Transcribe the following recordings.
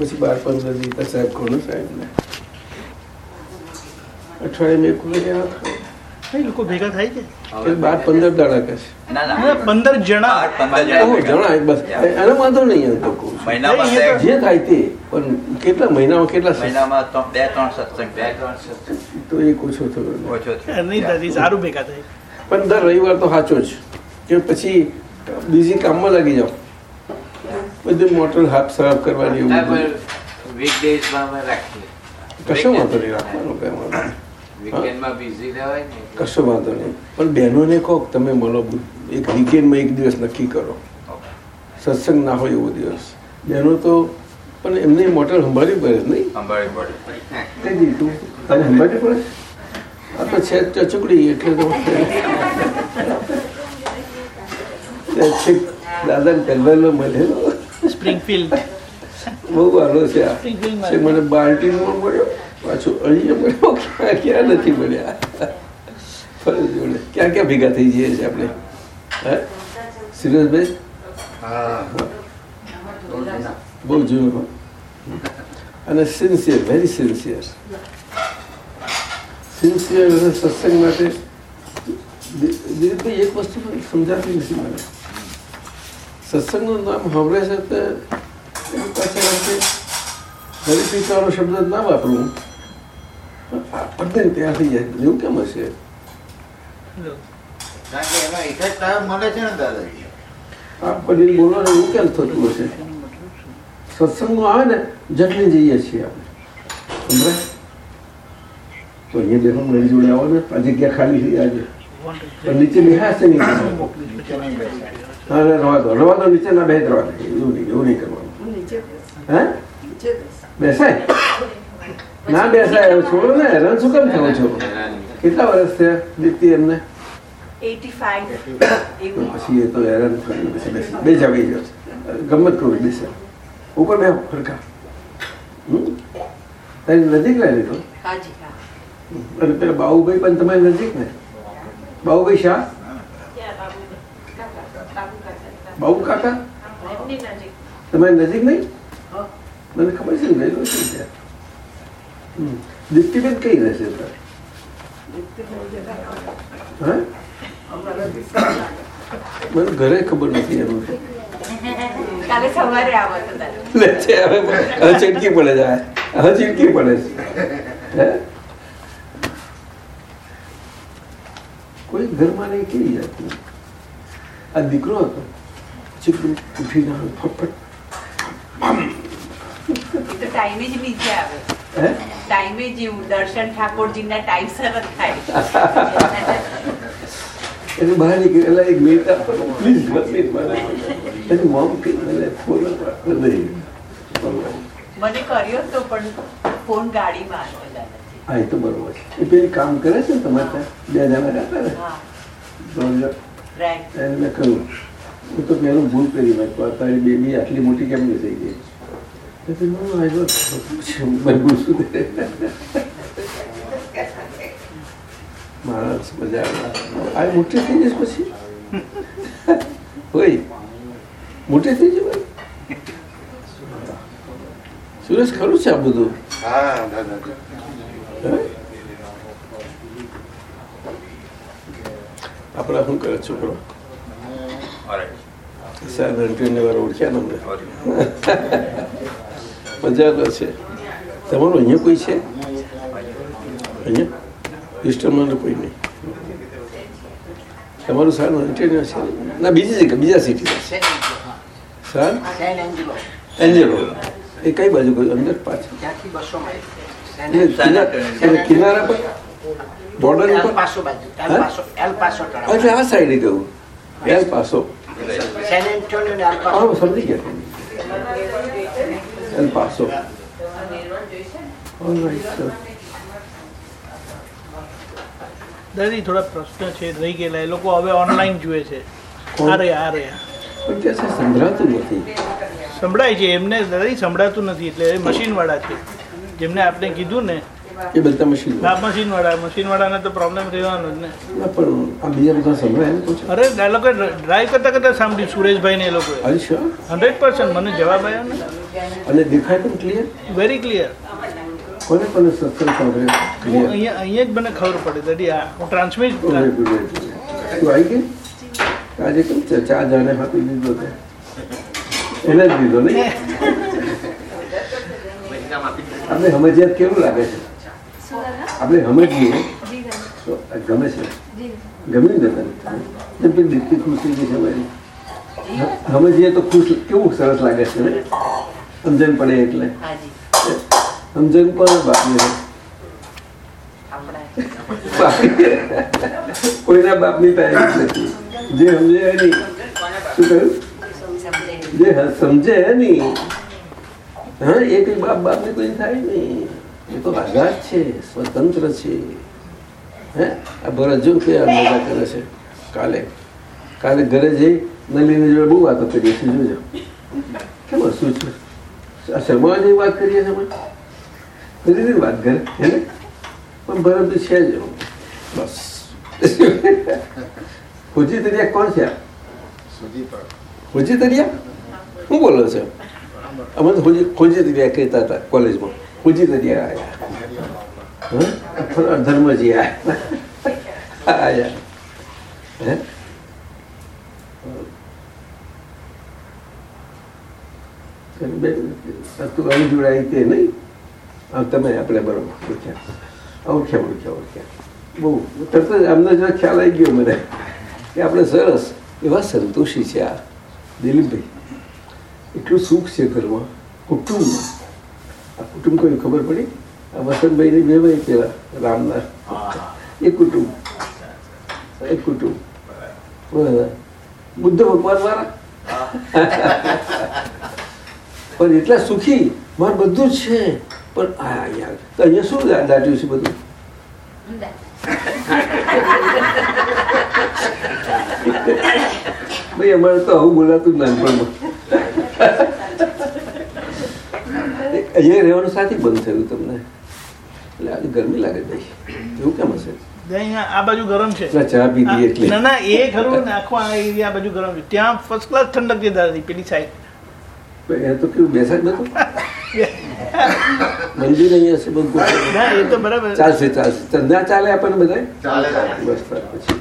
પછી બાર પંદર દિવસ સાહેબ કોનો સાહેબ ને? અઠવાડિયે એક વખત એવા થાય. એ લોકો ભેગા થાય છે બાર પંદર દાડા કહે છે. ના ના. હવે પંદર જણા. જણા બસ. એનો વાંધો નહીં એમ તો કહું છું. મહિનામાં એ બે તો- જે થાય તે પણ કેટલા મહિનામાં કેટલા મહિનામાં ત્રણ- બે ત્રણ સત્સંગ બે ત્રણ સત્સંગ. તો એક ઓછો થયો. ઓછો થયો. સારું ભેગા થાય. પણ દર રવિવાર તો સાચો જ. કે પછી બીજી કામમાં લાગી જાઓ. બધું મોટર હાથ સાફ કરવાની કશો વાંધો નહીં રાખવાનું કઈ વાંધો કશો વાંધો નહીં. પણ બહેનોને કહો તમે બોલો એક વીકેન્ડમાં એક દિવસ નક્કી કરો. સત્સંગ ના હોય એવો દિવસ. બહેનો તો પણ એમને મોટર સંભાળવી પડે નહીં. સંભાળવી પડે. તું તારે સંભાળવી પડે? આ તો છે જ ચચુકડી એટલે તો તે છેક દાદા પહેલો મળેલો. સ્પ્રિંગફિલ્ડ બહુ વાલો છે આ. મને બાલ્ટીમાં મળ્યો પાછો અહીંયા મળ્યો ક્યાં ક્યાં નથી મળ્યા. ફરજ જોડે. ક્યાં ક્યાં ભેગા થઈ જઈએ છીએ આપણે? હે? સિરિયસભાઈ બહુ જૂનું અને સિન્સિયર વેરી સિન્સિયર સિન્સિયર અને સત્સંગ માટે એક વસ્તુ સમજાતી નથી મને. સત્સંગનું નામ સાંભળે છે તો એની પાછળ આપણે હરિપિતાનો શબ્દ ના વાપરવું પણ આપણને ત્યાં થઈ જાય એવું કેમ હશે છે આપ બધી બોલો ને એવું કેમ થતું હશે સત્સંગમાં આવે ને જટલી જઈએ છીએ આપણે સમજાય તો અહીંયા બેઠો મારી જોડે આવો ને આ જગ્યા ખાલી થઈ આજે નીચે બેહાશે નહીં હા રવા દો રવા દો નીચે ના બે રવા દે એવું નહીં એવું નહીં કરવાનું. હે બેસાય? ના બેસાય એવું છોડો ને હેરાન શું કેમ થયો છો? કેટલા વર્ષ થયા દીપ્તિ એમને? 85 એવું પછી એ તો હેરાન થયું પછી બેસી. બે જાવ બે જાવ. ગમત કરું બેસે. ઉપર બે ફરકા? તારી નજીક લાવી લીધો હાજી હા. અને પેલા બાહુભાઈ પણ તમારી નજીક ને? બાહુભાઈ શાહ ત્યાં બાબુ કાકા બાબુ બાબુ કાકા તમારે નજીક નહીં મને ખબર છે ને ગયેલો છે ત્યાં. દીપ્તિબેન કઈ રહેશે મને ઘરે ખબર નથી એનું કાલે સવારે આવો હવે ચીટકી પડે છે આ. હવે ચીટકી પડે છે હે કોઈ ઘરમાં નહીં કેવી જાતનું આ દીકરો હતો ચીકડું ઉઠીને આવે ફટફટ ટાઈમે જ નીચે આવે ટાઈમે જ એવું દર્શન ઠાકોરજીના ટાઈમસર જ થાય એટલે બહાર નીકળેલા એક મિનિટ પ્લીઝ પ્લીઝ મારે એની મોમ કે મને ફોન નહીં મને કર્યો તો પણ ફોન ગાડીમાં હા એ તો બરોબર છે એ પેલી કામ કરે છે ને તમારે ત્યાં બે જણા રહેતા ને એને મેં કહ્યું હું તો પહેલું ભૂલ કરી મેં તારી બેબી આટલી મોટી કેમ નહીં થઈ ગઈ? માણસ મજા આવે આ મોટી થઈ જઈશ પછી? હોય મોટી થઈ જવાય? સુરેશ ખરું છે આ બધું? હા? આપણા શું કરે છોકરો Alright. સાહેબ રણપીરને વાર ઓળખ્યા ને અમને Alright. છે તમારું અહીંયા કોઈ છે અહીંયા ઈસ્ટર્નમાં કોઈ નહીં તમારું સારું ઇન્ટરનેટ છે ના બીજી જગ્યા બીજા સિટી સાર એન્જલો એ કઈ બાજુ ગયું અંદર પાછળ કિનારા પર બોર્ડર ઉપર એટલે આ સાઈડે ગયું એલ પાસો હા સમજી ગયા એલ પાસો All right, sir. દાદી થોડા પ્રશ્ન છે રહી ગયેલા. એ લોકો હવે ઓનલાઈન જુએ છે? આ રહ્યા આ રહ્યા. પણ કે સંભળાતું નથી. સંભળાય છે. એમને દાદી સંભળાતું નથી એટલે એ મશીન વાળા છે. જેમને આપણે કીધું ને એ બધા મશીન આ મશીન વાળા મશીન વાળાને તો પ્રોબ્લેમ રહેવાનો જ ને. પણ આ બીજા બધા સંભળાય એમ પૂછો. અરે આ લોકો ડ્રાઈવ કરતા કરતા સાંભળ્યું સુરેશભાઈ ને એ લોકો અરે શ્યોર હંડ્રેડ પર્સન્ટ મને જવાબ આવ્યો ને. અને દેખાય પણ ક્લિયર વેરી ક્લિયર કોને કોને સત્સંગ સાંભળે? અહીંયા અહીંયા જ મને ખબર પડી દાદી આ હું ટ્રાન્સમિટ તું આવી ગઈ? આજે કેમ છે? ચા જાણે હાથી દીધો તે એને જ દીધો નહીં? આપણે સમજ્યા કેવું લાગે છે? આપણે તો આ ગમે છે. ગમ્યું ને તને? જેમ કે દીકરી ખુશ થઈ ગઈ છે મારી સમજીએ તો ખુશ કેવું સરસ લાગે છે ને? સમજણ પડે એટલે. સમજણ પણ બાપની કોઈના બાપની તારીફ નથી. જે સમજે નહીં. શું કહ્યું? જે સમજે નહીં. હા એ કઈ બાપ બાપને કોઈ થાય નહીં. એ તો આઝાદ છે સ્વતંત્ર છે. હે? આ ભરત જો કે આ મજા કરે છે. કાલે કાલે ઘરે જઈ નલીની જોડે બહુ વાતો કરીએ છીએ જોજો. કેમ શું છે? આ શર્મા વાત કરીએ છીએ અમે? કરી વાત કરે હે ને? પણ ભરત છે જ. બસ. ખુજી તરિયા કોણ છે પર તરિયા શું બોલો છો? અમે ખોજી ખોજી તરિયા કહેતા હતા કોલેજમાં. ખોજી તરિયા આવ્યા ધર્મજી આવ્યા હે? તું અહીં જોડાય તે નહીં? આમ તમે આપણે બરોબર ઓળખ્યા ઓળખ્યા ઓળખ્યા ઓળખ્યા બહુ. તરત જ અમને જો ખ્યાલ આવી ગયો મને કે આપણે સરસ એવા સંતોષી છે આ દિલીપભાઈ. એટલું સુખ છે ઘરમાં. કુટુંબમાં કુટુંબ કોઈ ખબર પડી? આ વસંતભાઈની બે ભાઈ પેલા રામના. એ કુટુંબ. એ કુટુંબ. બુદ્ધ ભગવાન વાળા? પણ એટલા સુખી? મારે બધું જ છે. પણ અહીંયા શું દાટ્યું છે બધું? ભાઈ અમારે તો આવું બોલાતું નાનપણમાં અહીંયા રહેવાનું સાથી બંધ થયું તમને. એટલે આજે ગરમી લાગે ભાઈ એવું કેમ હશે? અહીંયા આ બાજુ ગરમ છે. ચા પીધી એટલે. ના ના એ ખરું ને આખો આ એરિયા બાજુ ગરમ છે. ત્યાં ફર્સ્ટ ક્લાસ ઠંડક છે દાદી પેલી સાઈડ એ તો કેવું બેસાડ નતું મંદિર અહીંયા હશે બધું. ના એ તો બરાબર. ચાલશે ચાલશે. ચંદા ચાલે આપણને બધા ચાલે બસ પછી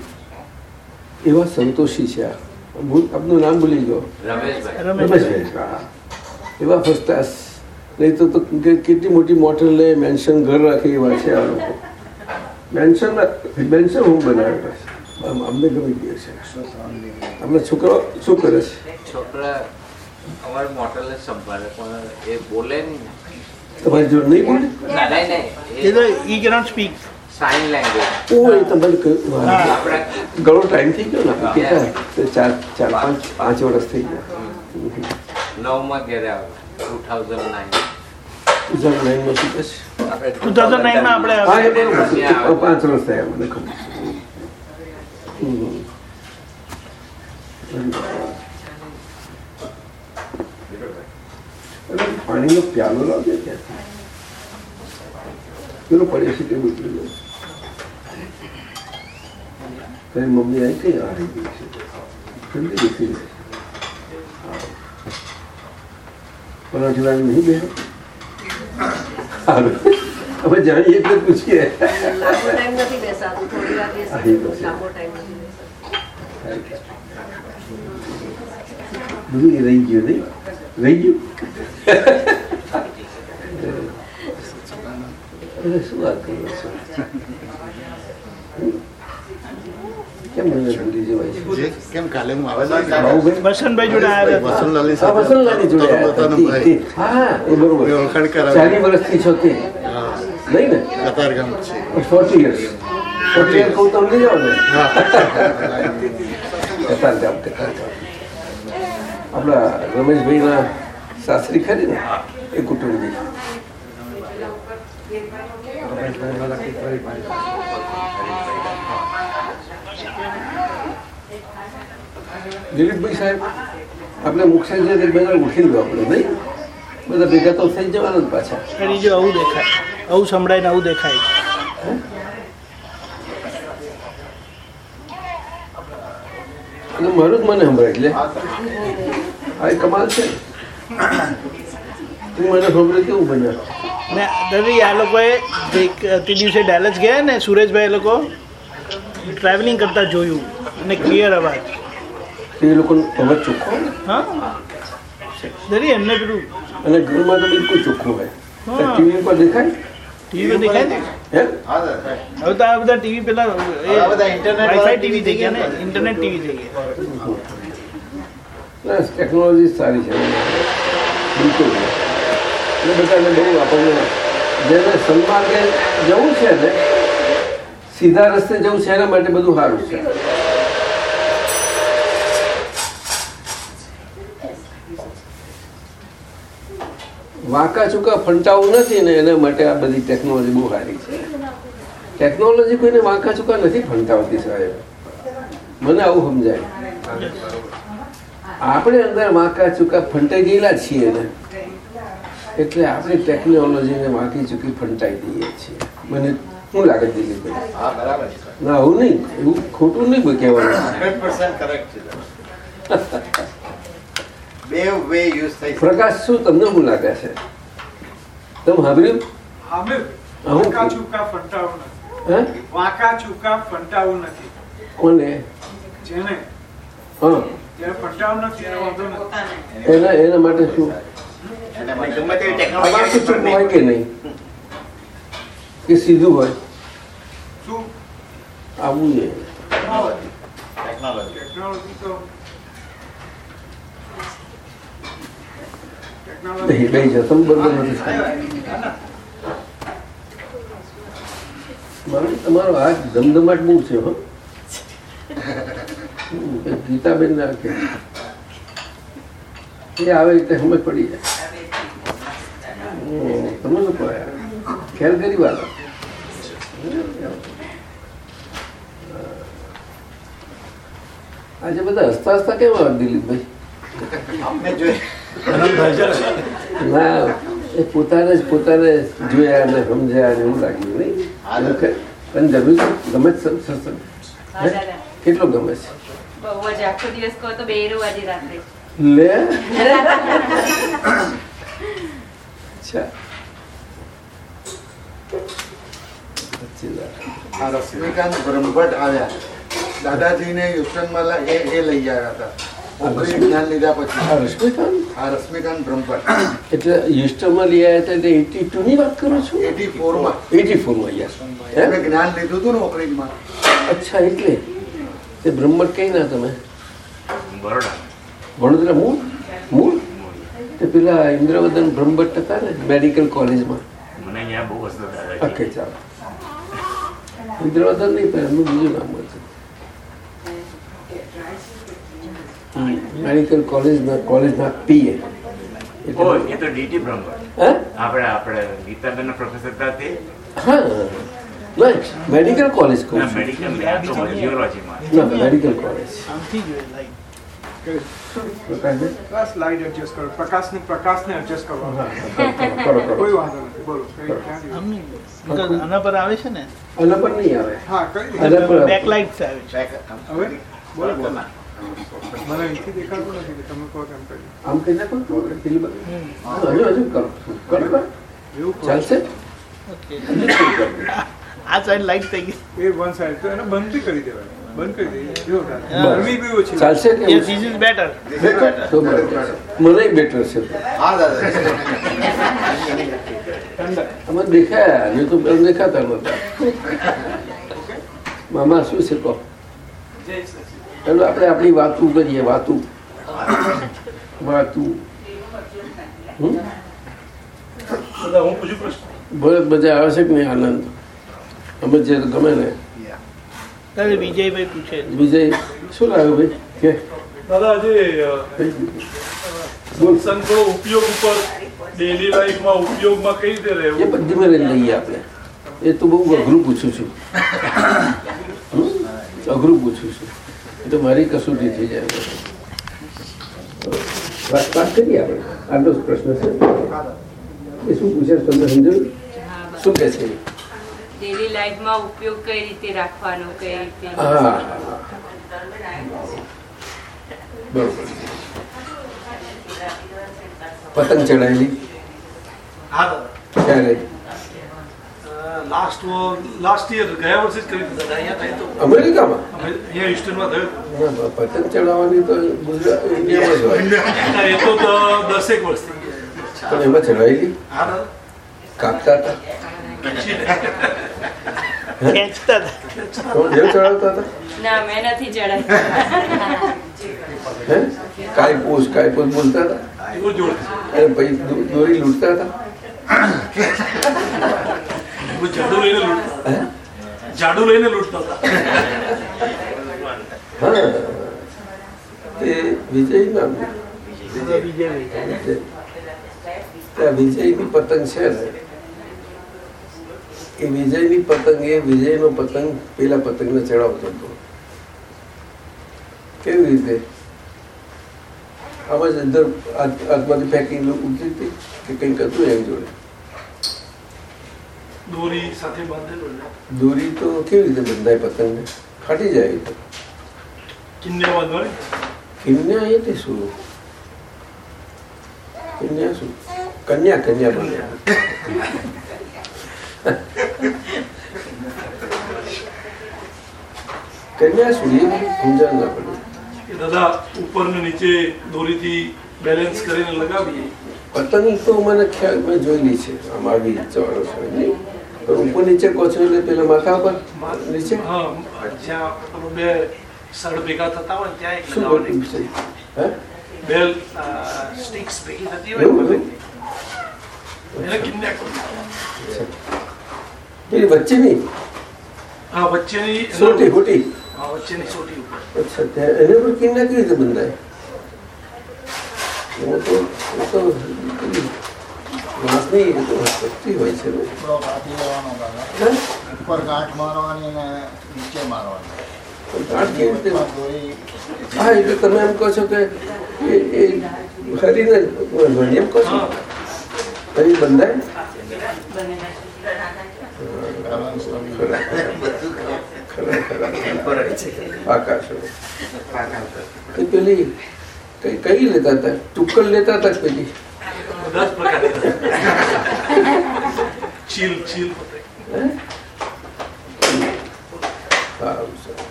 એવા સંતોષી છે આ. ભૂલ આપનું નામ ભૂલી ગયો. રમેશભાઈ. રમેશભાઈ. એવા ફર્સ્ટ ક્લાસ નહીં તો કેટલી મોટી મોટર લે મેન્શન ઘર રાખે એવા છે આ લોકો. મેન્શન મેન્શન હું બનાવે અમને ગમી ગયું છે. અમને છોકરો શું કરે છે? છોકરા અમારે મોટરને સંભાળે પણ એ બોલે નહીં તમારી જોડે નહીં બોલે? ના નહીં એ તો I cannot speak sign language ઓ એ તમારે આપણે ઘણો ટાઈમ થઈ ગયો ને કેટલા તો ચાર ચાર પાંચ પાંચ વર્ષ થઈ ગયા. નવમાં ઘેરે આવ્યો two thousand nine two thousand નાઇનમાં શું કહે છે આપણે 2009 માં આપણે હા એ બરોબર. છે. ત્યાં પાંચ વર્ષ થયા મને ખબર. છે હમ. અરે, પાણીનો પ્યાલો લાવજે ત્યાંથી પેલો પડ્યો છે કે ઉતરી ગયો. તારી મમ્મી આવી કઈ આવી ગઈ છે? ઠંડી દેખી રહી નહીં બે સારું. હવે જાણીએ એટલે પૂછીએ. બધું રહી ગયું નહીં? રહી ગયું? શું વાત કરો છો? કેમ ઠંડી છે? કેમ કાલે હું ને વસંતભાઈ જોડે આવ્યા. વસંતલાલની જોડે હા એ બરોબર. ઓળખાણ કરાવી. ચાલી વર્ષથી છો તે. નહીં ને? કતારગામ છે. Forty years. ફોર્ટી યર્સ કહું તમને જાઓ ને કતારગામ કતારગામ આપણા રમેશભાઈના સાસરી ખરી ને? એ કુટુંબી દિલીપભાઈ સાહેબ આપણે મુખ્ય છે તે બધા ઉઠી ગયો આપણે નહીં? બધા ભેગા તો થઈ જવાના પાછા. એની જો આવું દેખાય આવું સંભળાય ને આવું દેખાય. અને મારું જ મને સંભળાય એટલે. આ કમાલ છે. તું મને સંભળે કેવું બન્યા? ને દાદી આ લોકોએ એક તે દિવસે ડેલસ ગયા ને સુરેશભાઈ એ લોકો ટ્રાવેલિંગ કરતા જોયું અને ક્લિયર અવાજ. એ લોકોનું અવાજ ચોખ્ખો હોય હા? એમને પેલું? અને ઘરમાં તો બિલકુલ ચોખ્ખું હોય. ટીવી પર દેખાય? ટીવી પર દેખાય ને? હવે તો આ બધા ટીવી પેલા હવે વાઈફાઈ ટીવી થઈ ગયા ને? ઇન્ટરનેટ ટીવી થઈ ગયા. ટેકનોલોજી સારી છે. બિલકુલ. એટલે બધાને બહુ આપણને જેને સન્માર્ગે જવું છે ને સીધા રસ્તે જવું છે એના માટે બધું સારું છે. વાંકા ચૂકા ફંટાવું નથી ને એના માટે આ બધી ટેકનોલોજી બહુ સારી છે. ટેકનોલોજી કોઈને વાંકા ચૂકા નથી ફંટાવતી સાહેબ. મને આવું સમજાય. આપણે અંદર વાંકા ચૂકા ફંટાઈ ગયેલા છીએ ને એટલે આપણે ટેકનોલોજીને વાંકી ચૂકી ફંટાઈ દઈએ છીએ. મને શું લાગે દિલીપભાઈ? છે. ના આવું નહીં. એવું ખોટું નહીં કહેવાનું હંડ્રેડ પર્સન્ટ કરેક્ટ છે દાદા. બે વે યુઝ થઈ પ્રકાશ શું તમને શું લાગે છે? તમે સાંભળ્યું? વાંકા ચૂકા ફંટાવું નથી. વાંકા ચૂકા ફંટાવું નથી. કોને? જેને? હા. એને એના માટે શું? હોય કે નહીં? કે સીધું હોય? શું? આવું ટેકનોલોજી તો નહીં લઈ જાઓ તમે નથી તમારો હાથ ધમધમાટ બહુ છે, હો. ગીતાબેન ના કે. એ આવે એટલે સમજ પડી જાય. તમે લોકો ખેર કરી વાળા. આજે બધા હસતા હસતા કેવા દિલીપભાઈ? ના એ પોતાને જ પોતાને જોયા અને સમજ્યા એવું લાગ્યું નહીં? તને જરૂર ગમે જ સત્સંગ? કેટલો ગમે છે? આખો દિવસ કહો તો બે વાગે રાત્રે. લે? અચ્છા. આ રશ્મિકાંત બ્રહ્મભટ્ટ આવ્યા. દાદાજીને યુષ્ટનમાં લા- એ એ લઈ આવ્યા હતા. જ્ઞાન લીધા આ પછી આ રશ્મિકાંત બ્રહ્મભટ્ટ એટલે યુસ્ટમાં લઈ આવ્યા હતા એટી ટુ ની વાત કરો છો? એટી ફોરમાં. એટી ફોરમાં યસ એમણે જ્ઞાન લીધું હતું ને અચ્છા એટલે? તે બ્રહ્મટ કઈ ના તમે? બરોડા. વડોદરા મૂળ? મૂળ? તે પેલા ઇન્દ્રવદન બ્રહ્મભટ્ટ હતા ને મેડિકલ કોલેજમાં. મને અહીંયા બહુ ઓકે ચાલો. ઇન્દ્રવદન નહીં પણ એમનું બીજું નામ હતું મેડિકલ કોલેજના કોલેજના પીએ એ તો ડીટી બ્રહ્મભટ્ટ આપણે આપણે ગીતાબેનના પ્રોફેસર હતા તે. હા. મેડિકલ કોલેજ કહું મેડિકલ કોલેજ એડજસ્ટ કરો પ્રકાશને પ્રકાશને એડજસ્ટ કરો. કોઈ વાંધો નથી બોલો કઈ આના પર આવે છે ને? આના પર નહીં આવે. હા કરી આના. પર બેક લાઇટ આવે છે. હવે? બોલો બોલો. મને અહીંથી દેખાતું નથી કે તમે કહો તેમ કરી આમ કહી નાખો ને તો દિલબર. હા, હજુ હજુ કરો. કરો કરો. એવું ચાલશે? શું આ સાઈડ લાઈટ થઈ ગઈ. એ વન સાઈડ તો એને બંધ કરી દેવાય. મને બેટર છે. અમે દેખાયા નહીં તો દેખાતા નહોતા. મામા શું છે કહો? ચાલો આપણે આપણી વાતું કરીએ વાતું વાતું હમ? ભલે બધા આવે છે કે નહીં આનંદ અમે જે ગમે ને તારે વિજયભાઈ પૂછે છે. વિજય શું લાવ્યો ભાઈ કે દાદા આજે અ, બોલ સત્સંગનો ઉપયોગ ઉપર ડેલી લાઈફમાં ઉપયોગમાં કઈ રીતે એ રહેવું બધી મેં લઈએ આપણે એ તો બહુ અઘરું પૂછું છું હમ? અઘરું પૂછું છું એ તો મારી કસોટી થઈ જાય વાત વાત કરીએ આપણે આટલો જ પ્રશ્ન છે એ શું પૂછે છે તમને સમજાયું શું કે છે ડેલી લાઈફમાં ઉપયોગ કઈ રીતે રાખવાનો કઈ રીતે હા બરોબર પતંગ ચડાવેલી હા દાદા ક્યારે લાસ્ટ લાસ્ટ યર ગયા વર્ષે જ કર્યું હતું અહીંયા થાય તો અમેરિકામાં? અહીંયા હોસ્ટેલમાં થયું. પતંગ ચડાવવાની તો ગુજરાત ઇન્ડિયામાં એ તો દસેક વર્ષ પણ એમાં ચડાવેલી હા કાપતા હતા? ચડાવી દોરી લૂંટતા હતા? એવું લઈને લૂંટતા હે? લઈને લૂંટતા હતા હા તે વિજય નામ વિજય વિજય વિજય ત્યાં વિજયની પતંગ છે ને એ વિજયની પતંગ એ વિજયનો પતંગ પેલા પતંગને ચડાવતો હતો કેવી રીતે આમાં જ અંદર હાથ- હાથમાંથી પેકિંગ ઉતરી હતી કે કંઈક હતું એની જોડે દોરી સાથે બાંધેલો દોરી તો કેવી રીતે બંધાય પતંગને? ફાટી જાય તો. કિન્યા બાંધવાની? કન્યા એટલે શું? કન્યા શું? કન્યા કન્યા બન્યા. કન્યા શું? એ સમજણ ના પડે. દાદા ઉપર ને નીચે દોરીથી બેલેન્સ કરીને લગાવીએ. પતંગ તો મને ખ્યાલ મેં જોયેલી છે. આમ આવી હોય નહીં ઉપર નીચે કહો છો એટલે પેલા માથા પર નીચે હા જ્યાં પેલું બે સડ ભેગા થતા હોય ને ત્યાં એક શું લગાવવાની કરતું છે હે બે સ્ટિક્સ ભેગી થતી હોય એવું ને બધું એને કિન્યા કહું. પેલી વચ્ચેની હા વચ્ચેની સોટી ખોટી હા વચ્ચેની સોટી ઉપર અચ્છા ત્યાં એને પણ કિન્ના કેવી રીતે બંધાય હું તો હું તો એ તો શક્તિ હોય છે? ઉપર ગાંઠ મારવાની અને નીચે મારવાની. હા એટલે તમે એમ કહો છો કે એ એ હરીને એમ કહો છો? હરી બંધાય? પેલી કઈ કઈ લેતા હતા? ટુક્કલ લેતા હતા પેલી? બધા જ પ્રકારની ચીલ ચીલ પતંગ હે? સારું સારું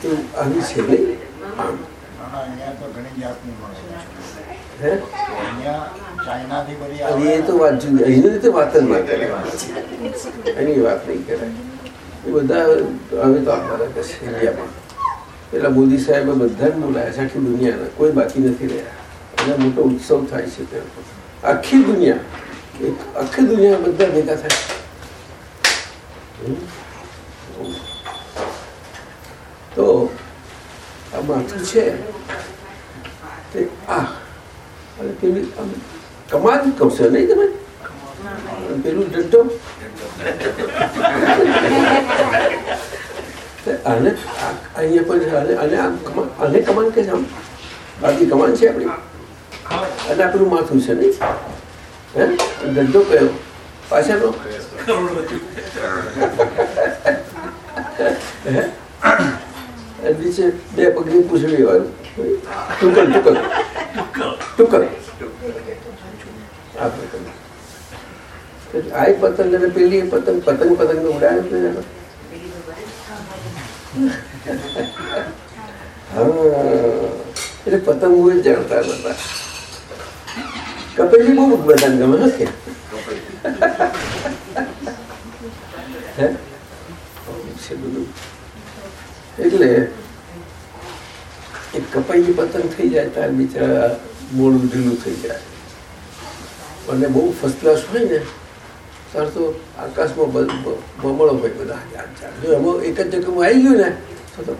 તો આવી છે નહીં આમ ના, ના, અહીંયા તો ઘણી જાતની મળે છે હે અહીંયા ચાઇનાથી બધી હવે એ તો વાત જુદી અહીંની રીતે વાત જ ના કરે એની વાત નહીં કરે એ બધા હવે તો ઇન્ડિયામાં. પેલા મોદી સાહેબે બધાને બોલાયા છે આખી દુનિયાના કોઈ બાકી નથી રહ્યા. એટલે મોટો ઉત્સવ થાય છે ત્યાં આખી દુનિયા એક આખી દુનિયા બધા ભેગા થાય તો આ માથું છે. તે આ. અને પેલી આમ કહશે નહીં તમે? પેલું ડંટો આને આ- અહીંયા પણ છે, અને આને આમ આને કમાન કે છે આમ? બાકી કમાન છે આપણી? એટલે આપણું માથું છે નહીં? હે? ડંટો કયો? પાછળનો? હે? અને નીચે બે પગની પૂછડી વાળું ટુકલ ટુકલ. ટુકલ. આ પતંગ આ પતંગ અને પેલી પતંગ પતંગ પતંગ ઉડાડે છે એટલે પતંગ જાણતા નતા. કપિલજી બહુ બધાને ગમે બધું. એટલે એ કપાઈની પતંગ થઈ જાય તાર બિચારા મોડું ઢીલું થઈ જાય. અને બહુ ફર્સ્ટ ક્લાસ હોય ને તો આકાશમાં ભાઈ બમણો હોય બધા જાત. જો એમાં એક જ જગ્યામાં આવી ગયું ને, તો તો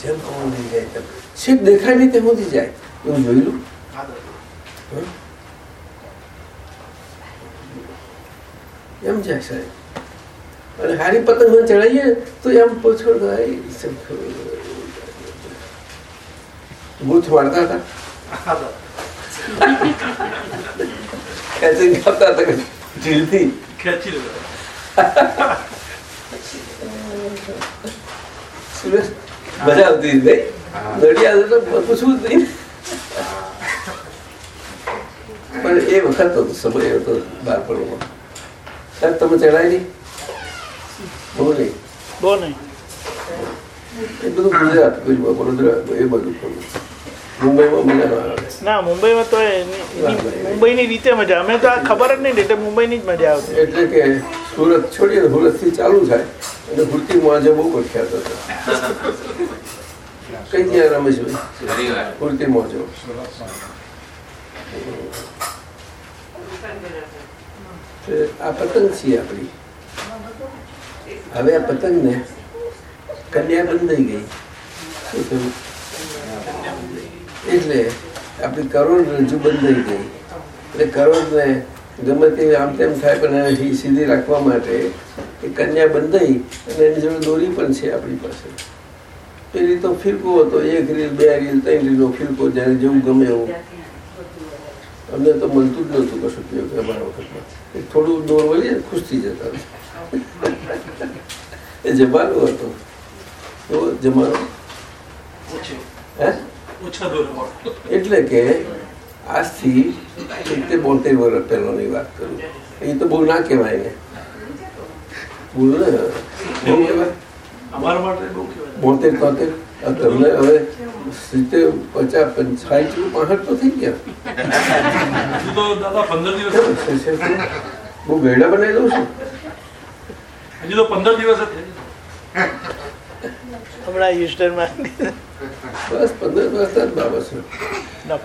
જેમ પવન નહીં જાય તેમ. સીટ દેખાય નહીં તેમાંથી જાય. એવું જોયેલું? એમ જાય સાહેબ. અને હારી પતંગમાં ચડાવીએ તો એમ પોછડ બૂથ વાળતા હતા. હા દાદા હતા ઢીલથી? ખેંચી લેતા સુરેશ મજા આવતી નહીં નડિયાદ એટલે પૂછવું જ નહીં. પણ એ વખત હતો સમય હતો બાળપણમાં સાહેબ તમે ચડાય નહીં? બહુ નહીં. બહુ નહીં. એ બધું ગુજરાત એ બધું. મુંબઈમાં મજા આવે. ના મુંબઈમાં તો મુંબઈની રીતે મજા અમે તો આ ખબર જ નહીં એટલે મુંબઈની જ મજા આવતી. એટલે કે સુરત છોડીએ સુરતથી ચાલુ થાય. અને હુરતી મોજે બહુ પ્રખ્યાત હતો. કઈ ત્યાં રમેશભાઈ. હુરતી મોજો. આ પતંગ છીએ આપણી. હવે આ પતંગને કન્યા બંધાઈ ગઈ. શું થયું? એટલે આપણી કરોડ રજૂ બંધાઈ ગઈ. એટલે કરોડને ગમે તે આમ તેમ થાય પણ એને સીધી રાખવા માટે એ કન્યા બંધાઈ અને એની જોડે દોરી પણ છે આપણી પાસે. પેલી તો ફિરકો હતો એક રીલ બે રીલ ત્રણ રીલનો ફિરકો જ્યારે જેવું ગમે એવું. અમને તો મળતું જ નહોતું કશું પીવું અમારા વખતમાં. એ થોડું દોર વળીએ ને ખુશ થઈ જતા એ જમાનો હતો. તો જમાનો? હે? એટલે કે આજથી સિત્તેર બોતેર વર્ષ પહેલાની વાત કરું. એ તો બહુ ના કહેવાય ને. બહુ ને. બહુ કહેવાય. બોતેર તોતેર. તમને હવે સિત્તેર પચાસ પંચાયત સાઠ પાંસઠ તો થઈ ગયા? બહુ ગયડા બનાવી દઉં છું. હજુ તો પંદર દિવસ જ હમણાં હ્યુસ્ટનમાં બસ પંદર વર્ષ જ બાબત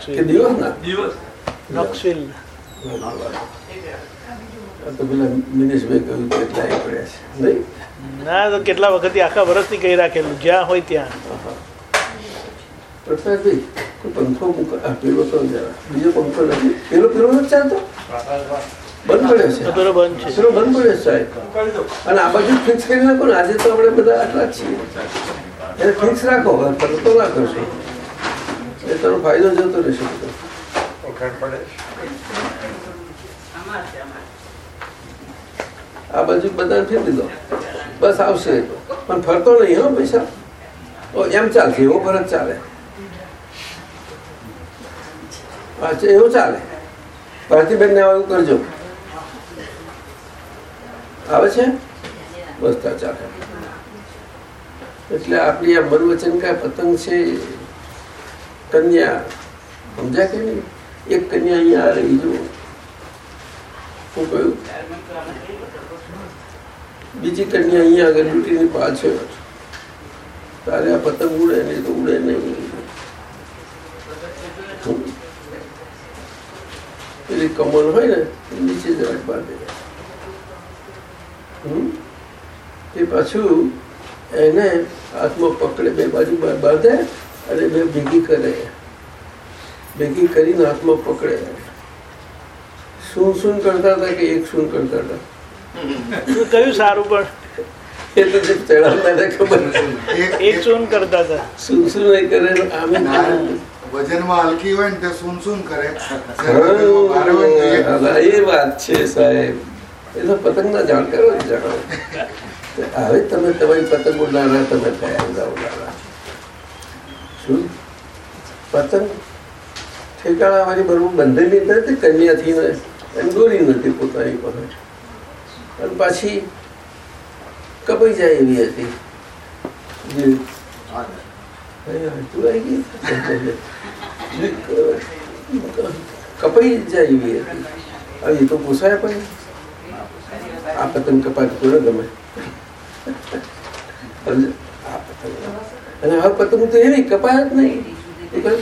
છે. કે દિવસ ના? દિવસ. નક્ષિલ ના તો કેટલા વખતથી આખા વર્ષથી કહી રાખેલું જ્યાં હોય ત્યાં. પ્રકાશભાઈ કોઈ પંખો પેલો તો જરા. બીજો પંખો નથી? પેલો પેલો નથી ચાલતો? બંધ પડ્યો છે. બંધ છે. પડ્યો છે સાહેબ. અને આ બાજુ ફિક્સ કરી નાખો આજે તો આપણે બધા આટલા જ છીએ. એને ફિક્સ રાખો તો ના કરશો એ તારો ફાયદો જતો રહેશે. આ બાજુ બધા ફેરવી દીધો. બસ આવશે. પણ ફરતો નહીં, હો, પૈસા. તો એમ ચાલશે, એવો ફરજ ચાલે. અચ્છા એવું ચાલે. ભારતીબેન ને આવું કરજો. આવે છે? બસ ત્યાં ચાલે. એટલે આપણી આ મનવચનકા પતંગ છે, કન્યા, સમજ્યા કે નહીં? એક કન્યા અહીંયા આ રહી, જુઓ. શું કહ્યું? બીજી કન્યા અહીંયા આગળ ડ્યુટીની પાછળ. તારે આ પતંગ ઉડે નહીં તો ઉડે નહીં. પેલી કમર હોય ને, એ નીચે જરાક બાંધે. હમ? એ પાછું એને હાથમાં પકડે બે બાજુ બાંધે અને બે ભેગી કરે. ભેગી કરીને હાથમાં પકડે. શું શું કરતા હતા કે એક શું કરતા હતા? તો કયું સારું પણ? એ તો જે ચડાવતા ખબર એક શું કરતા હતા. શું શું નહીં કરે ને આમ. વજનમાં હલકી હોય ને તે શું કરે. એ વાત છે સાહેબ. એ તો પતંગના જાણકારો જ હવે તમે તમારી પતંગ ઉડાડનારા તમે કયા બધા ઉડાડનારા શું? પતંગ? ઠેકાણા મારી બરોબર બંધેલી નથી કન્યાથી ને એમ દોરી નથી પોતાની પાસે અને પાછી કપાઈ જાય એવી હતી. કપાઈ જાય એવી હતી. હવે એ તો પોસાય પણ. આ પતંગ કપાત પૂરો ગમે. અને હવે પતંગ તો એવી કપાય જ નહીં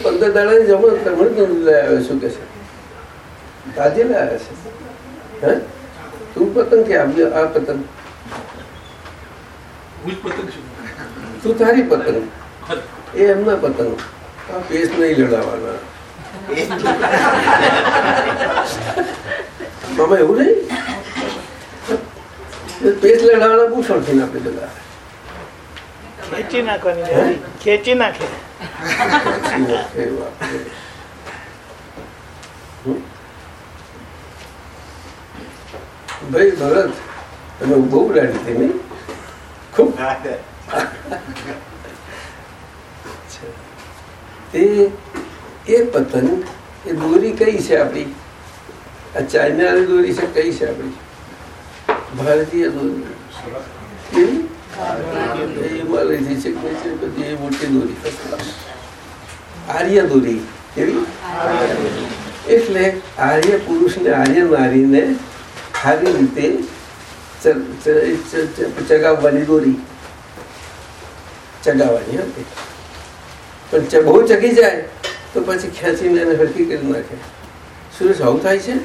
પંદર દાડા જમો તમને લઈ આવ્યો શું કે છે. તાજે આવ્યા છે. હે? તું પતંગ કે આવી આ પતંગ. છું. તું તારી પતંગ. એ એમના પતંગ. આ પેસ નહીં લડાવવાના. મામા એવું નહીં? પેસ લડાવવાના બહુ શોખીન આપણે બધા. ખેંચી નાખવાની ખેંચી નાખે? ભાઈ ભરત તમે બહુ ઉડાડી હતી નહીં? ખૂબ. તે એ પતંગ એ દોરી કઈ છે આપણી? આ ચાઇનાની દોરી છે કઈ છે આપણી? ભારતીય દોરી. મોટી દોરી. આર્ય દોરી. એટલે આર્ય પુરુષને આર્ય નારીને સારી રીતે ચગાવવાની દોરી. ચગાવવાની હતી પણ બહુ ચગી જાય, તો પછી ખેંચીને એને હરકી કરી નાખે. સુરેશ આવું થાય છે?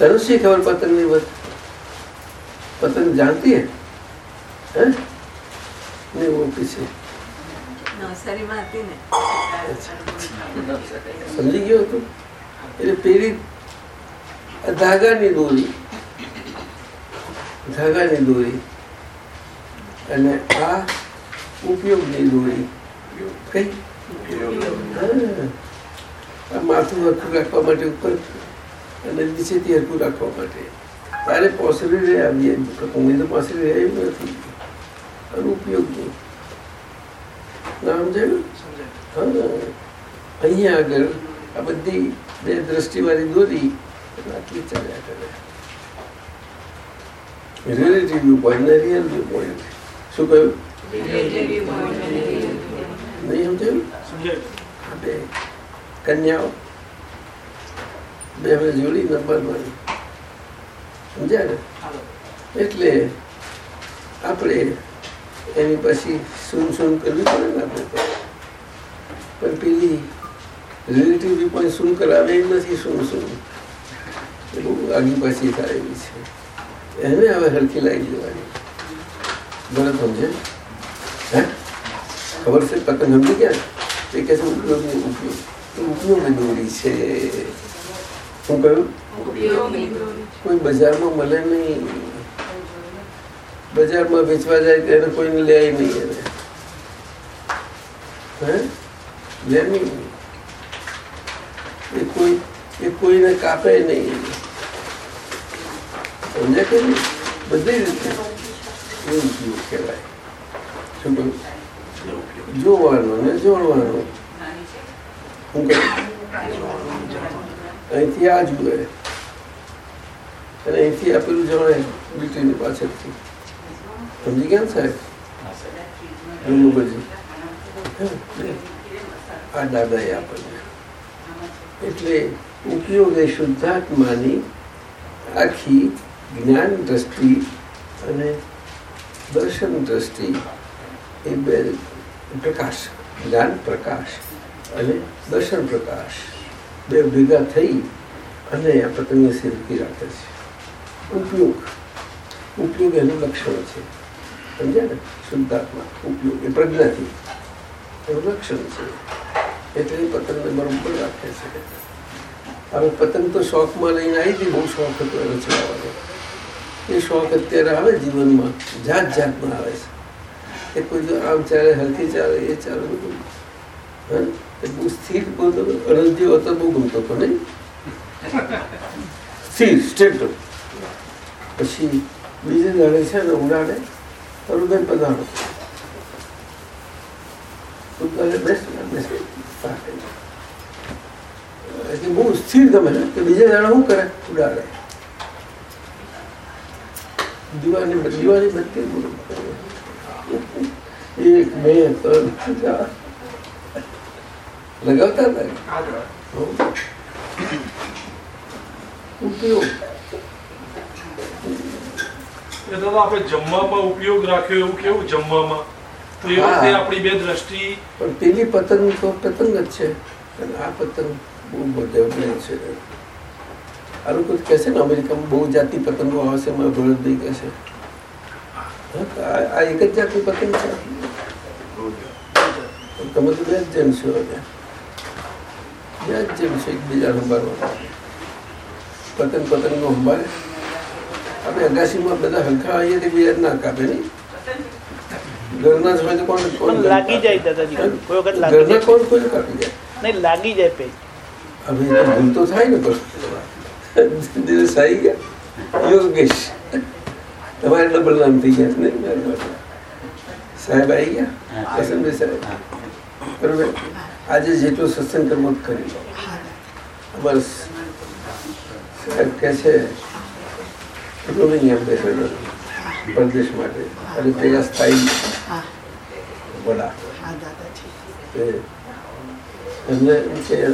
તને ખબર પતંગની બસ પતંગ જાણતી હે? નહીં બોલતી છે? સમજી ગયો તું? એટલે પેલી ધાગાની દોરી ધાગાની દોરી અને આ ઉપયોગની દોરી. કઈ? માથું હતું રાખવા માટે ઉપર અને નીચેથી હરખું રાખવા માટે. તારે પોસરી રહે આવીએ ઊંઘી તો પોસરી રહે એવું નથી. ઉપયોગ છે હા અહીંયા આગળ આ બધી બે દ્રષ્ટિવાળી દોરી આટલી ચાલ્યા કરે. રિલેટિવ વ્યૂ પોઈન્ટ ને રિયલ વ્યૂ પોઈન્ટ શું કહ્યું? નહીં સમજાયું? આ બે બે જોડી નંબર સમજ્યા ને? એટલે આપણે એની પછી સૂન સૂન કરવી પડે ને આપણે? પણ પેલી રિલેટિવ વ્યૂ પોઈન્ટ શું કરાવે એમ નથી શું શું. એ બહુ આગી પાછી થાય એવી છે. એને હવે હરખી લાગી દેવાની બરાબર સમજે હે? ખબર છે? પતંગ સમજી ગયા? એ કે છે ઉપયોગ ઉપયોગ. એ ઉપયોગની દોરી છે. શું કહ્યું? કોઈ બજારમાં મળે નહીં. બજારમાં વેચવા જાય ત્યારે કોઈને લે નહીં એને. હે? લે નહીં. એ કોઈ એ કોઈને કાપે નહીં. સમજ્યા કે બધી રીતે. કહેવાય. શું કહ્યું? જોવાનો ને જોડવાનો શું કહ્યું અહીંથી આ જુએ અને અહીંથી આપેલું જણાય બીટીની પાછળથી. સમજી ને સાહેબ? રમુભાઈ આ દાદાએ આપણને એટલે ઉપયોગ એ શુદ્ધાત્માની આખી જ્ઞાન દ્રષ્ટિ અને દર્શન દ્રષ્ટિ એ બે પ્રકાશ. જ્ઞાન પ્રકાશ અને દર્શન પ્રકાશ. બે ભેગા થઈ અને આ પતંગને સિરકી રાખે છે. ઉપયોગ. ઉપયોગ એનું લક્ષણ છે. સમજ્યા ને? શુદ્ધાત્મા. ઉપયોગ. એ પ્રજ્ઞાથી. એનું લક્ષણ છે. એટલે પતંગને બરોબર રાખે છે. હવે પતંગ તો શોખમાં લઈને આવી હતી બહુ શોખ હતો એને ચલાવવાનો એ શોખ અત્યારે આવે જીવનમાં, જાત જાતમાં આવે છે. એ કોઈ આમ ચાલે, હલકી ચાલે, એ ચાલે, બધું. હા? સ્થિર બધો અરજ્યો હતો, બહુ ગમતો હતો, નહીં? સ્થિર, સ્ટેટ. પછી બીજે દાડે છે ને ઉડાડે અરુબેન પધારો. બહુ સ્થિર ગમે ને કે બીજા જાણે શું કરે? ઉડાડે. દીવાની દીવાની બત્તી એક, બે, ત્રણ લગાવતા હતા ઉપયોગ એ દાદા આપણે જમવામાં ઉપયોગ રાખ્યો એવું કેવું જમવામાં તો એ હા. આપણી બે દ્રષ્ટિ પણ પેલી પતંગ તો પતંગ જ છે અને આ પતંગ બહુ ડેવલપ છે આ લોકો કહે છે ને અમેરિકામાં બહુ જાતિ પતંગો આવે છે મારા ભરતભાઈ કહે છે હા, આ આ એક જ જાતની પતંગ છે તમે તો બે જ જણ છો હવે. બે જ જણ છો એકબીજા સંભાળવા પતંગ પતંગનો સંભાળે આપણે અગાસીમાં બધા હલકા આવીએ તે બીજા જ ના કાપે નહીં ઘરના જ હોય તો કોણ કોણ પણ લાગી જાય દાદાજી કોઈ વખત લાગી ઘરના જાય કોણ કોઈ કાપી જાય નહીં લાગી જાય પેજ હવે એ તો ભૂલ તો થાય ને પણ દિવસ આવી ગયા યોગેશ તમારે ડબલ નામ થઈ ગયા છે નહીં મારી પાસે સાહેબ આવી ગયા વસંતભાઈ સાહેબ બરોબર આજે જેટલું સત્સંગ કર્મ કરી લો. બસ. સાહેબ કે છે એટલું નહીં એમ બેસેલો પ્રદેશ માટે. અને પેલા સ્થાયી વડા. એ એમને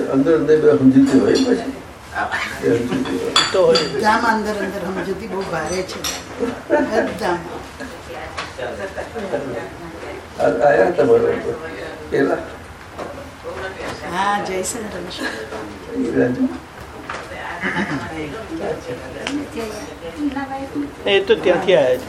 અંદર અંદર બે સમજૂતી હોય પછી. એ સમજૂતી હોય. તો જામ અંદર અંદર સમજૂતી બહુ ભારે છે. બધામાં. આ- આયા તમારા પેલા હા જય એ તો ત્યાંથી આવ્યા છે.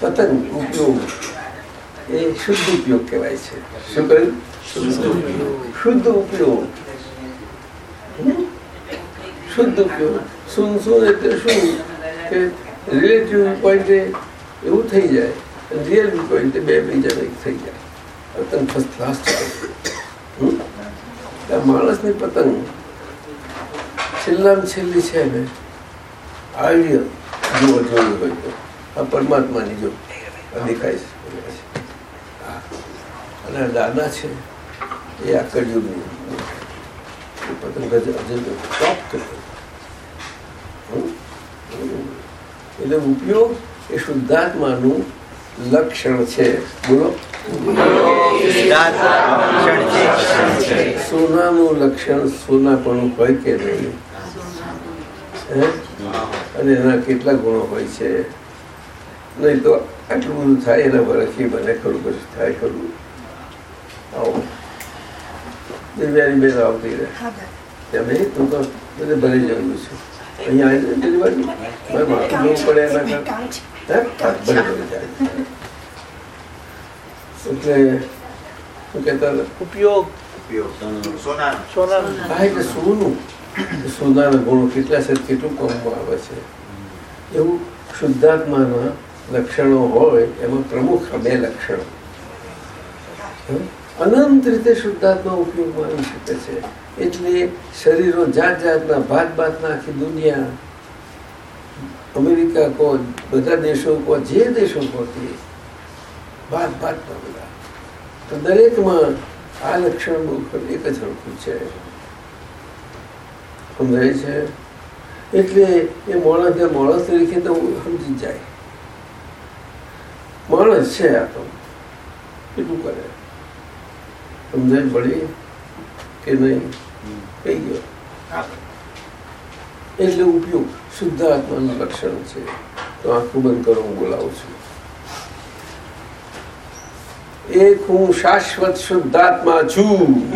પતંગ ઉપયોગ એ શુદ્ધ ઉપયોગ કહેવાય છે. શું કહ્યું? શુદ્ધ ઉપયોગ? શુદ્ધ ઉપયોગ શું શું એટલે શું? કે રિલેટિવ પોઈન્ટે એવું થઈ જાય રિયલ પોઈન્ટે બે બીજા એક થઈ જાય. પતંગ ફર્સ્ટ ક્લાસ ચાલે માણસની પતંગ છેલ્લામાં છેલ્લી છે ને. આઈડિયલ જો જોયું હોય તો આ પરમાત્માની જો દેખાય છે. અને દાદા છે, એ આ કળિયુગની પતંગ. એટલે ઉપયોગ એ શુદ્ધાત્માનું લક્ષણ છે. બોલો. સોનાનું લક્ષણ સોનાપણું હોય કે નહીં? અને એના કેટલા ગુણો હોય છે? નહીં તો આટલું બધું થાય એના વરખી બને ખરું કશું થાય ખરું? આવો. દિવ્યાની બેન આવતી રહે. ત્યાં મેં તું તો બધે ભરી જવું છે. અહીંયા માથું જોવું પડે એના કરતાં ભરી ભલે જાય એટલે શું કહેતા હતા? ઉપયોગ. સોના હા એટલે સોનું? સોનાના ગુણો કેટલા છે કેટલું કામમાં આવે છે? એવું શુદ્ધાત્માના લક્ષણો હોય એમાં પ્રમુખ બે લક્ષણો. હમ? અનંત રીતે શુદ્ધાત્મા ઉપયોગમાં આવી શકે છે. એટલે શરીરો જાત જાતના, ભાત ભાતના આખી દુનિયા, અમેરિકા કહો બધા દેશો કહો જે દેશો કહો તે ભાત ભાતના બધા. તો દરેકમાં આ લક્ષણ બહુ એક જ સરખું છે. સમજાય છે? એટલે એ માણસ જે માણસ તરીકે તો સમજી જાય. માણસ છે આ તો. એટલું કરે. સમજાય પડી કે નહીં? કહી ગયો એટલે ઉપયોગ શુદ્ધ આત્માનું લક્ષણ છે. તો આંખું બંધ કરો હું બોલાવું છું. એક હું શાશ્વત શુદ્ધાત્મા છું.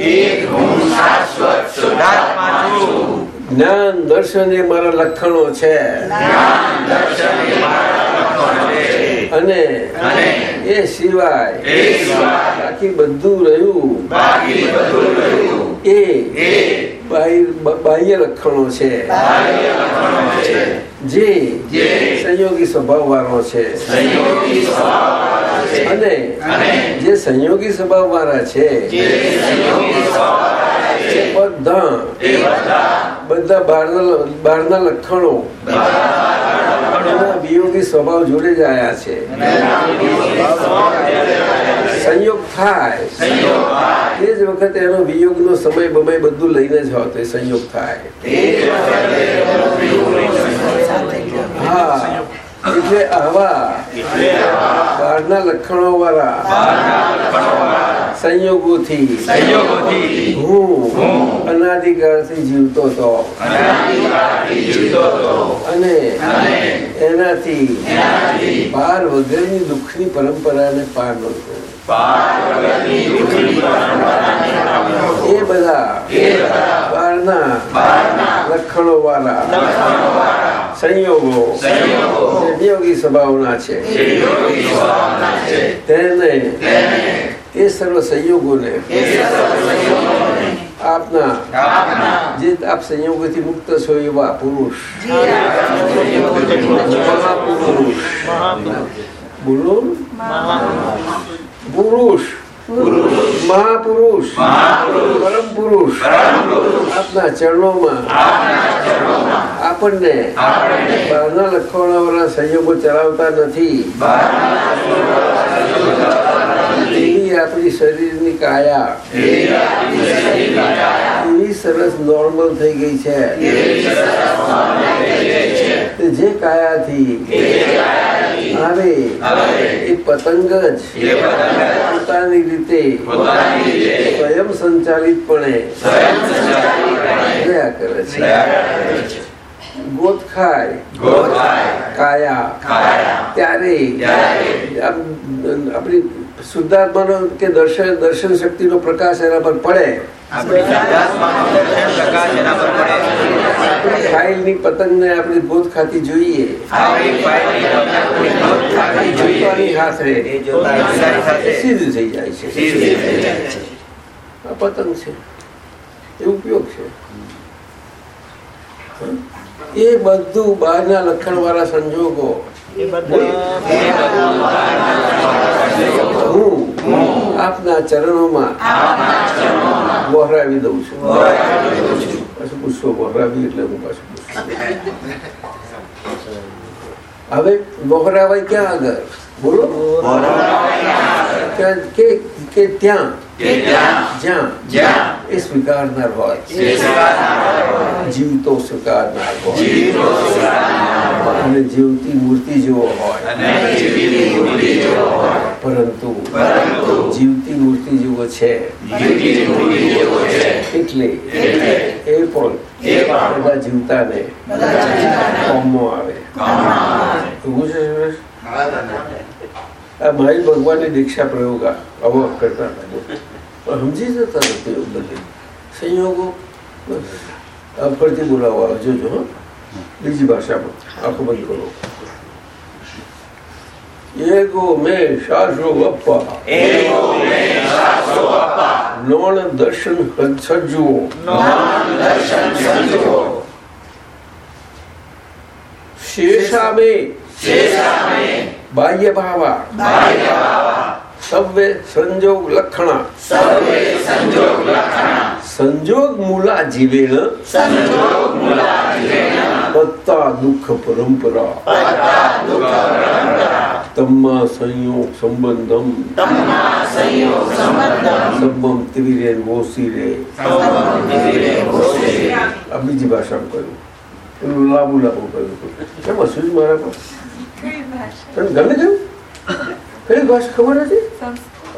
જ્ઞાન દર્શન એ મારા લક્ષણો છે. અને એ સિવાય બાકી બધું રહ્યું. એ બાહ્ય- લક્ષણો છે. જે સંયોગી સ્વભાવ વાળો છે. અને જે સંયોગી સ્વભાવ વાળા છે. બધા બધા બહારના બહારના લક્ષણો. એના વિયોગી સ્વભાવ જોડે જ આયા છે. સંયોગ થાય. તે જ વખતે એનો વિયોગ નો સમય બમય બધું લઈને જ હોતો સંયોગ થાય. હા. એટલે આવા બહારના લક્ષણો વાળા સંયોગોથી હું અનાદિકાળથી જીવતો હતો. અને એનાથી પાર વગરની દુઃખની પરંપરાને પાર નહોતો એ બધા બહારના લક્ષણો વાળા સંયોગો. જે વિયોગી સ્વભાવના છે. તેને એ સર્વ સંયોગોને આપના જે આપ સંયોગોથી મુક્ત છો એવા પુરુષ. મહાપુરુષ. પુરુષ. મહાપુરુષ. પરમ પુરુષ. આપના ચરણોમાં. આપણને બહારના લખવાના સંયોગો ચલાવતા નથી. એવી આપણી શરીરની કાયા. એવી સરસ નોર્મલ થઈ ગઈ છે. જે કાયાથી આવે. એ પતંગ જ. પોતાની રીતે. સ્વયં સંચાલિતપણે રહ્યા કરે છે. ગોત ખાય. કાયા. ત્યારે આપણી શુદ્ધાત્માનો કે દર્શન દર્શન શક્તિનો પ્રકાશ એના પર પડે. ફાઇલની પતંગને આપણે ગોત ખાતી જોઈએ. સીધું થઈ જાય છે. પતંગ છે. એ ઉપયોગ છે. એ બધું બહારના લખણ વાળા સંજોગો હું. આપના ચરણોમાં વહરાવી દઉં છું. પાછું પૂછશો વહરાવી એટલે હું પાછું હવે વહરાવાય ક્યાં આગળ? બોલો. ક્યાં કે કે ત્યાં? જ્યાં? એ સ્વીકારનાર હોય. જીવતો સ્વીકારનાર હોય. અને જીવતી મૂર્તિ જેવો હોય. પરંતુ જીવતી મૂર્તિ જેવો છે. એટલે એ પણ બધા જીવતાને કોમમાં આવે. એવું છે? આ મારી ભગવાનની દીક્ષા પ્રયોગ આવો કરતા હતા. સમજી જતા નથી એવું બધી. સંયોગો ફરતી બોલાવો આવે જોજો બીજી ભાષામાં આખું બંધ કરો. એગો મે શાસો અપ્પા નોણ દર્શન સજ્જુઓ શેષા મે બાહ્ય ભાવા. સવે સંજોગ લક્ષણા સંજોગ મૂલા જીવેણ. પત્તા દુઃખ પરંપરા. તમ્મા સંયોગ સંબંધમ. સબ્બમ ત્રિરે વોસીરે. આ બીજી ભાષામાં કહ્યું એનું લાંબુ લાંબુ કહ્યું એમાં શું મારા પર? તને ગમે તેવું કઈ ભાષા ખબર નથી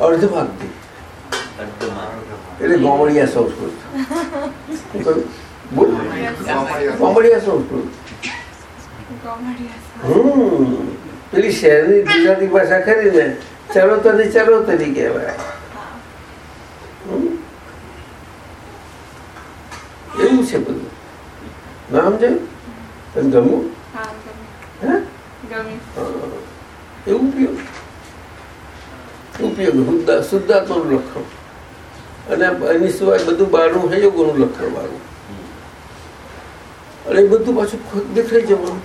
અર્ધ ભાગતી એટલે ગોમડિયા સંસ્કૃત શું કહ્યું? બોલ ગોમડિયા સંસ્કૃત હમ પેલી શહેરની ગુજરાતી ભાષા ખરી ને ચરોતરી ચરોતરી કહેવાય હમ? એવું છે બધું ના સમજાયું તને ગમવું હે હા. એ ઉપયોગ ઉપયોગ શુદ્ધાત્માનું લક્ષણ. અને એની સિવાય બધું બહારનું સંયોગોનું લખણ વાળું અને બધું પાછું દેખાઈ જવાનું.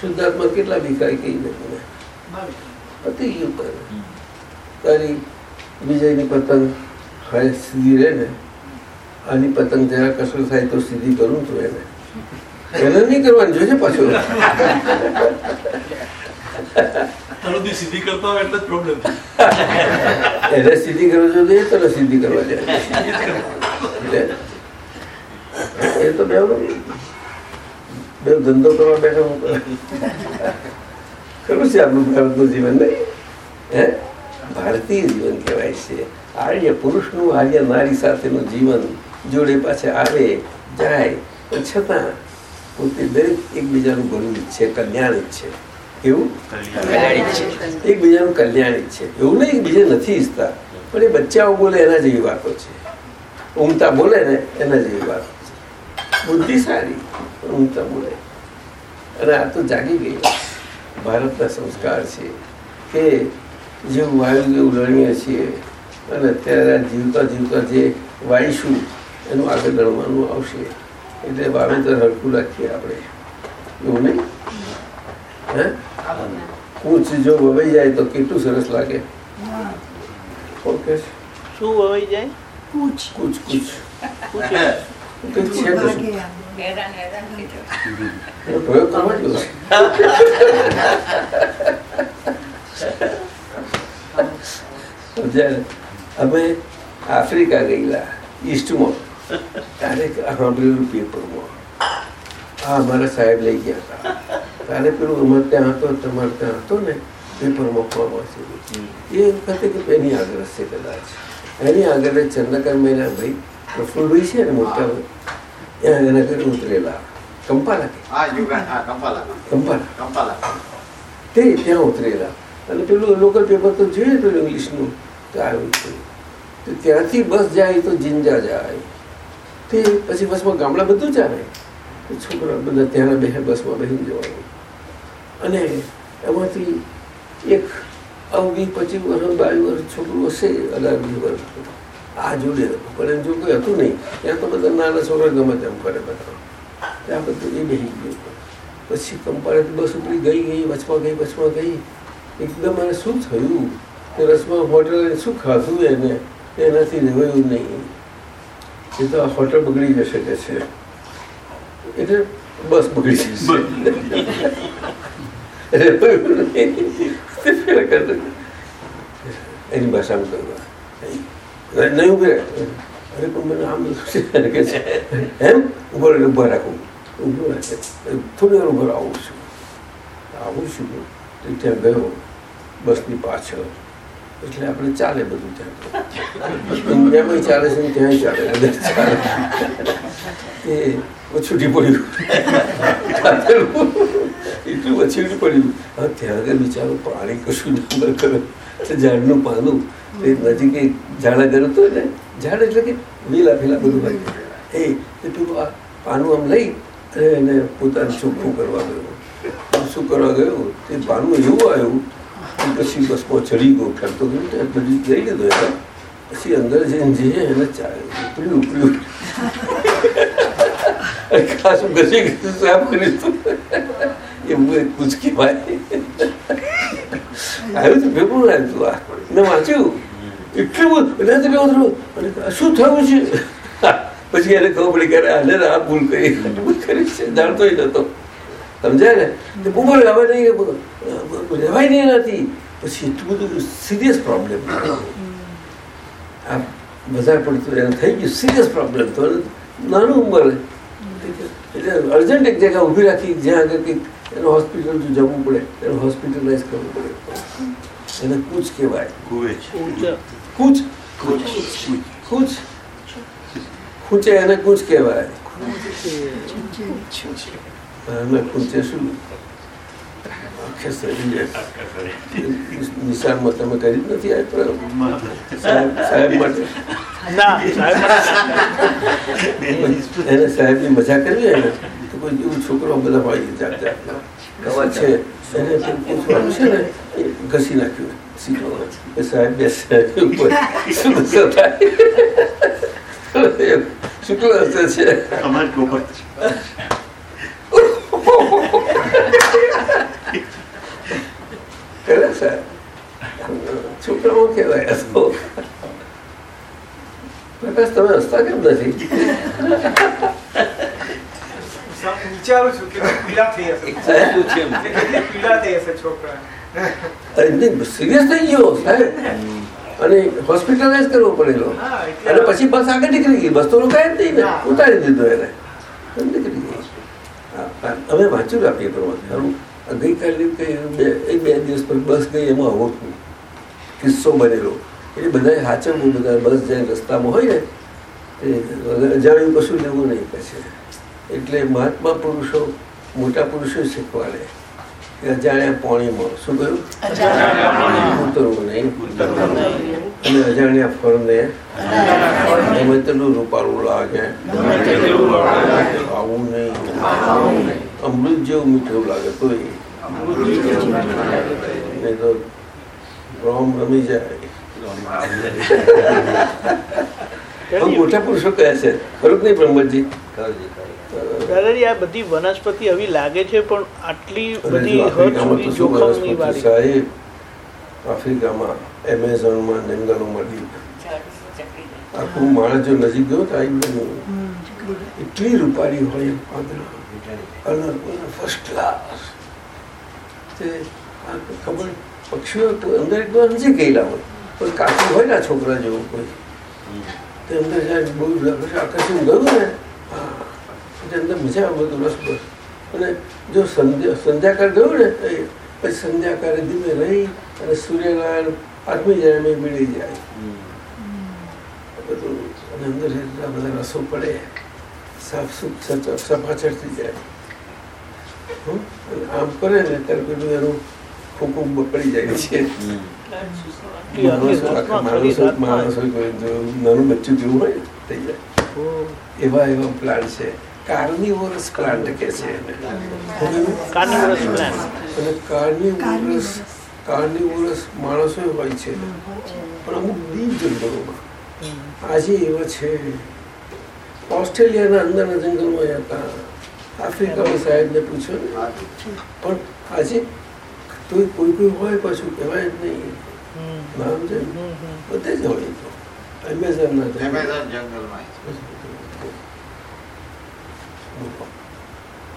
શુદ્ધાત્મા કેટલા વિકાય કઈ ને પતી ગયું તારે તારી વિજયની પતંગ હાય સીધી રહે ને. આની પતંગ જરા કશું થાય તો સીધી કરું તો એને. નહીં કરવાની જોજે પાછું. તરતથી સીધી કરતા હોય એટલે જ પ્રોબ્લેમ એને સીધી કરો છો તો એ તને સીધી કરવા જાય એ તો બે બે ધંધો કરવા બેઠા ખરું છે આપણું ભારતનું જીવન નહીં? હે? ભારતીય જીવન કહેવાય છે. આર્ય પુરુષનું આર્ય નારી સાથેનું જીવન જોડે પાછે આવે જાય. છતાં પોતે દરેક એકબીજાનું ભલું ઈચ્છે કલ્યાણ ઈચ્છે એવું? એકબીજાનું કલ્યાણ ઈચ્છે એવું નહીં એકબીજા નથી ઈચ્છતા પણ એ બચ્ચાઓ બોલે એના જેવી વાતો છે. ઊંઘતા બોલે ને એના જેવી વાતો છે. બુદ્ધિ સારી ઊંઘતા બોલે. અને આ તો જાગી ગઈ. ભારતના સંસ્કાર છે કે જેવું વાયુ જેવું લણીએ છીએ અને અત્યારે આ જીવતા જીવતા જે વાઈશું એનું આગળ ગણવાનું આવશે. એટલે વાવેતર હરખું રાખીએ આપણે. એવું નહીં? હે? કૂચ જો વવાઈ જાય તો કેટલું સરસ લાગે? ઓકે. શું વવાઈ જાય? કૂચ કૂચ કૂચ પૂછે અમે આફ્રિકા ગયેલા ઈસ્ટમાં ત્યારે સાંભળેલું પેપરમાં આ અમારા સાહેબ લઈ ગયા હતા. ત્યારે પેલું અમારે ત્યાં હતો તમારે ત્યાં હતો ને પેપરમાં ફોર્મ હશે. એ વખતે કે એની આગળ હશે કદાચ. એની આગળ જ ચંદ્રકાંત મહિના ભાઈ પ્રફુલભાઈ છે ને મોટા ભાઈ એના ઘરે ઉતરેલા. કંપાલા કંપાલા. તે ત્યાં ઉતરેલા. અને પેલું લોકલ પેપર તો જોઈએ પેલું ઇંગ્લિશનું તો આવ્યું તો ત્યાંથી બસ જાય તો જિંજા જાય. તે પછી બસમાં ગામડા બધું ચાલે. છોકરા બધા ત્યાંના બે બસમાં બેસી જવાનું. અને એમાંથી એક આવું પચીસ વર્ષ બાવીસ વર્ષ છોકરું હશે અઢાર વીસ વર્ષ. આ જોડે પણ એમ જો કોઈ હતું નહીં. ત્યાં તો બધા નાના છોકરા ગમે તેમ કરે બધા. ત્યાં બધું એ બેસી ગયું. પછી કંપાળે બસ ઉપરી ગઈ ગઈ, વચમાં ગઈ વચમાં ગઈ. એકદમ એને શું થયું? કે રસમાં હોટેલ શું ખાધું એને? એનાથી રહેવાયું નહીં. એ તો આ હોટલ બગડી જશે કે છે? એટલે બસ બગડી જશે. એની ભાષામાં કરવા નહીં ઊભી અરે પણ મને આમ કે છે. એમ? ઊભો ઊભા રાખું. ઊભો રાખે થોડી વાર ઊભો આવું છું. આવું છું. ત્યાં ગયો. બસની પાછળ. એટલે આપણે ચાલે બધું ત્યાં. ચાલે છે ને ત્યાંય ચાલે. ચાલે. એ છૂટી પડ્યું. એટલું વછીડી પડ્યું. હવે ત્યાં આગળ બિચારો પાણી કશું નંબર કર્યો તો ઝાડનું પાનું. એ નજીક એક ઝાડ આગળ હતું ને, ઝાડ એટલે કે વેલા ફેલા બધું ભાઈ એ પેલું આ પાનું આમ લઈ અને એને પોતાનું ચોખ્ખું કરવા ગયું. શું કરવા ગયું? તે પાનું એવું આવ્યું પછી બસમાં ચડી ગયો ફરતો ગયો જઈ ગયો એને. પછી અંદર જઈને જઈએ એને ચાલે. ઉપરી ઉપરી ખાસ ઘસી ઘસી સાફ કરી એક કુછ ભાઈ આવ્યું તો ભેગું આવ્યું આ મેં વાંચ્યું? એટલું બધું. એટલે ઉતરું અને શું થયું છે? પછી એને ખબર પડી કે આને આ ભૂલ કરી. ભૂલ કરી છે. જાણતો નતો. સમજાય ને? તો બહુ હવે નહીં રહેવાય નહીં નથી પછી એટલું બધું સિરિયસ પ્રોબ્લેમ આ વધારે પડતું એને થઈ ગયું સિરિયસ પ્રોબ્લેમ તો નાનું ઉંમર એટલે અર્જન્ટ એક જગ્યા ઊભી રાખી જ્યાં આગળ કંઈક એને હોસ્પિટલ જવું પડે એને હોસ્પિટલાઇઝ કરવું પડે. એને કૂચ કહેવાય. કૂચ. કૂચ. ખૂંચે એને કૂચ કહેવાય. શું આખે શરીરે નિશાનમાં તમે કરી જ નથી આ પ્રયોગ સાહેબ સાહેબ માટે એને સાહેબની મજા કરવી હોય તો કોઈ એવું છોકરો બધા હોય જાત જાતના છે એને પૂછવાનું છે ને એ ઘસી નાખ્યું સીધો સાહેબ બેસે ઉપર શું ગુસ્સો થાય શુક્લ હશે છે કરે પ્રકાશ તમે હસતા કેમ નથી સિરિયસ થઈ ગયો સાહેબ અને હોસ્પિટલાઇઝ કરવો પડેલો અને પછી બસ આગળ નીકળી ગઈ બસ તો રોકાય જ નહીં ને ઉતારી દીધો એને નીકળી અમે વાંચ્યું આપીએ પ્રમાણે ગઈકાલે કઈ બે એક બે દિવસ પર બસ ગઈ એમાં આવો કિસ્સો બનેલો. એટલે બધાએ સાચવવું બધા બસ જાય રસ્તામાં હોય ને અજાણ્યું કશું લેવું નહીં પછી. એટલે મહાત્મા પુરુષો, મોટા પુરુષો શીખવાડે. અજાણ્યા પાણીમાં. શું કહ્યું? ઉતરવું નહીં. અને અજાણ્યા ફળને ગમે તેટલું રૂપાળું લાગે. આવું નહીં. અમૃત જેવું મીઠું લાગે તો નહીં તો રોમ રમી જાય. મોટા પુરુષો કહે છે. ખરું નહીં બ્રહ્મજી? દાદાજી આ બધી વનસ્પતિ આવી લાગે છે પણ આટલી બધી હદ સુધી જોખમની વાળી સાહેબ આફ્રિકામાં એમેઝોનમાં જંગલોમાંથી આખું માણસ જો નજીક ગયો તો આવી એટલી રૂપારી હોય પાંદડા. ફર્સ્ટ ક્લાસ તે ખબર પક્ષીઓ તો અંદર એકદમ નજીક ગયેલા હોય. પણ કાચું હોય ને છોકરા જેવું કોઈ. તે અંદર બહુ આકર્ષણ ગયું ને. હા. અંદર મજા આવે બધું રસ બસ. અને જો સંધ્યા સંધ્યાકાળ ગયું ને એ પછી સંધ્યાકાળે ધીમે રહી અને સૂર્યનારાયણ આત્મી જાય એમ મળી જાય. બધું અને અંદર બધા રસો પડે સાફ સચ- સપાચર થઈ જાય. હમ? અને આમ કરે ને ત્યારે પેલું એનું ખોખું બકડી જાય છે. નાનું બચ્ચું જેવું હોય થઈ જાય. એવા એવા પ્લાન્ટ છે. કાર્નિવોરસ પ્લાન્ટ કે છે એને. Carnivorous plant. અને કાર્નિવોરસ કાર્નિવોરસ માણસો હોય છે. પણ અમુક દીપ જંગલોમાં. આજે એવા છે. ઓસ્ટ્રેલિયાના અંદરના જંગલમાં હતા. આફ્રિકામાં સાહેબને પૂછ્યો ને. પણ આજે તો કોઈ કોઈ હોય પાછું કહેવાય જ નહીં. નામ છે બધે જ હોય તો. એમેઝોનના એમેઝોન જંગલમાં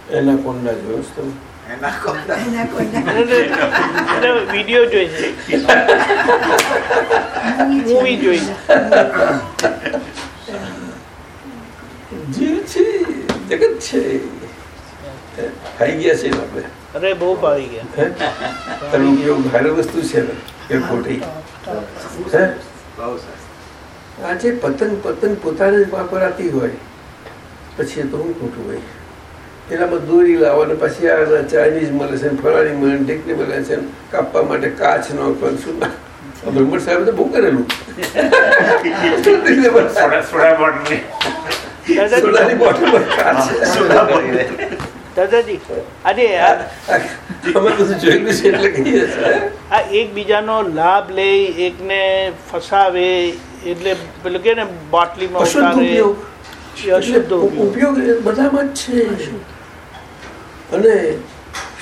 એના કોંડા જોયો તમે? એના કોંડા એના કોંડા એટલે વીડિયો જોઈ છે. મૂવી જોઈ જીવ છે. જગત છે. ખાઈ ગયા છે આપણે. અરે બહુ ભાવી ગયા. હે? તારો ભારે વસ્તુ છે ને? કે ખોટી. હે. બહુ સરસ પતંગ પતંગ પોતાને જ વાપરાતી હોય પછી એ તો હું ખોટું હોય એનામાં દોરી લાવો પછી આ ચાઇનીઝ મળે છે ને મળે ને ઢીકની મળે છે કાપવા માટે કાચ નો પણ શું ના બ્રહ્મણ સાહેબ તો બહુ કરેલું. દાદાજી. આજે આ એકબીજાનો લાભ લે એકને ફસાવે એટલે પેલું કે ને બાટલીમાં ઉતારે. ઉપયોગ અશુદ્ધ ઉપયોગ ઉપયોગ બધામાં જ છે અને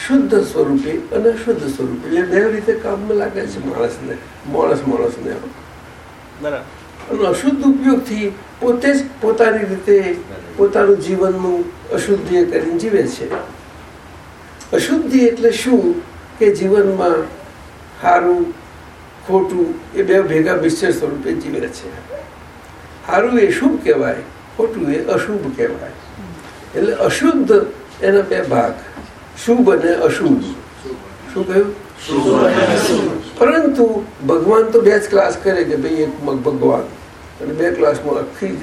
શુદ્ધ સ્વરૂપે અને શુદ્ધ સ્વરૂપે. એ બે રીતે કામમાં લાગે છે માણસને માણસ માણસને. બરાબર. અશુદ્ધ ઉપયોગથી પોતે જ પોતાની રીતે પોતાનું જીવનનું અશુદ્ધિ કરીને જીવે છે. અશુદ્ધિ એટલે શું? કે જીવનમાં સારું ખોટું એ બે ભેગા મિશ્ર સ્વરૂપે જીવે છે. સારું એ શુભ કહેવાય? ખોટું એ અશુભ કહેવાય. એટલે અશુદ્ધ એના બે ભાગ. શુભ અને અશુભ. શું કહ્યું? પરંતુ ભગવાન તો બે જ ક્લાસ કરે કે ભાઈ એક મ- ભગવાન. અને બે ક્લાસમાં આખી જ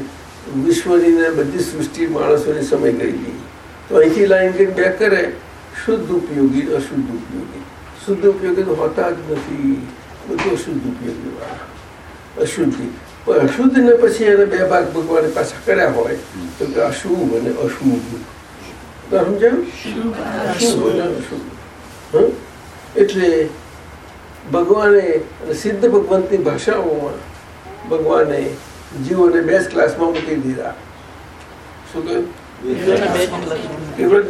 વિશ્વની ને બધી સૃષ્ટિ માણસોની સમય ગયેલી તો અહીંથી લાઈન કરીને બે કરે. શુદ્ધ ઉપયોગી, અશુદ્ધ ઉપયોગી. શુદ્ધ ઉપયોગી તો હોતા જ નથી. બધું અશુદ્ધ ઉપયોગી વાળા. અશુદ્ધિ. પણ અશુદ્ધ ને પછી એને બે ભાગ ભગવાને પાછા કર્યા હોય તો કે અશુભ અને અશુભ? એટલે ભગવાને સિદ્ધ ભગવંતની ભાષાઓમાં ભગવાને જીવોને બે ક્લાસમાં મૂકી દીધા. શું કહ્યું?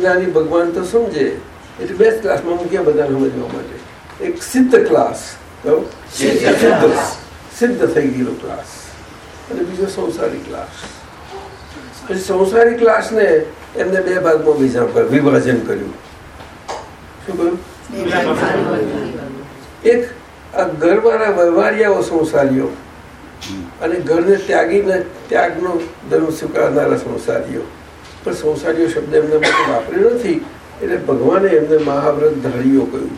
જ્ઞાની ભગવાન તો સમજે એટલે બે ક્લાસમાં મૂક્યા બધા સમજવા માટે. એક સિદ્ધ ક્લાસ સિદ્ધ. થઈ ગયેલો ક્લાસ અને બીજો સંસારી ક્લાસ પછી સંસારી ક્લાસને એમને બે ભાગમાં બીજા વિભાજન કર્યું. શું કહ્યું એક આ ઘરવાળા વ્યવહારિયાઓ સંસારીઓ. અને ઘરને ત્યાગીને ત્યાગનો ધર્મ સ્વીકારનારા સંસારીઓ. પણ સંસારીઓ શબ્દ એમને માટે વાપર્યો નથી. એટલે ભગવાને એમને મહાવ્રત ધારીઓ કહ્યું.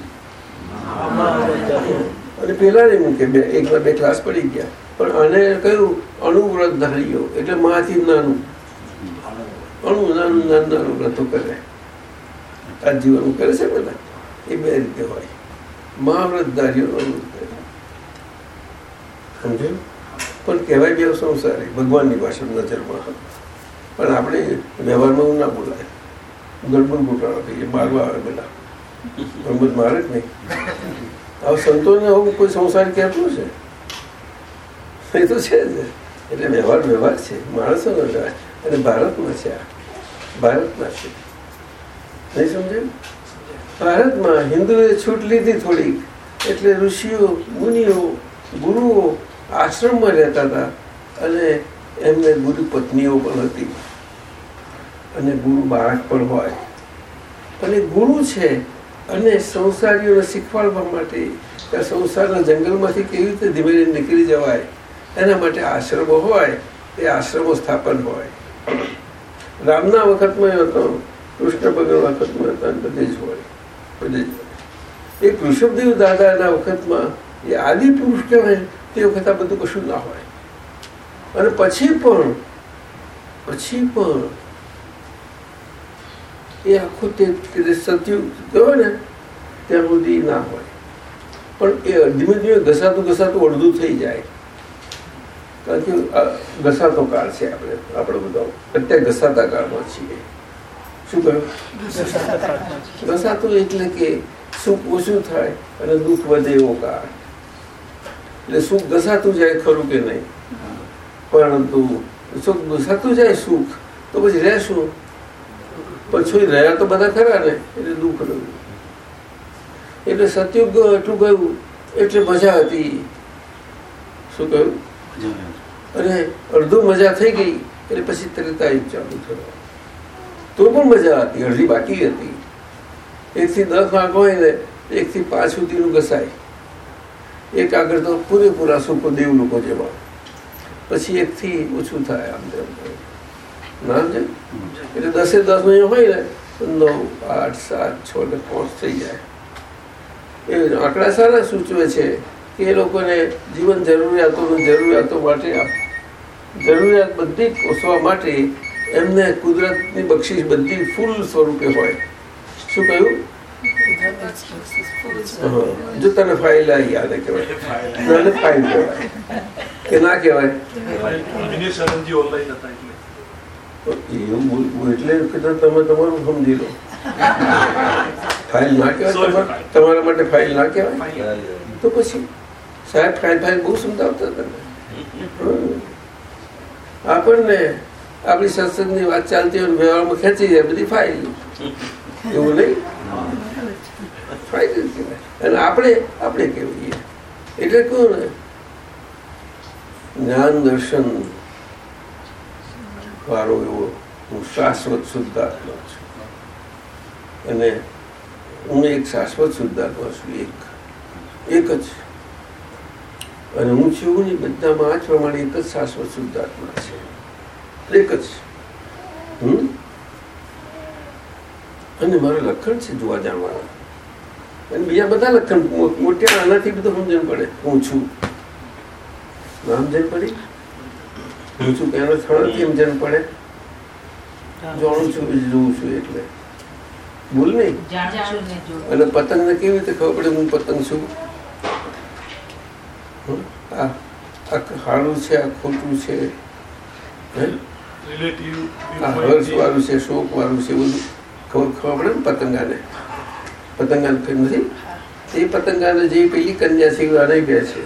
અને પેલા ને મૂકે બે એકના બે ક્લાસ પડી ગયા. પણ આને કહ્યું અણુવ્રત ધારીઓ, એટલે માથી નાનું. અણુ નાનું નાનું નાનું વ્રતો કરે. આ જીવન કરે છે બધા. એ બે રીતે હોય. મહાવ્રતધારીઓ અણુ કરે. સમજ્યું પણ કહેવાય બે સંસારી, ભગવાનની ભાષા નજરમાં પણ આપણે વ્યવહારમાં ના બોલાય. ગણપણ ગોટાળા કહીએ મારવા આવે બધા ગમત મારે જ નહીં. હવે સંતોને આવું કોઈ સંસાર કહેતું છે એ તો છે જ. એટલે વ્યવહાર વ્યવહાર છે. માણસોનો વ્યવહાર અને ભારતમાં છે આ. ભારતમાં છે. નહીં સમજાયું? ભારતમાં હિન્દુએ છૂટ લીધી થોડીક. એટલે ઋષિઓ, મુનિઓ, ગુરુઓ આશ્રમમાં રહેતા હતા. અને એમને ગુરુ પત્નીઓ પણ હતી. અને ગુરુ બાળક પણ હોય. અને ગુરુ છે અને સંસારીઓને શીખવાડવા માટે સંસારના જંગલમાંથી કેવી રીતે ધીમે ધીમે નીકળી જવાય, એના માટે આશ્રમો હોય, એ આશ્રમો સ્થાપન હોય. રામના વખતમાં હતો કૃષ્ણ ભગવાન વખતમાં હતા બધે જ હોય, બધે જ એ વૃષભદેવ દાદાના વખતમાં એ આદિ પુરુષ કહેવાય, તે વખત આ બધું કશું ના હોય. અને પછી પણ પછી પણ એ આખું તે તે કહેવાય ને ત્યાં સુધી ના હોય. પણ એ ધીમે ધીમે ઘસાતું ઘસાતું અડધું થઈ જાય. કારણ કે ઘસાતો કાળ છે આપણે આપણે બધા. અત્યારે ઘસાતા કાળમાં છીએ. શું કહ્યું? ઘસાતું એટલે કે સુખ ઓછું થાય અને દુઃખ વધે એવો કાળ. એટલે સુખ ઘસાતું જાય ખરું કે નહીં? પરંતુ સુખ ઘસાતું જાય સુખ તો પછી રહેશું. પછી રહ્યા તો બધા ખરા ને એટલે દુઃખ રહ્યું. એટલે સતયુગ એટલું ગયું એટલે મજા હતી. શું કહ્યું? અને અડધું મજા થઈ ગઈ એટલે પછી ત્રેતાયુગ ચાલુ થયો. તો પણ મજા હતી અડધી બાકી હતી. એકથી દસ માર્ક હોય ને એકથી પાંચ સુધીનું ઘસાય. એક આગળ તો પૂરેપૂરા સુખો દેવ લોકો જેવા. પછી એકથી ઓછું થાય આમ તેમ. ના છે? એટલે દસે દસ અહીંયા હોય ને નવ આઠ સાત છ ને પાંચ થઈ જાય. એ આંકડા સારા સૂચવે છે કે એ લોકોને જીવન જરૂરિયાતોની જરૂરિયાતો માટે જરૂરિયાત બધી પોષવા માટે એમને કુદરતની બક્ષિસ બધી ફૂલ સ્વરૂપે હોય. શું કહ્યું. જો તને ફાઇલ આવી યાદ કહેવાય. ફાઇલ. કહેવાય. કે ના કહેવાય દિનેશ આનંદજી ઓનલાઈન હતા એટલે એવું બોલ- બોલ એટલે કે તમે તમારું સમજી લો. ફાઇલ ના કહેવાય તમારા- તમારા માટે ફાઇલ ના કહેવાય. તો પછી સાહેબ ફાઇલ ફાઇલ બહુ સમજાવતા હતા આપણને આપણી સત્સંગની વાત ચાલતી હોય વ્યવહારમાં ખેંચી જાય બધી ફાઇલ એવું નહીં? ફાઇલ અને આપણે આપણે કેવું એટલે કહ્યું ને જ્ઞાન દર્શન વાળો એવો હું શાશ્વત શુદ્ધાત્મા છું અને હું એક શાશ્વત શુદ્ધાત્મા છું એક એક જ અને હું છું ને બધામાં આ પ્રમાણે એક જ શાશ્વત શુદ્ધાત્મા છે એક જ હમ અને મારા લક્ષણ છે જોવા જાણવાના અને બીજા બધા લક્ષણ મોટા આનાથી બધું સમજણ પડે હું છું નામ જણ પડી છું એનો સ્થળથી સમજણ પડે. જોણું છું બીજું જોઉં છું એટલે. ભૂલ નહીં અને પતંગને કેવી રીતે ખબર પડે હું પતંગ છું? હમ? આ આ સારું છે આ ખોટું છે. હે? આ હર્ષ વાળું છે શોક વાળું છે બધું. ખબર ખબર પડે ને પતંગાને? પતંગાને નથી? એ પતંગાને જે પેલી કન્યા છે એ આને બે છે.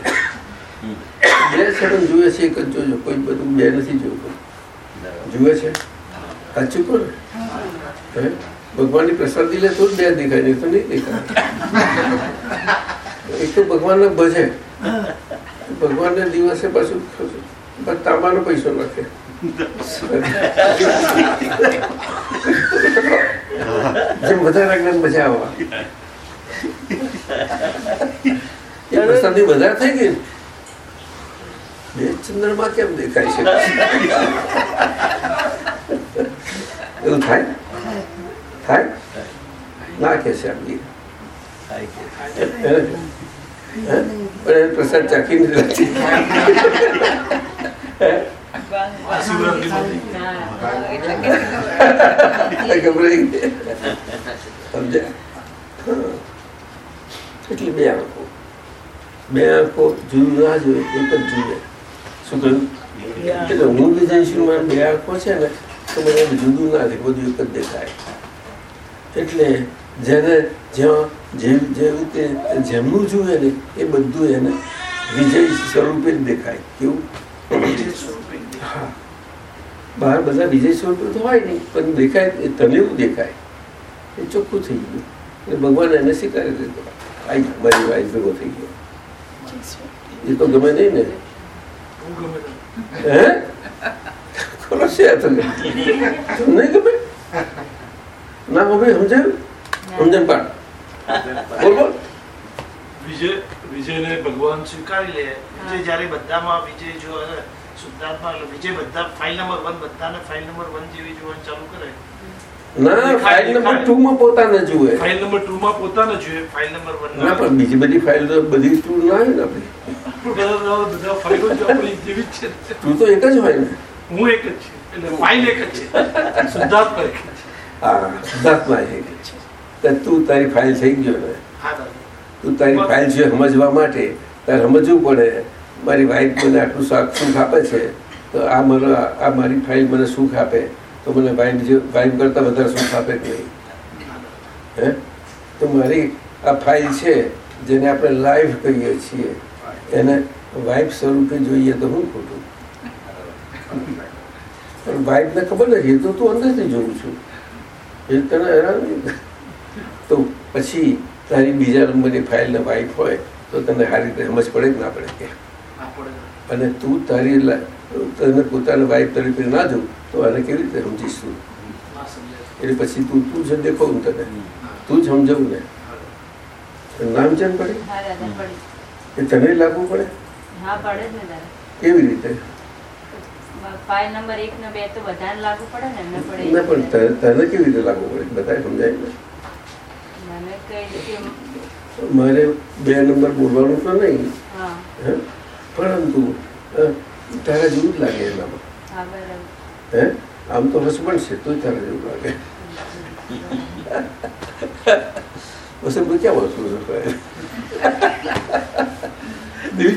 બે પણ જુએ છે એક જ જોજો કોઈ બધું બે નથી જોયું. જુએ છે? સાચું હે? ભગવાનની પ્રસાદી લે તો જ બે દેખાય નહીં તો નહીં દેખાય. એક તો ભગવાનને ભજે. ભગવાનને દિવસે પાછું તાંબાનો પૈસો નાખે. જેમ બધા જ્ઞાન મજા આવવા પ્રસાદી વધારે થઈ ગઈ ચંદ્રમાં કેમ દેખાય છે? એવું થાય? થાય? ના કે છે આપણી? પ્રસાદ ચાખીને નથી ગભરાઈ. સમજ્યા. એટલે બે આંખો? બે આંખો જુદું ના જોઈએ એક જ જોઈએ શું કહ્યું? એટલે હું વિજયશ્રી માં બે આંખો છે ને તો મને એમ જુદું ના દેખાય બધું એક જ દેખાય. એટલે જેને જ્યાં જેમ જેવી રીતે જેમનું જુએ ને એ બધું એને વિજય સ્વરૂપે જ દેખાય. કેવું? હા. બહાર બધા વિજય સ્વરૂપે તો હોય નહીં પણ દેખાય એ તને એવું દેખાય. એ ચોખ્ખું થઈ ગયું. એટલે ભગવાન એને સ્વીકારી દીધો. આઈ મારી વાઈ ભેગો થઈ ગયો. એ તો ગમે નહીં ને. હું ખરો છે આ તો તમને ગમે ના હવે સમજાયું સમજણ પાડ બોલ બોલ વિજય વિજયને ભગવાન સ્વીકારી લે વિજય જ્યારે બધામાં વિજય જો શુદ્ધાત્મા વિજય બધા ફાઇલ નંબર વન બધાને ફાઇલ નંબર વન જેવી જોવાનું ચાલુ કરે. ના ફાઇલ નંબર ટુ માં પોતાને જુએ ફાઇલ નંબર ટુ માં પોતાને જોઈએ ફાઇલ નંબર ના પણ બીજી બધી ફાઇલ તો બધી ટુ ના હોય ને આપણી. ટુ તો એક જ હોય ને. હું એક જ છું એટલે ફાઇલ એક જ છે. શુદ્ધાત્મા એક જ છે. હા સિદ્ધાર્થમાં એક જ છે. તું તારી ફાઇલ થઈ ગયો ને. તું તારી ફાઇલ છે સમજવા માટે તારે સમજવું પડે. મારી વાઈફ મને આટલું સુખ આપે છે? તો આ મારો આ મારી ફાઇલ મને સુખ આપે? તો મને જે વાઈફ કરતાં વધારે સુખ આપે કે નહીં હે? તો મારી આ ફાઇલ છે જેને આપણે લાઈફ કહીએ છીએ એને વાઈફ સ્વરૂપે જોઈએ તો હું ખોટું? પણ વાઈફને ખબર નથી તો તું અંદરથી જોઉં છું. એ તને હેરાન તો પછી તારી બીજા નંબરની ફાઇલને વાઈફ હોય તો તને સારી રીતે સમજ પડે કે ના પડે? કે અને તું તારી તને પોતાની વાઈફ તરીકે ના જોઉં? તો આને કેવી રીતે રૂજીશું એટલે પછી તું તું જ દેખાવું તને. તું જ સમજાવું ને. નામ પડે? એ તને લાગવું પડે? હા પડે ને કેવી રીતે? તને કેવી રીતે લાગવું પડે? બધા સમજાય ને. મારે બે નંબર બોલવાનું તો નહીં? પરંતુ તારા જેવું જ લાગે એનામાં. હા? આમ તો હસબન્ડ છે, તોય તારે જેવું લાગે. વસંત ક્યાં વસ્તુ છે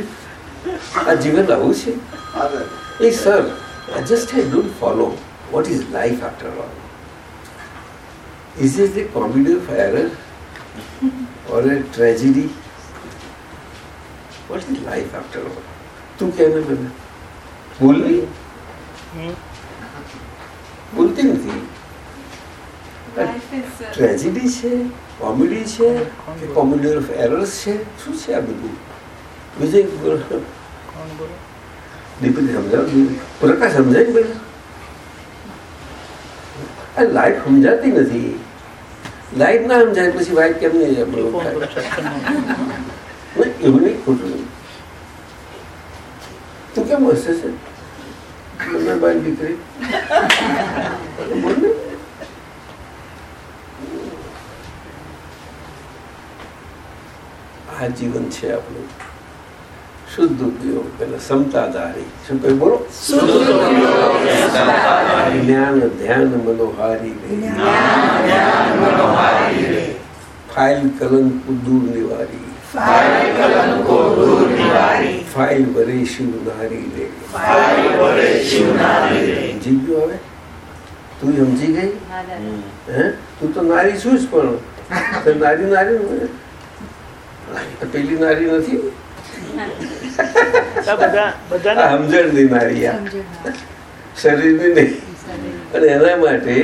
આ જીવન આવું છે? એ sir just I don't follow what is life after all is is a comedy of error or a tragedy what is life after all તું કે ને મને. બોલ નહીં બોલતી નથી ટ્રેજેડી છે કોમેડી છે કે કોમેડી ઓફ એરર્સ છે? શું છે આ બધું? વિજય કોણ બોલો? દીપક સમજાવ પ્રકાશ સમજાય ને ભાઈ આ લાઈફ સમજાતી નથી. લાઈફ ના સમજાય પછી વાઈફ કેમ નહીં એવું નહીં ખોટું. તું કેમ હશે છે? દીકરી આ જીવન છે આપણું. શુદ્ધ ઉપયોગ પેલા સમતાધારી. શું કહ્યું? બોલો. જ્ઞાન ધ્યાન મનોહારી ફાઇલ કલંક દૂર નિવારી. ફાઇલ ભરે શિવ નારી રે સમજી ગયો હવે? તું સમજી ગઈ? હે? તું તો નારી છું જ પણ. નારી નારી પેલી નારી નથી? સમજણની નારી શરીરની નહીં. અને એના માટે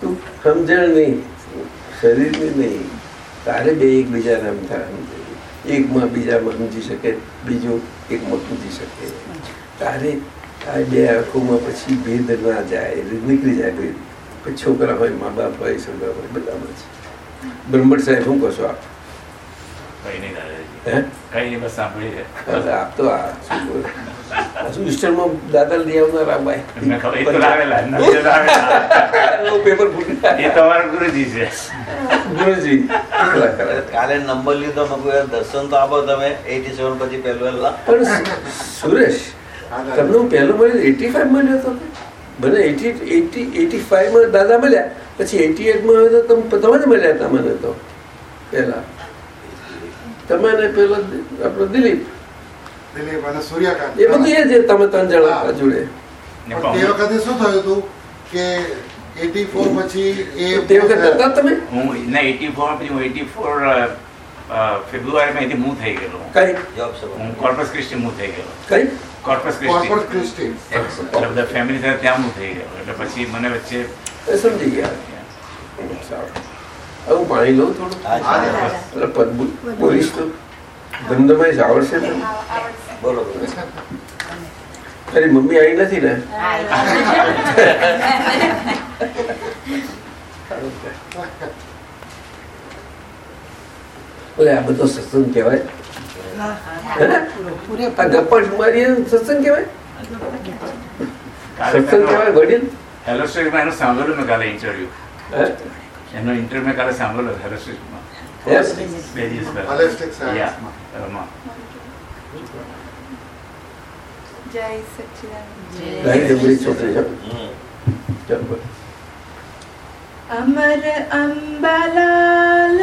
તું સમજણ નહીં શરીરની નહીં. તારે બે એકબીજાને સમજા એકમાં બીજામાં સમજી શકે, બીજો એકમાં સમજી શકે. તારે આ બે આંખોમાં પછી ભેદ ના જાય નીકળી જાય ભેદ. પછી છોકરા હોય, મા બાપ હોય, સગા હોય, બધામાં છે બ્રહ્મટ સાહેબ, શું કહો આપ? કઈ નહીં દાદાજી કઈ નહીં બસ સાંભળી છે આપ તો આ શું બોલે? આ શું ઇસ્ટરમાં દાદા લઈ આવનાર આ ભાઈ તમને ખબર એ તો લાવેલા નથી તો લાવેલા પેપર એ તમારા ગુરુજી છે ગુરુજી ખરા, ખરા. કાલે નંબર લીધો મેં કહ્યું, યાર, દર્શન તો આપો તમે એટી સેવન પછી પહેલું પણ સુરેશ તમને હું પહેલો મળ્યો એટી ફાઈવ મળ્યો હતો મને એટી એટી એટી ફાઈવમાં દાદા મળ્યા પછી એટી એટમાં આવ્યો તો તમે તમે જ મળ્યા હતા મને તો પહેલા તમે ને પેલો આપણો દિલીપ. દિલીપ અને સૂર્યકાંત. એ બધું એ જ તમે ત્રણ જણા જોડે. પણ તે વખતે શું થયું હતું કે 84 પછી એ તે વખતે હતા તમે? હું ના એટી ફોર પછી હું એટી ફોર ફેબ્રુઆરીમાં અહીંથી મૂવ થઈ ગયેલો. કઈ? જોબ હું કોર્પસ ક્રિસ્ટી મૂવ થઈ ગયેલો. કઈ? કોર્પસ ક્રિસ્ટી ક્રિસ્ટી એટલે બધા ફેમિલી સાથે ત્યાં મૂવ થઈ ગયેલો. એટલે પછી મને વચ્ચે સમજી ગયા. સારું. હું પાણી લઉં થોડું. એટલે બોલીશ તો ધમધમાઈ જ આવડશે ને. બોલો તારી મમ્મી આવી નથી ને? આ બધો સત્સંગ કહેવાય. હે ને? આ ગપ્પા મારી સત્સંગ કહેવાય? સત્સંગ કહેવાય વડીલ? હેલો એનું સાંભળ્યું મેં કાલે ઇન્ટરવ્યુ એનો ઇન્ટરવ્યુ મેં કાલે સાંભળેલો હેલો સ્ટ્રીટમાં બે દિવસ પહેલા. જય સચ્ચિદાનંદ અમર અંબાલાલ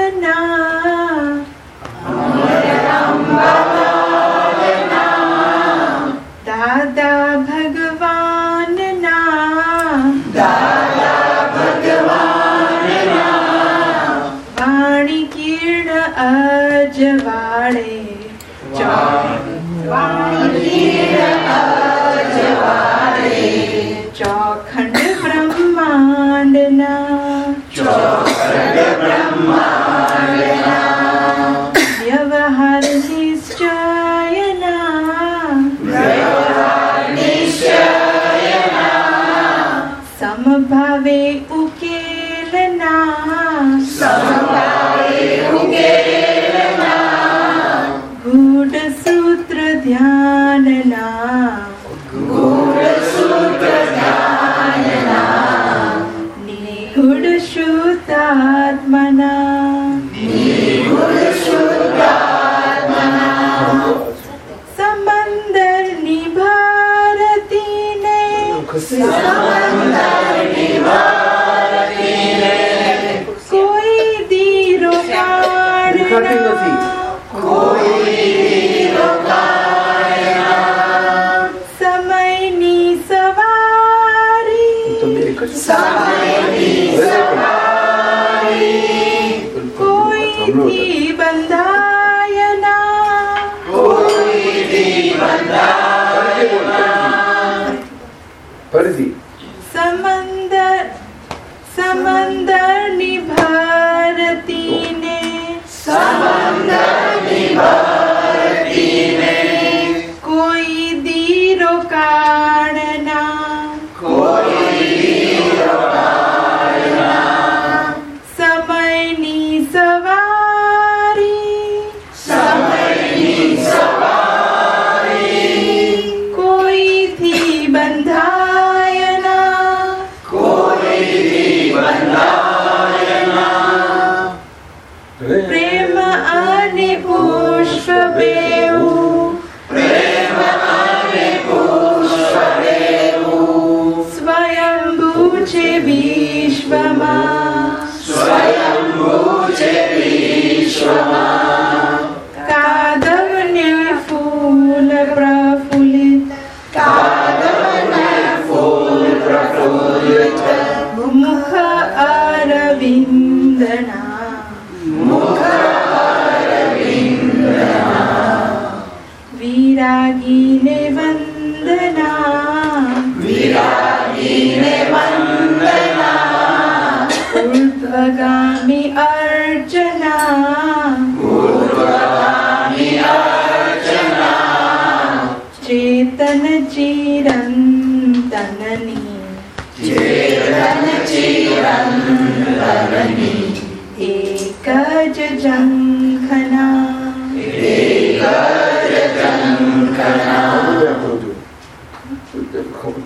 કોઈ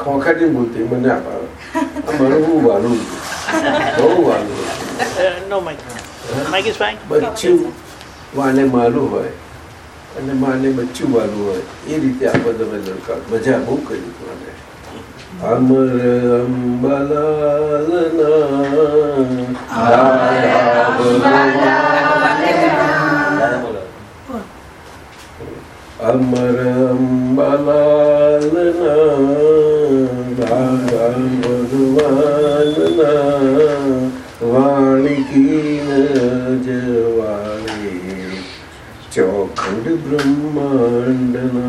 ખોખાટી બોલતી મને આ મારું બહુ વાલું બહુ વાલું બચ્ચું વાને માલું હોય અને માને બચ્ચું વાલું હોય એ રીતે આપણે તમે દરકાર મજા બહુ કરી મને અમર અંબલાલના અમર અંબાલાલના ભગવાનના વાણી કી જવાણી બ્રહ્માંડના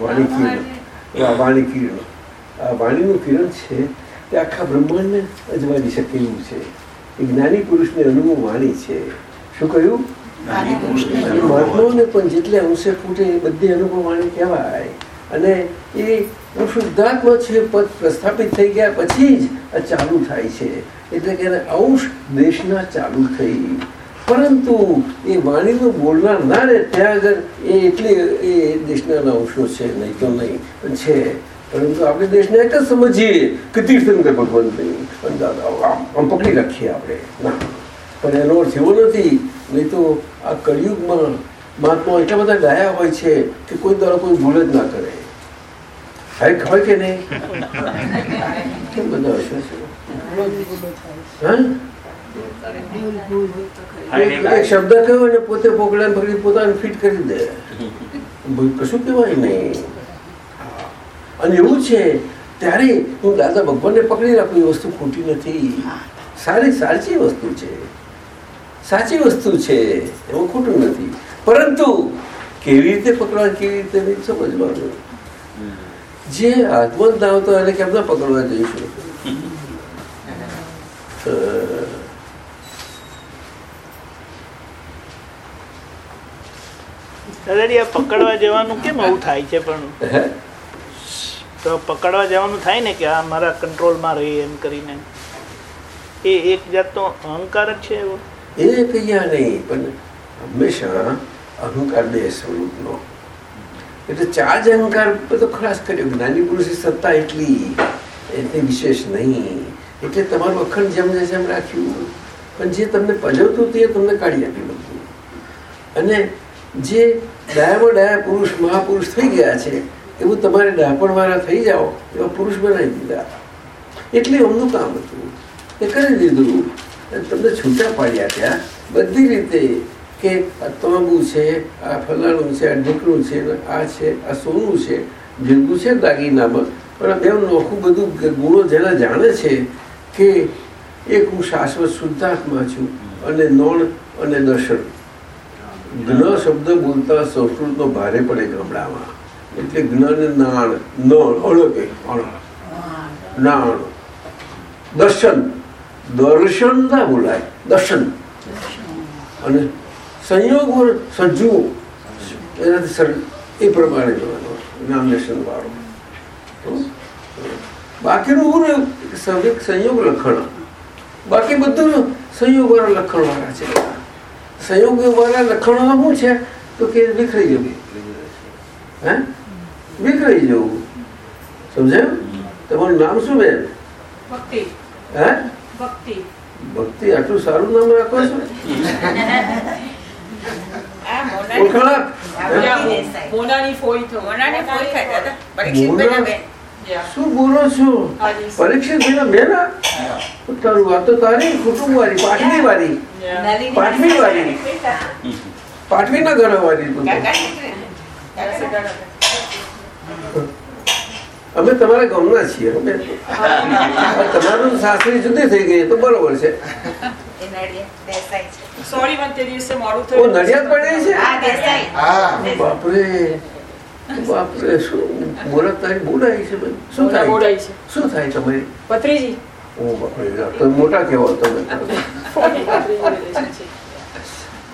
વાણી આ વાણી કિરણ આ વાણીનું કિરણ છે તે આખા બ્રહ્માંડને અજવાળી શકે એવું છે. એ જ્ઞાની પુરુષની અનુભવ વાણી છે. શું કહ્યું? મહાત્માઓને પણ જેટલે અંશે ફૂટે એ બધી અનુભવ વાણી કહેવાય. અને એ શુદ્ધાત્મા છે, પદ પ્રસ્થાપિત થઈ ગયા પછી જ આ ચાલુ થાય છે. એટલે કે અંશ દેશના ચાલુ થઈ. પરંતુ એ વાણીનું બોલનાર ના રહે, ત્યાં આગળ એ એટલી એ દેશના અંશો છે, નહીં તો નહીં, છે. પરંતુ આપણે દેશને એક જ સમજીએ કે તીર્થંકર ભગવંતની. આમ પકડી રાખીએ આપણે. પણ એનો અર્થ એવો નથી, નહીં તો આ કળિયુગમાં મહાત્મા એટલા બધા ડાયા હોય છે કે કોઈ દ્વારા કોઈ ભૂલ જ ના કરે. હોય ખબર કે નહીં કેમ બધો હશે એક શબ્દ કયો અને પોતે પોકડા પકડી પોતાને ફિટ કરી દે ભાઈ કશું કહેવાય નહીં અને એવું છે ત્યારે હું દાદા ભગવાનને પકડી રાખું એ વસ્તુ ખોટી નથી સારી સાચી વસ્તુ છે સાચી વસ્તુ છે એમાં ખોટું નથી પરંતુ કેવી રીતે પકડવા કેવી રીતે સમજવાનું. જે હાથમાં જ ના આવતો એને કેમ ના પકડવા જઈશું પકડવા જવાનું કેમ આવું થાય છે પણ? તો પકડવા જવાનું થાય ને કે આ મારા કંટ્રોલમાં રહી એમ કરીને? એ એક જાતનો અહંકાર જ છે એવો? એ કહીયા નહીં પણ હંમેશા અહંકાર બે સ્વરૂપનો એટલે ચાર જ અહંકાર બધો ખલાસ કર્યો. જ્ઞાની પુરુષની સત્તા એટલી એટલી વિશેષ નહીં. એટલે તમારું અખંડ જેમ ને જેમ રાખ્યું. પણ જે તમને પજવતું તે તમને કાઢી આપ્યું બધું. અને જે ડાયામાં ડાયા પુરુષ, મહાપુરુષ થઈ ગયા છે, એવું તમારે ડાપણવાળા થઈ જાઓ, એવા પુરુષ બનાવી દીધા. એટલે એમનું કામ હતું. એ કરી દીધું. તમને છૂટા પાડ્યા ત્યાં. બધી રીતે કે તાંબુ છે, આ ફલાણું છે, આ ઢીકણું છે, આ છે, આ સોનું છે ભેગું છે દાગીનામાં. પણ એમ આખું બધું ગુણો જેના જાણે છે કે એક હું શાશ્વત શુદ્ધાત્મા છું અને નોણ અને દર્શન જ્ઞ શબ્દ બોલતા સંસ્કૃતનો ભારે પડે ગામડામાં. એટલે જ્ઞાન નાણ, નણ અળકે નાણ. દર્શન. દર્શન ના બોલાય. દર્શન. અને સંયોગ સજ્જુ એનાથી સર એ પ્રમાણે જોવાનો દર્શન વાળો. બાકીનું હું સંયોગ સંયોગ લખણ બાકી બધું સંયોગ વાળા લખણ વાળા છે. સંયોગ વાળા લખણો શું છે? તો કે વિખરાઈ જવું. હે? વિખરાઈ જવું. સમજાયું? તમારું નામ શું બેન? ભક્તિ. હે? ભક્તિ. ભક્તિ. આટલું સારું નામ રાખો છો. મોનાની- ફોઈ તો મોનાની ફોઈ પરીક્ષિત બેન શું બોલો છો પરીક્ષિત બેના તારું વાત તો તારી કુટુંબ વાળી પાટવી વાળી પાટવી વાળી પાટવી ના ઘર વાળી. અમે તમારા ગામના છીએ અમે તમારું સાસરી જુદી થઈ ગઈ તો બરોબર છે સોરી પણ તે દિવસે મોડું ઓ થયું નડિયાદ પડે છે? હા દેસાઈ હા. બાપરે બાપરે શું બોલત તારી બોલાય છે શું થાય? બોલાય છે. શું થાય તમારી? પત્રીજી ઓ બાપરે તો મોટા કેવો તમે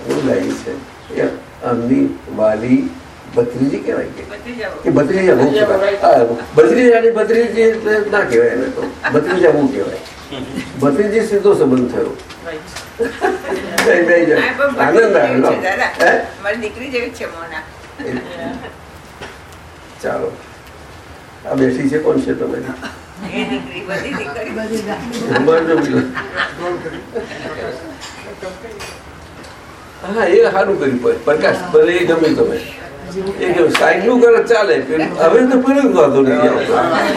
બોલાય છે. અમની વાલી ભત્રીજી કહેવાય કે. ભત્રીજા બહુ કહેવાય. હા, ભત્રીજાની ભત્રીજી ના કહેવાય એને તો. ભત્રીજા બહુ કહેવાય. ભત્રીજી સીધો સંબંધ થયો. આનંદ આવ્યો દીકરી જેવી છે મોના. ચાલો. આ બેસી છે કોણ છે પેલો. હા એ સારું કર્યું પ્રકાશ ભલે એ ગમે તમે એ કેવું સાયકલું કરે ચાલે હવે તો પેલું વાંધો નથી આવતો.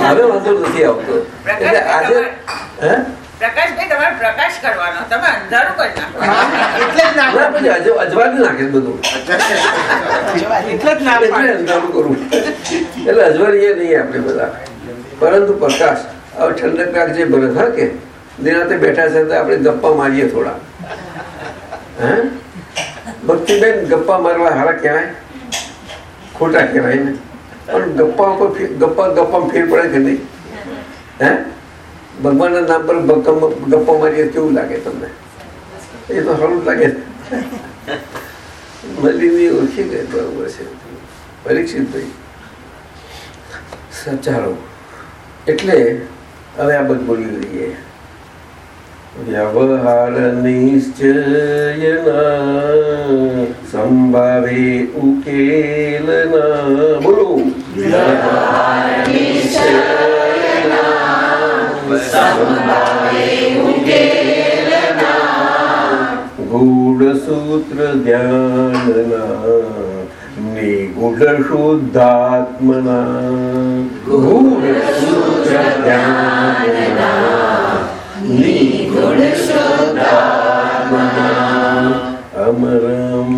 હવે વાંધો નથી આવતો. એટલે આજે હે? પ્રકાશભાઈ તમારે પ્રકાશ કરવાનો તમે અંધારું કરી નાખો. એટલે જ ના ના પછી અજ- અજવાળું નાખે બધું. એટલે જ ના એટલે અંધારું કરવું એટલે અજવાળીએ નહીં આપણે બધા. પરંતુ પ્રકાશ હવે ઠંડક જે ભરત હા કે? બેઠા છે તો આપણે ગપ્પા મારીએ થોડા. હે? ભક્તિબેન ગપ્પા મારવા હારા કહેવાય ખોટા કહેવાય ને પણ ગપ્પા ઉપર ગપ્પા ગપ્પામાં ફેર પડે કે નહીં. હે? ભગવાનના નામ પર ગપ્પા મારીએ કેવું લાગે તમને? એ તો સારું લાગે. મલીની ઓળખી ગઈ બરોબર છે પરીક્ષિતભાઈ સચારો એટલે હવે આ બધું બોલી લઈએ. વ્યવહાર નિશ્ચયના સંભાવે ઉકેલના બોલો ગૂઢ સૂત્ર ધ્યાનના નિગૂઢ શુદ્ધાત્મના ગૂઢ સૂત્ર ધ્યાનના अमरम्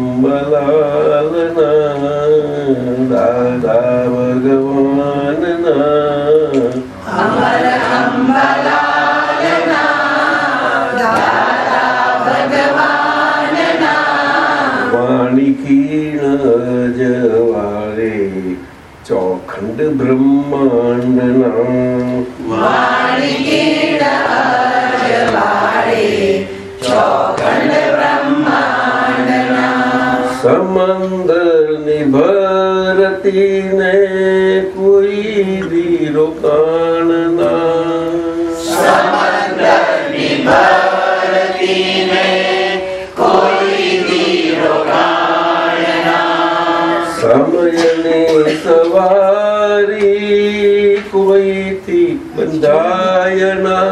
लालना दादा भगवान्ना माणीण जवारे चोखण्ड ब्रह्माण्डना ભરતી ને કોઈ દીરો કાણના સમયને સવારી કોઈથી બંધાયના.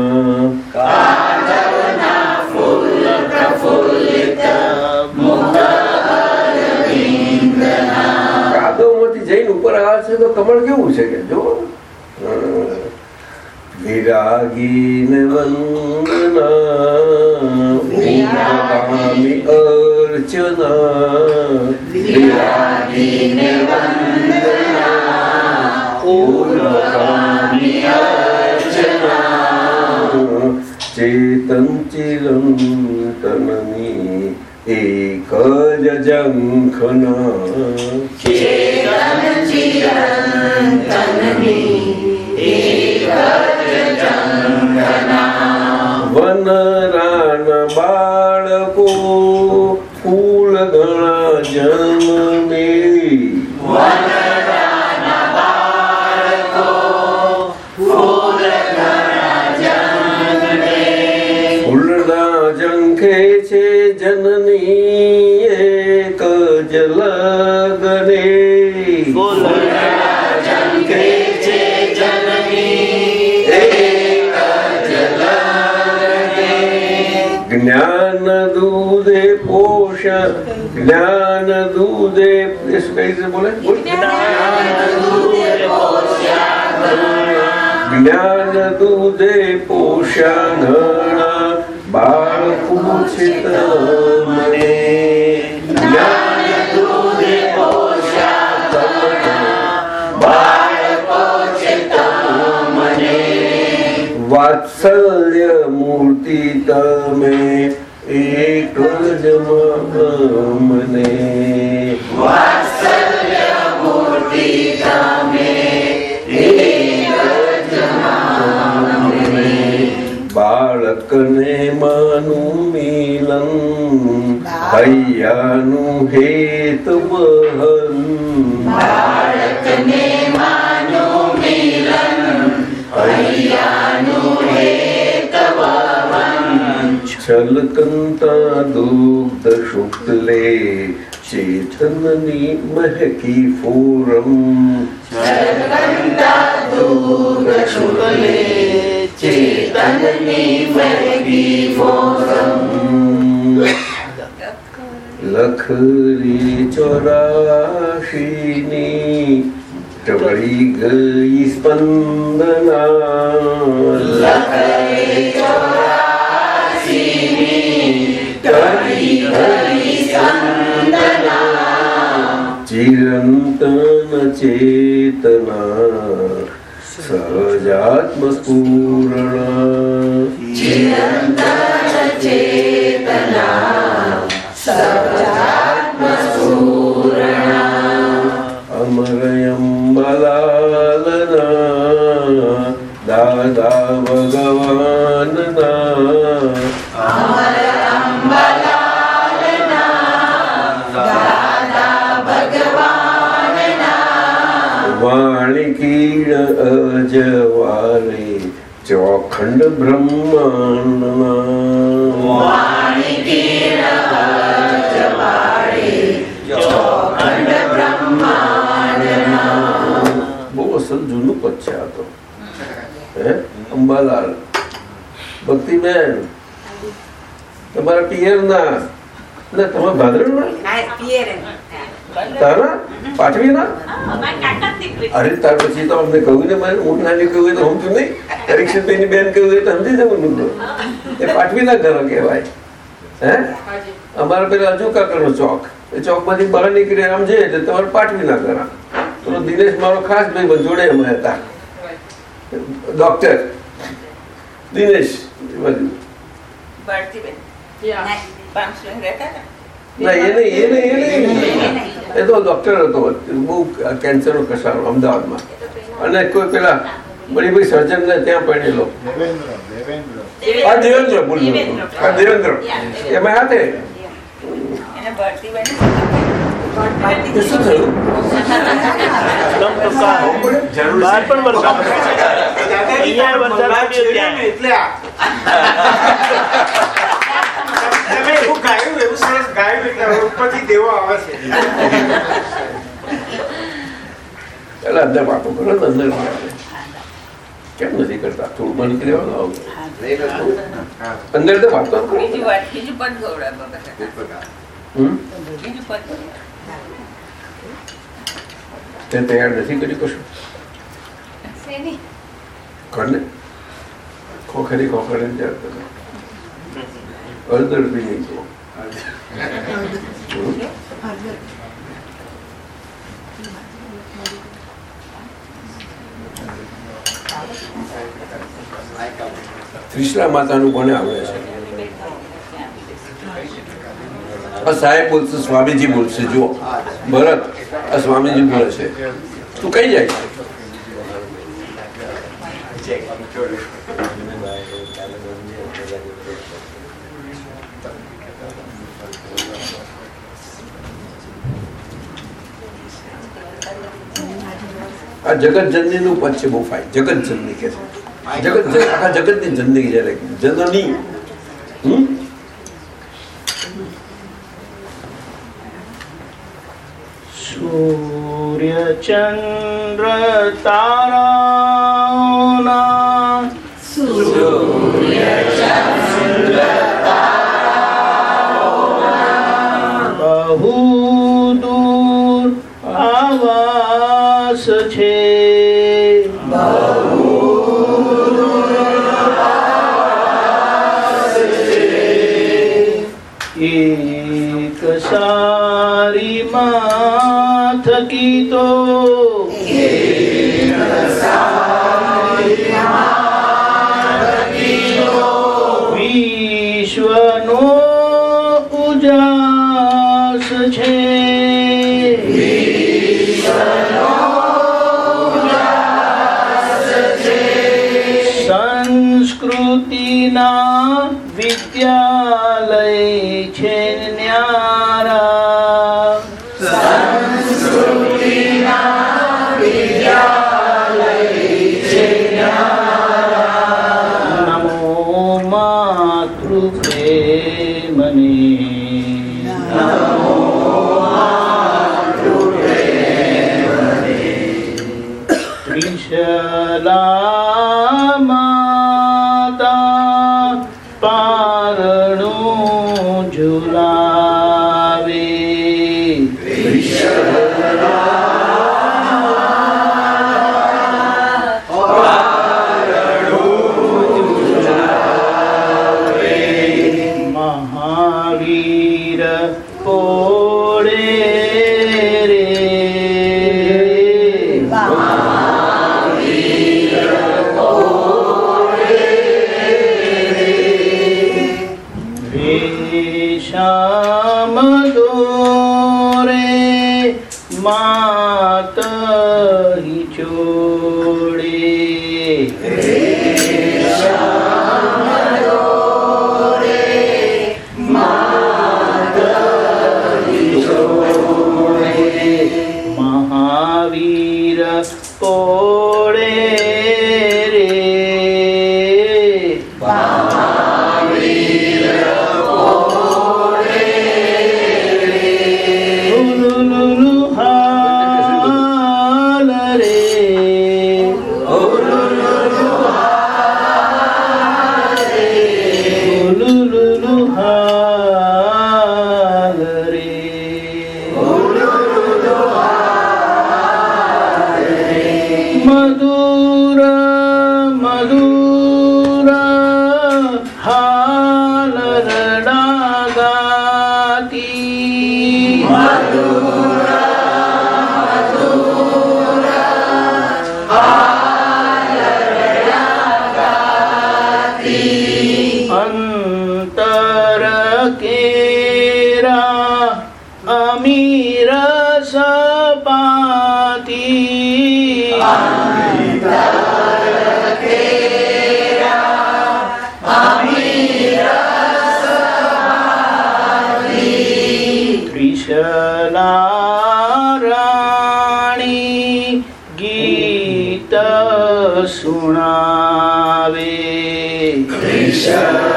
કેવું છે કે જો વિરાગીન વંદના ઉમગામી અર્ચના વિરાગીને વંદના ઉમગામી અર્ચના ચેતન ચિરંતનની એક જ જંખના. વનરાન બાળકો ફૂલ ઘણા જન્મે જ્ઞાન દૂધે શું કઈ રીતે બોલે. જ્ઞાન દૂધે પોષા ઘણા બાળ વાત્સલ્ય મૂર્તિ તમે એક જ મને વાત્સલ્ય મૂર્તિ તમે બાળકને માનું મિલન હૈયાનું હેત વહન બાળકને માનું વહન છલકંતા દુગ્ધ શુક્લે ચેતનની મહેકી ફોરમ લખરી ચોરાશીની ટળી ગઈ સ્પંદના ચિરંતન ચેતના સહજાત્મ સ્ફૂર્ણ અમરયમ બલાલના દાદા ભગવાનના ચોખંડ બ્રહ્માંડના બહુ અસલ જૂનું પદ છે આ તો હે અંબાલાલ ભક્તિબેન તમારા પિયર ના ના તમારા ભાદરણ ના તારા? પાઠવી ના? અરે તાર પછી તો અમને કહ્યું ને મારે હું નાની કહ્યું તો સમજું નહીં? પરીક્ષિતભાઈની બેન કહ્યું હોય તો સમજી જવું તો એ પાઠવીના ઘર કહેવાય. હે? અમારે પેલા હજુ કાકરનો ચોક. એ ચોકમાંથી બહાર નીકળી આમ જઈએ એટલે તમારે પાઠવીના ઘર તો દિનેશ મારો ખાસ ભાઈ જોડે અમે હતા. ડોક્ટર દિનેશ એ બધું રહેતા એ નહીં એ નહીં એ નહીં એ તો ડોક્ટર હતો બહુ કેન્સરનો કસારો અમદાવાદમાં અને કોઈ પેલા મણિભાઈ બધી સર્જન ને ત્યાં પડેલો આ દેવેન્દ્ર બોલ્યો આ દેવેન્દ્ર એમાં હાથે શું થયું બહાર પણ વરસાદ અહીંયા વરસાદ એટલે આ. તમે એવું ગાયું એવું સરસ ગાયું એટલે ઉપરથી દેવો આવે છે. પેલા અંદર વાતો કરો ને અંદર કેમ નથી કરતા? થોડું કરી દેવાનું આવું. અંદર તો વાતો કરો. બીજું વાત બીજું પદ ગૌડા હમ? બીજું પદ તે તૈયાર નથી કરી કશું? કરને ખોખરી ખોખરી તૈયાર કરે અડધર બી નહીં તો ત્રિશલા માતાનું કોને આવડે છે સાહેબ બોલશે સ્વામીજી બોલશે જુઓ ભરત આ સ્વામીજી બોલે છે તું કઈ જાય છે આ જગત જનની નું પદ છે બહુ ફાઇન જગત જનની કે છે. જગત આખા જગતની જનની જયારે જનની. સૂર્ય ચંદ્ર તારા બહુ એક સારી માં થકી તો Shall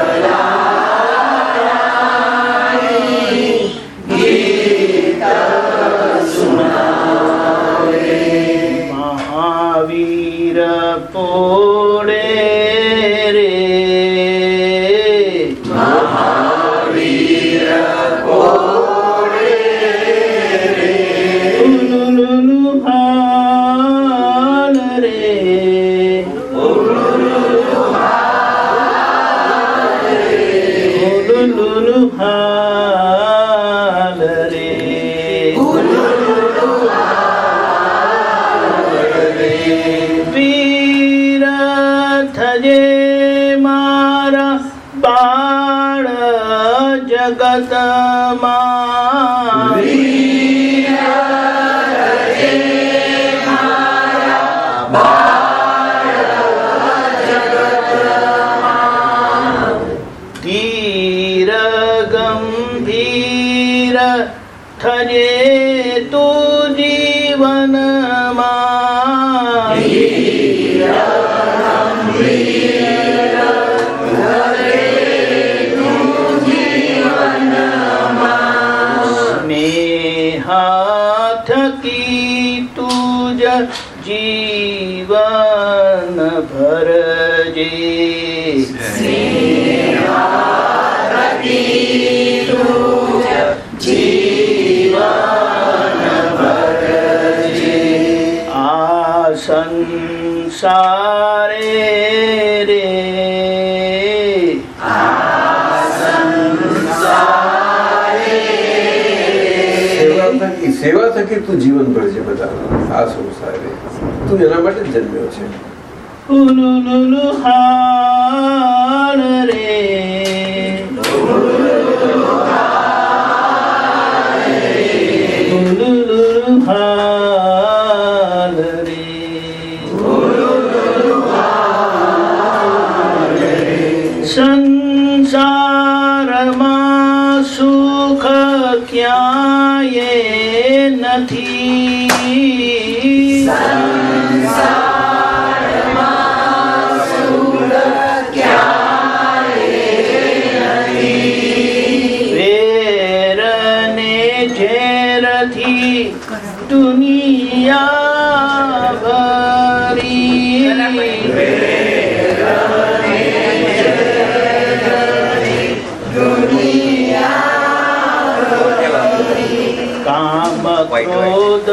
કે તું જીવનભર જે બધા આ સંસારે તું એના માટે જ જન્મ્યો છે. સંસારમાં સુખ ક્યાંય નથી સંસાર white white. ક્રોધ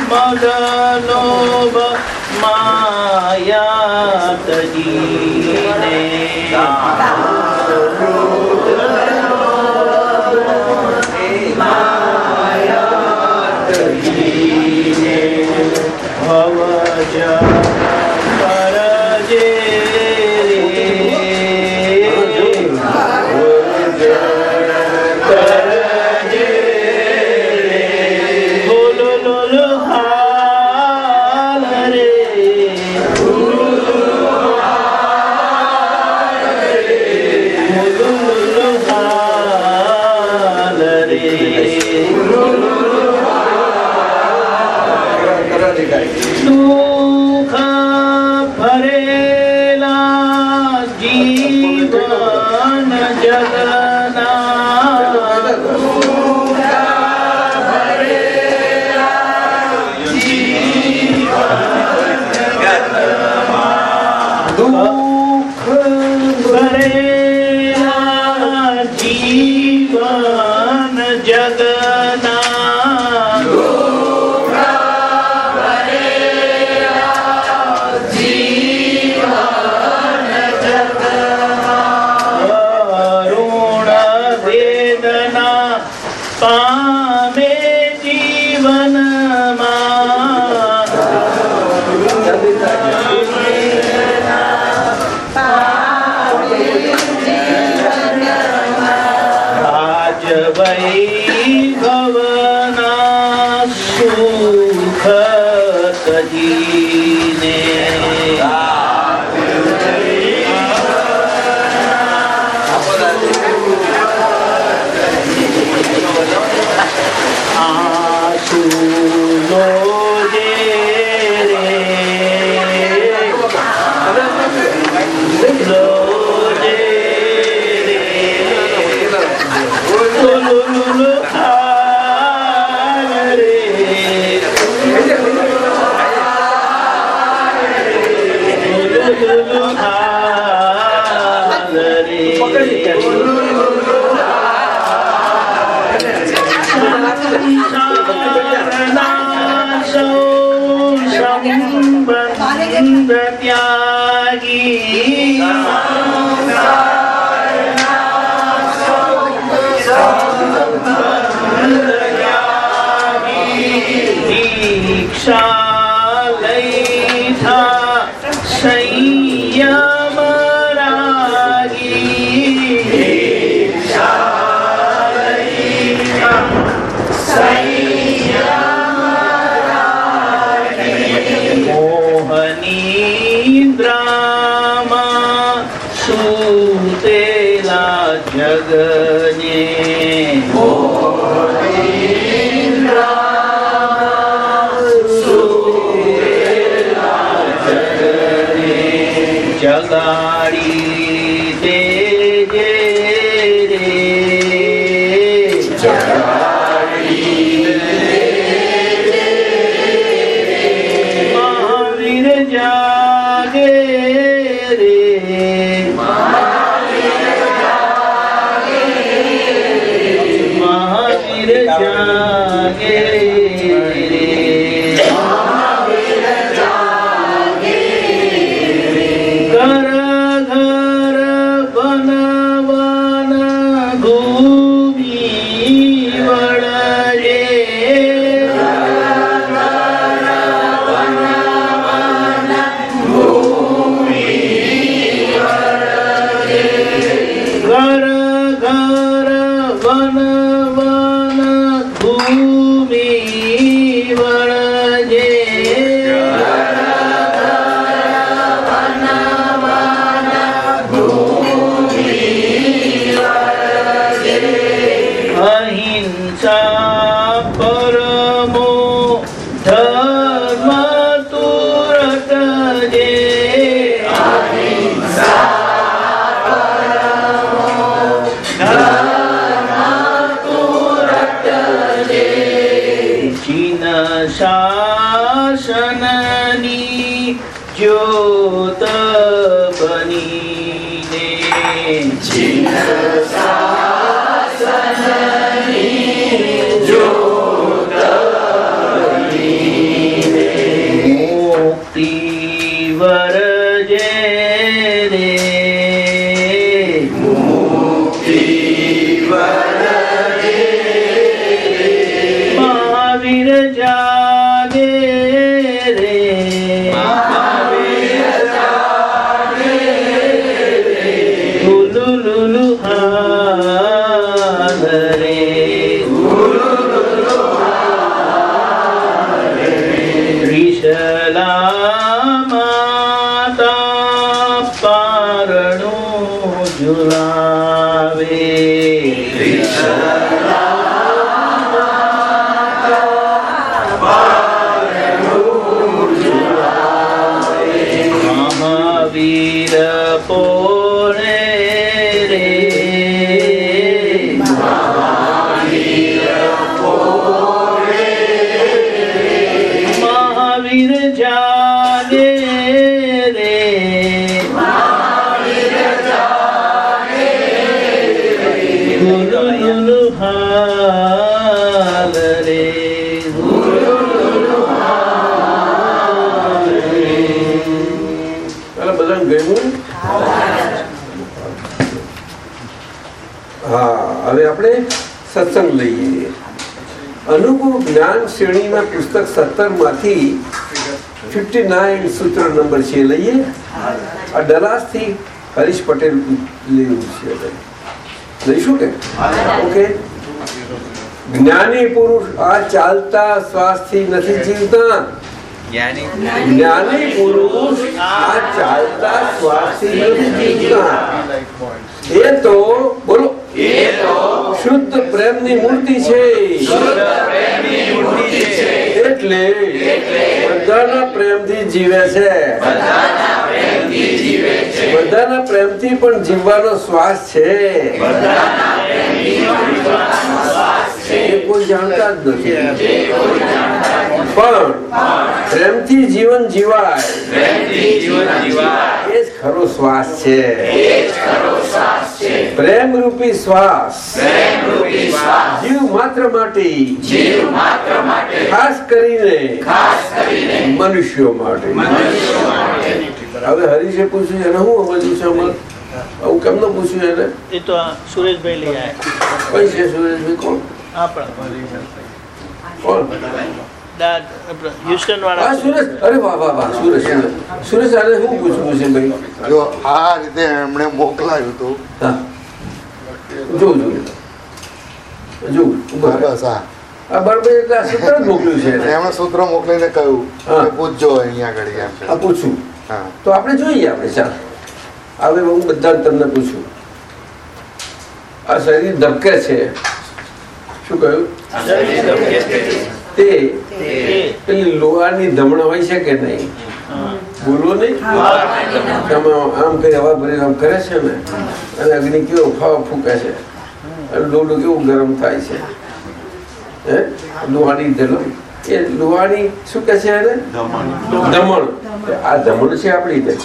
મદ લોભ માયા તજીને Shiva સત્સંગ લઈએ. અનુકૂળ જ્ઞાન શ્રેણીના પુસ્તક સત્તરમાંથી ફિફ્ટી નાઇન સૂત્ર નંબર છે લઈએ? આ ડલાસથી હરીશ પટેલ લેવું છે લઈશું કે? ઓકે. જ્ઞાની પુરુષ આ ચાલતા શ્વાસથી નથી જીવતા. જ્ઞાની પુરુષ આ ચાલતા શ્વાસથી નથી જીવતા. એ તો બોલો. એ તો શુદ્ધ પ્રેમની મૂર્તિ છે. એટલે બધાના પ્રેમથી જીવે છે. બધાના પ્રેમથી પણ જીવવાનો શ્વાસ છે. એ કોઈ જાણતા જ નથી. પણ પ્રેમથી જીવન જીવાય. એ જ ખરો શ્વાસ છે. પ્રેમ રૂપી શ્વાસ. જીવ માત્ર માટે. ખાસ કરીને મનુષ્યો માટે. હવે હરીશે પૂછ્યું એને હું સમજ્યું છે અમર આવું કેમ ન પૂછ્યું એને? એ તો આ સુરેશભાઈ લઈ આવ્યા કઈ છે સુરેશભાઈ? કોણ? આપણા કોણ? હ્યુસ્ટન વાળા સુરેશ. અરે વાહ વાહ વાહ સુરેશ સુરેશ. સુરેશ આને શું પૂછવું છે ભાઈ? જો આ રીતે એમણે મોકલાયું હતું. હા. જો જો બસ આ આ આ સૂત્ર જ મોકલ્યું છે એને. એમણે સૂત્ર મોકલીને કહ્યું હા. કે પૂછજો અહીંયા આગળ પૂછું. હા. તો આપણે જોઈએ આપણે ચાલ. હવે હું બધા તમને પૂછું. આ શરીર ધબકે છે. શું કહ્યું? તે પેલી લોહાની ધમણ હોય છે કે નહીં? બોલો નહીં? તમે આમ કરી હવા ભરી આમ કરે છે ને અને અગ્નિ કેવો ફાવા ફૂંકે છે. અને ડોલું કેવું ગરમ થાય છે. હે? લોહાની ધલમ એ લોહાની શું કે છે એને? દમણ. આ દમણ છે આપણી ને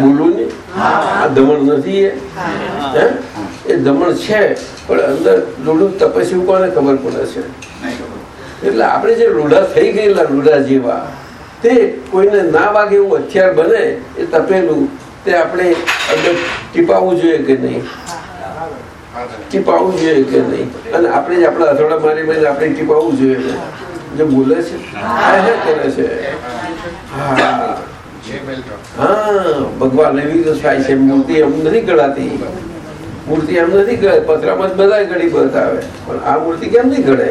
બોલું ને. આ દમણ નથી એ. હે. એ દમણ છે પણ અંદર લોડું તપસ્યું કોને ખબર પડે છે? એટલે આપણે જે રૂઢા થઈ ગયેલા રૂઢા જેવા, તે કોઈને ના વાગે એવું હથિયાર બને એ તપેલું, તે આપણે ટીપાવવું જોઈએ કે નહીં? ટીપાવવું જોઈએ કે નહીં? અને આપણે જ આપણા અથોડા મારી મારીને આપણે ટીપાવવું જોઈએ. જે બોલે છે? કરે છે. હા. ભગવાન એવી તો થાય છે, મૂર્તિ એમ નથી ગળાતી મૂર્તિ એમ નથી ગળે જ બધા ગળી બતાવે પણ આ મૂર્તિ કેમ નહીં ગળે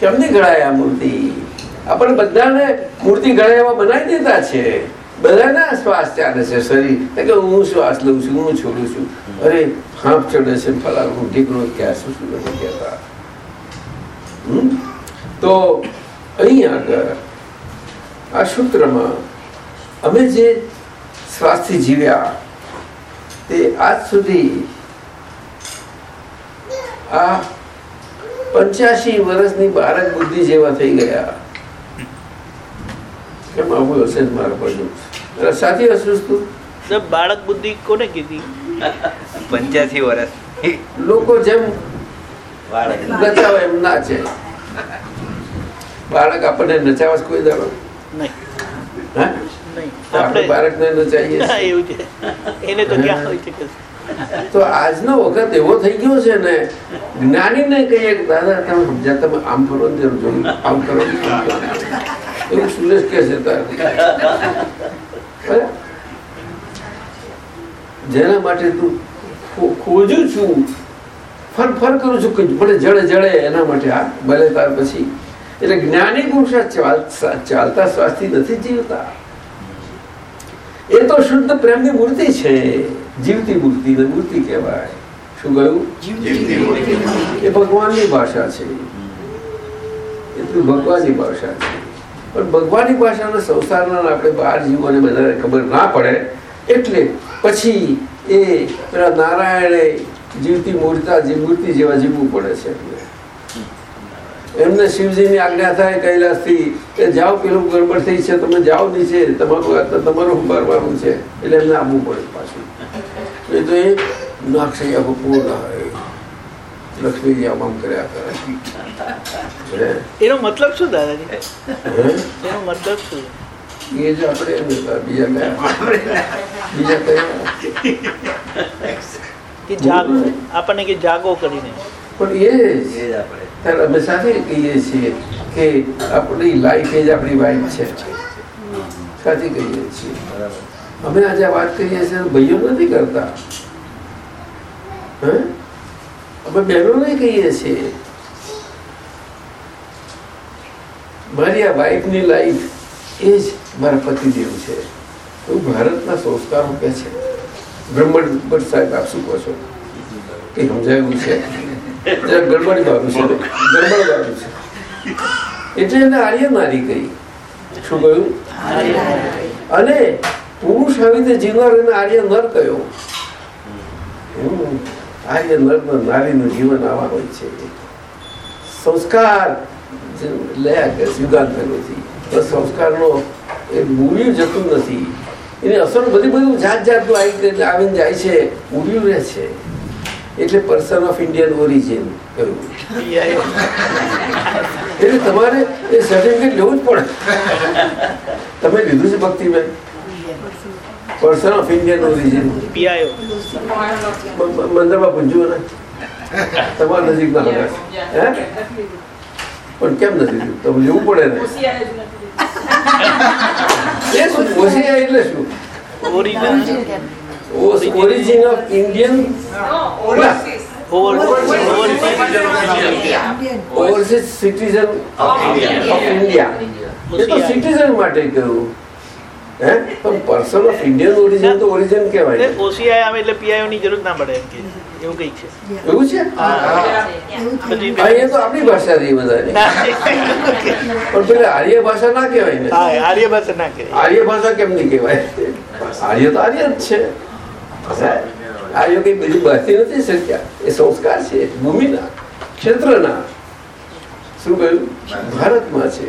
કેમ નહીં ગળાય આ મૂર્તિ? આપણે બધાને મૂર્તિ ગળે એવા બનાવી દેતા છે. બધાના શ્વાસ ચાલે છે શરીર. કે હું શ્વાસ લઉં છું, હું છોડું છું. અરે હાંફ ચડે છે ફલા હું ઢીકણો ક્યાં શું શું નથી કહેતા? તો અહીં આગળ, આ સૂત્રમાં, અમે જે શ્વાસથી જીવ્યા, તે આજ સુધી આ પંચ્યાસી વર્ષની બાળક બુદ્ધિ જેવા થઈ ગયા. કેમ આવું હશે મારા એટલે સાથી હશું તું? બાળક બુદ્ધિ કોને કીધી? પંચ્યાસી વર્ષ. લોકો જેમ નચાવે એમ નાચે. બાળક આપણને નચાવે કોઈ દાડો? નહીં. હે? નહીં. તો આપણે બાળકને નચાઈએ એવું છે. એને તો ક્યાં હોય છે તો આજનો વખત એવો થઈ ગયો છે ને, જ્ઞાનીને કહીએ દાદા, તમે સમજ્યા, તમે આમ કરો આમ કરો. એવું સુરેશ કે છે જેના માટે તું ખોજું છું. ફર ફર કરું છું કે ભલે જડે જડે, એના માટે આ, ભલે તાર પછી. એટલે જ્ઞાની પુરુષ ચાલતા સ્વાસ્થ્ય નથી જીવતા. એ તો શુદ્ધ પ્રેમની મૂર્તિ છે. જીવતી મૂર્તિ ને મૂર્તિ કહેવાય. શું કહ્યું? એ ભગવાનની ભાષા છે. એટલું ભગવાનની ભાષા છે. પણ ભગવાનની ભાષાના સંસારના આપણે બહાર જીવોને બધાને ખબર ના પડે એટલે પછી એ પેલા નારાયણે જીવતી મૂર્તા જીવ મૂર્તિ જેવા જીવવું પડે છે એમને. શિવજીની આજ્ઞા થાય કૈલાસથી કે જાઓ પેલું ગડબડ થઈ છે તમે જાઓ નીચે તમારું તમારું ઉભારવાનું છે એટલે એમને આવવું પડે પાછું. એ તો એ નાક્ષયા પૂર્ણ હોય. લક્ષ્મીજી આમ કર્યા કરે. એનો મતલબ શું દાદાજી? એનો મતલબ શું? એ જ આપણે બીજા બીજા કે જાગો આપણને કે જાગો કરીને. પણ એ ત્યારે અમે સાથે કહીએ છીએ કે આપણી લાઈફ એ જ આપણી વાઈફ છે. સાથે કહીએ છીએ. અમે આજે વાત કરીએ છીએ ભાઈઓ નથી કરતા. અમે બહેનો નહીં કહીએ છીએ. મારી આ વાઈફની લાઈફ એ જ મારા પતિદેવ છે. એવું ભારતના સંસ્કારો કે છે. બ્રહ્મણ ભટ્ટ સાહેબ આપ શું કહો છો? કે સમજાયું છે? ગડબડ બાબુ છે. ગડબડ બાબુ છે. એટલે એને આર્ય નારી કહી. શું કહ્યું? અને પુરુષ આવી રીતે જીવનાર એને આર્ય નર કયો. આર્ય નર નારીનું જીવન આવા હોય છે. સંસ્કાર લયા કે સિદ્ધાંત નથી. સંસ્કારનો એ મૂળ્યું જતું નથી. એની અસર બધી બધું જાત જાતનું આવી આવીને જાય છે. મૂળ્યું રહે છે. એટલે પર્સન ઓફ ઇન્ડિયન ઓરિજિન કહ્યું એટલે તમારે એ સર્ટિફિકેટ લેવું જ પડે. તમે લીધું છે Bhaktiben? Person of Indian origin PIO મંદિરમાં પૂછ્યું ને તમારા નજીક ના હતા હે? પણ કેમ નથી તમે લેવું પડે ને. એ શું ઓસિયા એટલે શું? Origin of Indian overseas citizen of India એ તો સિટીઝન માટે કહ્યું. પણ પર્સન ઓફ ઇન્ડિયન ઓરિજિન તો ઓરિજિન કહેવાય ઓસીઆઈ આવે એટલે પીઆઈઓ ની જરૂર ના પડે એમ કે એવું કઈ છે. એવું છે? બધી તો આપણી ભાષા રહી બધાની. પણ પેલા આર્ય ભાષા ના કહેવાય ને. આર્ય ભાષા ના કે આર્ય ભાષા કેમ નહીં કહેવાય? આર્ય તો આર્ય જ છે? આર્ય કઈ બધી બહારથી નથી શક્યા. એ સંસ્કાર છે ભૂમિના ક્ષેત્રના. શું કહ્યું? ભારતમાં છે.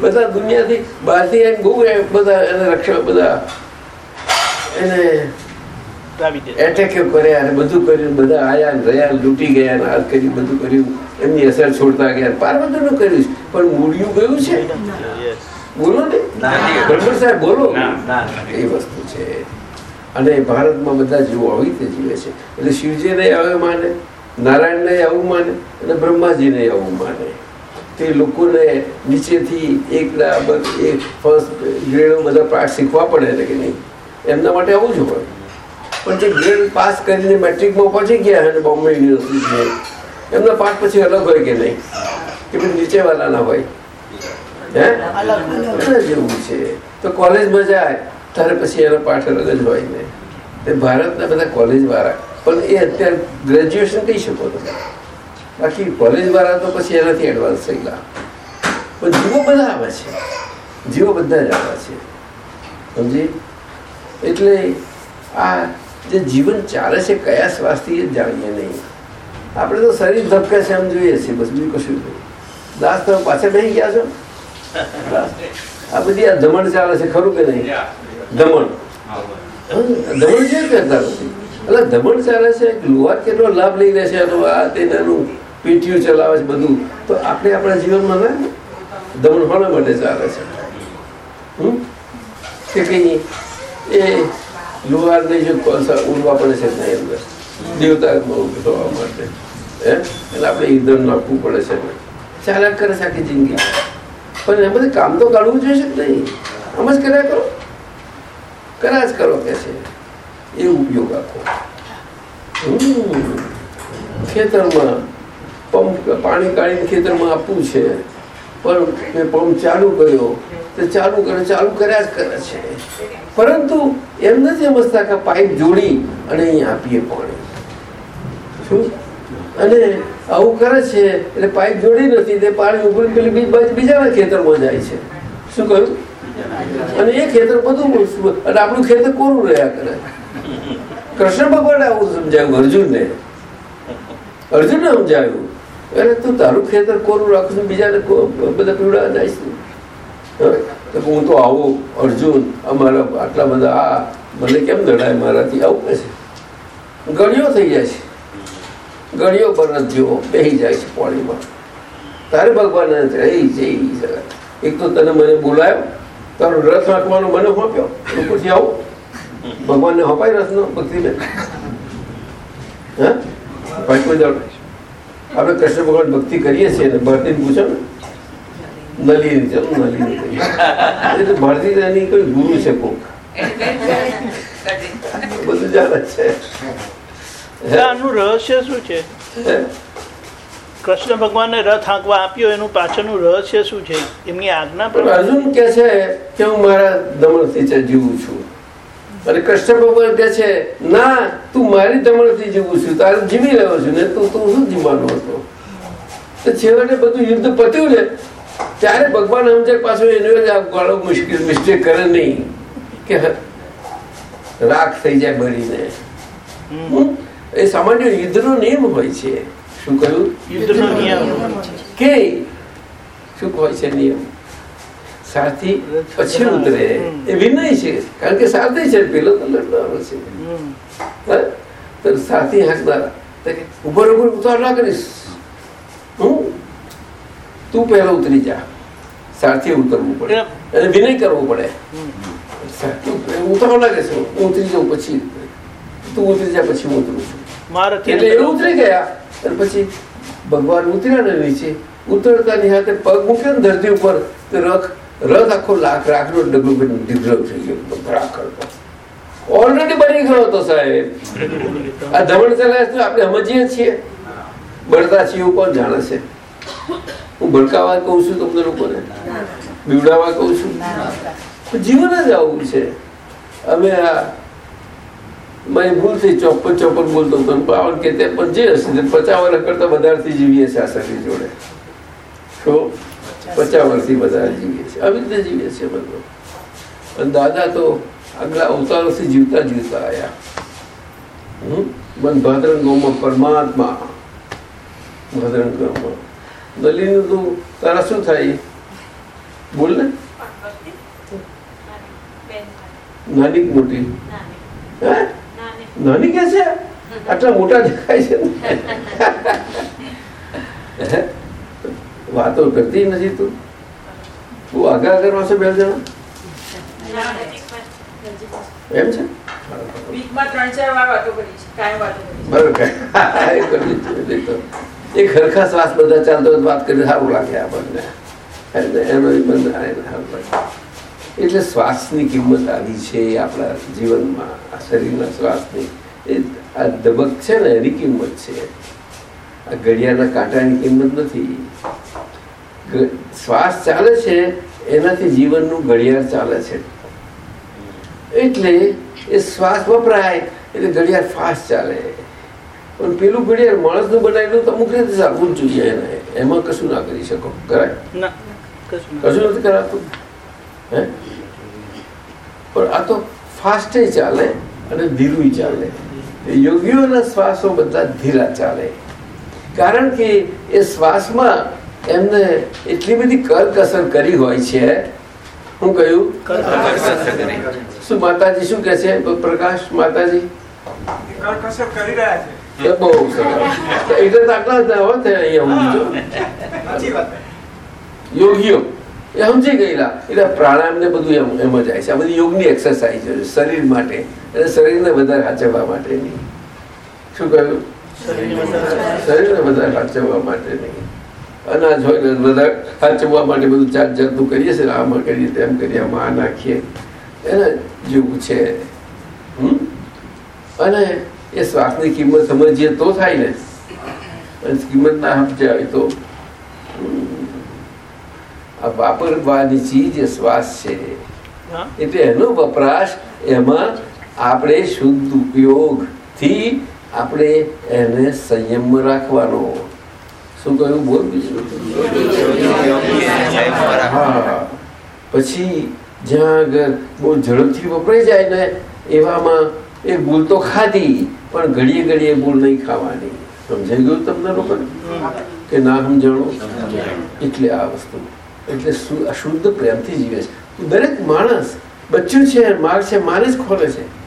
બધા દુનિયાથી બહારથી એમ બહુ બધા એને રક્ષા બધા એને એટેક કર્યા અને બધું કર્યું બધા આયા રહ્યા લૂંટી ગયા ને આ કર્યું બધું કર્યું. એમની અસર છોડતા ગયા પાર્વતીનું કર્યું પણ મૂળિયું ગયું છે? બોલો ને. સાહેબ બોલો. એ વસ્તુ છે. અને ભારતમાં બધા જીવો આવી રીતે જીવે છે. એટલે શિવજીને આવે માને નારાયણને આવું માને અને બ્રહ્માજીને આવું માને. તે લોકોને નીચેથી એક ફર્સ્ટ ગ્રેડો બધા પાઠ શીખવા પડે કે નહીં. એમના માટે આવું જ હોય. પણ જે ગ્રેડ પાસ કરીને મેટ્રિકમાં પહોંચી ગયા અને બોમ્બે યુનિવર્સિટી એમના પાઠ પછી અલગ હોય કે નહીં? કે પછી નીચેવાળાના હોય? હે? એના જેવું છે. તો કોલેજમાં જાય, ત્યારે પછી એનો પાઠ અલગ જ હોય ને. ભારતના બધા કોલેજ વાળા. પણ એ અત્યારે ગ્રેજ્યુએશન કહી શકો તમે. બાકી કોલેજ વાળા તો પછી એનાથી એડવાન્સ થયેલા પણ જીવો બધા આવે છે. જીવો બધા જ આવે છે. સમજી? એટલે આ જે જીવન ચાલે છે, કયા શ્વાસથી એ જ જાણીએ નહીં. આપણે તો શરીર ધબકે છે એમ જોઈએ છીએ, બસ બીજું કશું નહીં. દાસ તમે પાછળ નહીં ગયા છો? આ બધી આ દમણ ચાલે છે, ખરું કે નહીં? દમણ. દમણ છે કરતા નથી એટલે દમણ ચાલે છે, લુહાર કેટલો લાભ લઈ લે છે એનો આ તેનાનું પીટીયું ચલાવે છે બધું. તો આપણે આપણા જીવનમાં ના દમણવાના માટે ચાલે છે? કે કઈ એ લુહાર નહીં છે કોલસા ઉડવા પડે છે નહીં અંદર. દેવતા થવા માટે. હે? એટલે આપણે ઈંધણ નાખવું પડે છે. ચાલાક કરે છે આખી જિંદગી. પણ એમાંથી કામ તો કાઢવું જોઈએ કે નહીં? આમ જ કર્યા કરો. કર્યા જ કરો કે છે. એ ઉપયોગ આપો. ખેતરમાં પંપ, પાણી કાઢીને ખેતરમાં આપવું છે. પણ મેં પંપ ચાલુ કર્યો. તો ચાલુ કરે, ચાલુ કર્યા જ કરે છે. પરંતુ એમ નથી સમજતા કે પાઇપ જોડી અને અહીં આપીએ પાણી. શું? અને આવું કરે છે, એટલે પાઇપ જોડી નથી તે પાણી ઉપર પેલી બીજી બાજુ બીજાના ખેતરમાં જાય છે. શું કહ્યું? અને એ ખેતર બધું અને આપણું ખેતર કોરું રહ્યા કરે? કૃષ્ણ ભગવાને આવું સમજાવ્યું અર્જુનને. અર્જુનને સમજાવ્યું. અરે, તું તારું ખેતર કોરું રાખશું બીજાને બધા પીવડા નાઈશ તું. હું તો આવું, અર્જુન, અમારા આટલા બધા, આ, મને કેમ દડાય મારાથી? આવું કહે છે. ગળિયો થઈ જાય છે. ગળીઓ બરત જેવો બેહી જાય છે પાણીમાં. તારે ભગવાન રહી જઈ એક તો તને મને બોલાયો, તારો રથ રાખવાનો મને સોંપ્યો પછી આવું. ભગવાનને હપાય રથનો ભક્તિને. હા? કોઈ દાડો. આપણે કૃષ્ણ ભગવાન ભક્તિ કરીએ છીએ ને ભરતી પૂછો ને. નલિની ચલો નલિની એ તો ભારતી એની કોઈ ગુરુ છે કોક. બધું જાણે છે. આનું રહસ્ય શું છે? કૃષ્ણ ભગવાનને રથ હાંકવા આપ્યો એનું પાછળનું રહસ્ય શું છે? એમની આજ્ઞા અર્જુન કે છે કે હું મારા દમણથી જીવું છું. અને કૃષ્ણ ભગવાન કે છે ના તું મારી દમણથી જીવું છું તારે જીવી રહ્યો છું. ને તું તું શું જીવવાનો હતો? તો છેવટે બધું યુદ્ધ પત્યું ને ત્યારે ભગવાન સમજે પાછું એનો જ ગાળો મુશ્કેલ મિસ્ટેક કરે નહીં કે રાખ થઈ જાય બળીને. એ સામાન્ય યુદ્ધનો નિયમ હોય છે. શું કહ્યું? યુદ્ધનો નિયમ. કે શું હોય છે નિયમ? સારથી પછી ઉતરે. એ વિનય છે. કારણ કે સારથી છે પેલો તો લડનારો છે. તો તો કે ઉભર ઉભર ઉતાર ના કરીશ. હું? તું પહેલો ઉતરી જા. સારથી ઉતરવું પડે. અને વિનય કરવો પડે. ઉતરવા ઉતરે- ઉતારો લાગે છે હું ઉતરી જાઉં પછી તું ઉતરી જા પછી હું ઉતરું છું. એટલે એ ઉતરી ગયા. અને પછી ભગવાન ઉતર્યા ને નીચે. ઉતરતાની હાથે પગ મૂક્યો ને ધરતી ઉપર તો રથ આખો લાખ રાખડો ડગલો બની ઢીગલો થઈ ગયો ભરાખર ઓલરેડી બની ગયો હતો સાહેબ. આ ધમણ ચલાવે તો આપણે સમજીએ છીએ. બળતા છીએ એવું કોણ જાણે છે? હું ભડકાવા કહું છું તમને લોકોને બીવડાવા કહું છું? જીવન જ આવું છે. અમે આ મારી ભૂલ થઈ ચોપન ચોપન બોલતો હતો, બાવન કે તે પણ જે હશે પચાસ વર્ષ કરતા વધારેથી જીવીએ છીએ આ શરીર જોડે. તો પચાસ વર્ષથી વધારે જીવે છે. આવી રીતે જીવે છે બધો. અને દાદા તો આગલા અવતારોથી જીવતા જીવતા આવ્યા હમ? મન ભાદરણ ગૌમાં પરમાત્મા. ભાદરણ ગૌમાં દલીનું તું તારા શું થાય? બોલ ને. નાની મોટી? નાની કે છે? આટલા મોટા દેખાય છે? વાતો કરતી નથી તું? તું આગા કરવા છો બે જણા એમ છે? કરી કરી એ હરખા શ્વાસ બધા ચાલતો વાત કરીને સારું લાગે આપણને. એનો બંધ સારું લાગે. એટલે શ્વાસની કિંમત આવી છે આપણા જીવનમાં આ શરીરના શ્વાસની. એ આ ધબક છે ને એની કિંમત છે. આ ઘડિયાળના કાંટાની કિંમત નથી. શ્વાસ ચાલે છે એનાથી જીવનનું ઘડિયાળ ચાલે છે. એટલે એ શ્વાસ વપરાય એટલે ઘડિયાળ ફાસ્ટ ચાલે. પણ પેલું ઘડિયાળ માણસનું બનાવેલું તો અમુક રીતે ચાલવું જ જોઈએ એને. એમાં કશું ના કરી શકો. કરાય કશું નથી કરાતું? હે? પણ આ તો ફાસ્ટે ચાલે અને ધીરું ચાલે. યોગીઓના શ્વાસો બધા ધીરા ચાલે. કારણ કે એ શ્વાસમાં એમને એટલી બધી કરકસર કરી હોય છે. હું કહ્યું? શું માતાજી શું કે છે? પ્રકાશ માતાજી? કરકસર કરી રહ્યા છે. યોગીઓ એ સમજી ગયેલા. એટલે પ્રાણાયામ ને બધું એમ એમ જ આવે છે. આ બધી યોગની એક્સરસાઇઝ શરીર માટે. અને શરીરને વધારે સાચવવા માટેની. શું કહ્યું? શરીરને બધા સાચવવા માટેની અનાજ હોય વધારે સાચવવા માટે બધું જાત જાતનું કરીએ છીએ. આમાં કરીએ તેમ કરીએ આમાં આ નાખીએ. એના જેવું છે. અને એ શ્વાસની કિંમત સમજીએ તો થાય ને. અને કિંમત ના સમજાય તો હમ, આ વાપરવાની ચીજ એ શ્વાસ છે. એટલે એનો વપરાશ એમાં આપણે શુદ્ધ ઉપયોગથી આપણે એને સંયમ રાખવાનો. શું કહ્યું? બોલ બીજું. હા. પછી જ્યાં આગળ બહુ ઝડપથી વપરાઈ જાય ને, એવામાં એ ભૂલ તો ખાધી, પણ ઘડીએ ઘડીએ ભૂલ નહીં ખાવાની. સમજાઈ ગયું તમને લોકોને? કે ના સમજાણું? એટલે આ વસ્તુ. એટલે શુ- શુદ્ધ પ્રેમથી જીવે છે. દરેક માણસ બચ્યું છે, માર છે, મારે જ ખોલે છે.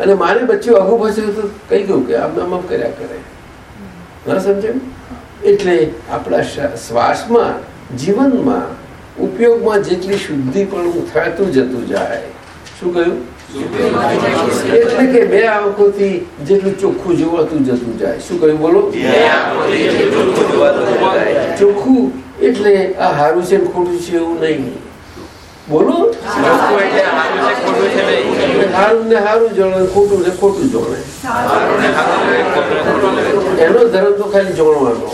અને મારે બચ્ચું આગું પાછું તો કહી ગયું કે આમ આમ કર્યા કરે. ના સમજાયું? એટલે આપણા શ્વાસમાં જીવનમાં ઉપયોગમાં જેટલી શુદ્ધિ પણ થતું જતું જાય શું કહ્યું? એટલે કે બે આંખોથી જેટલું ચોખ્ખું જોવાતું જતું જાય. શું કહ્યું? બોલો. ચોખ્ખું એટલે આ હારું છે ખોટું છે એવું નહીં. બોલો? હારું ને સારું જોણે ખોટું ને ખોટું જોણે એનો ધર્મ તો ખાલી જોણવાનો.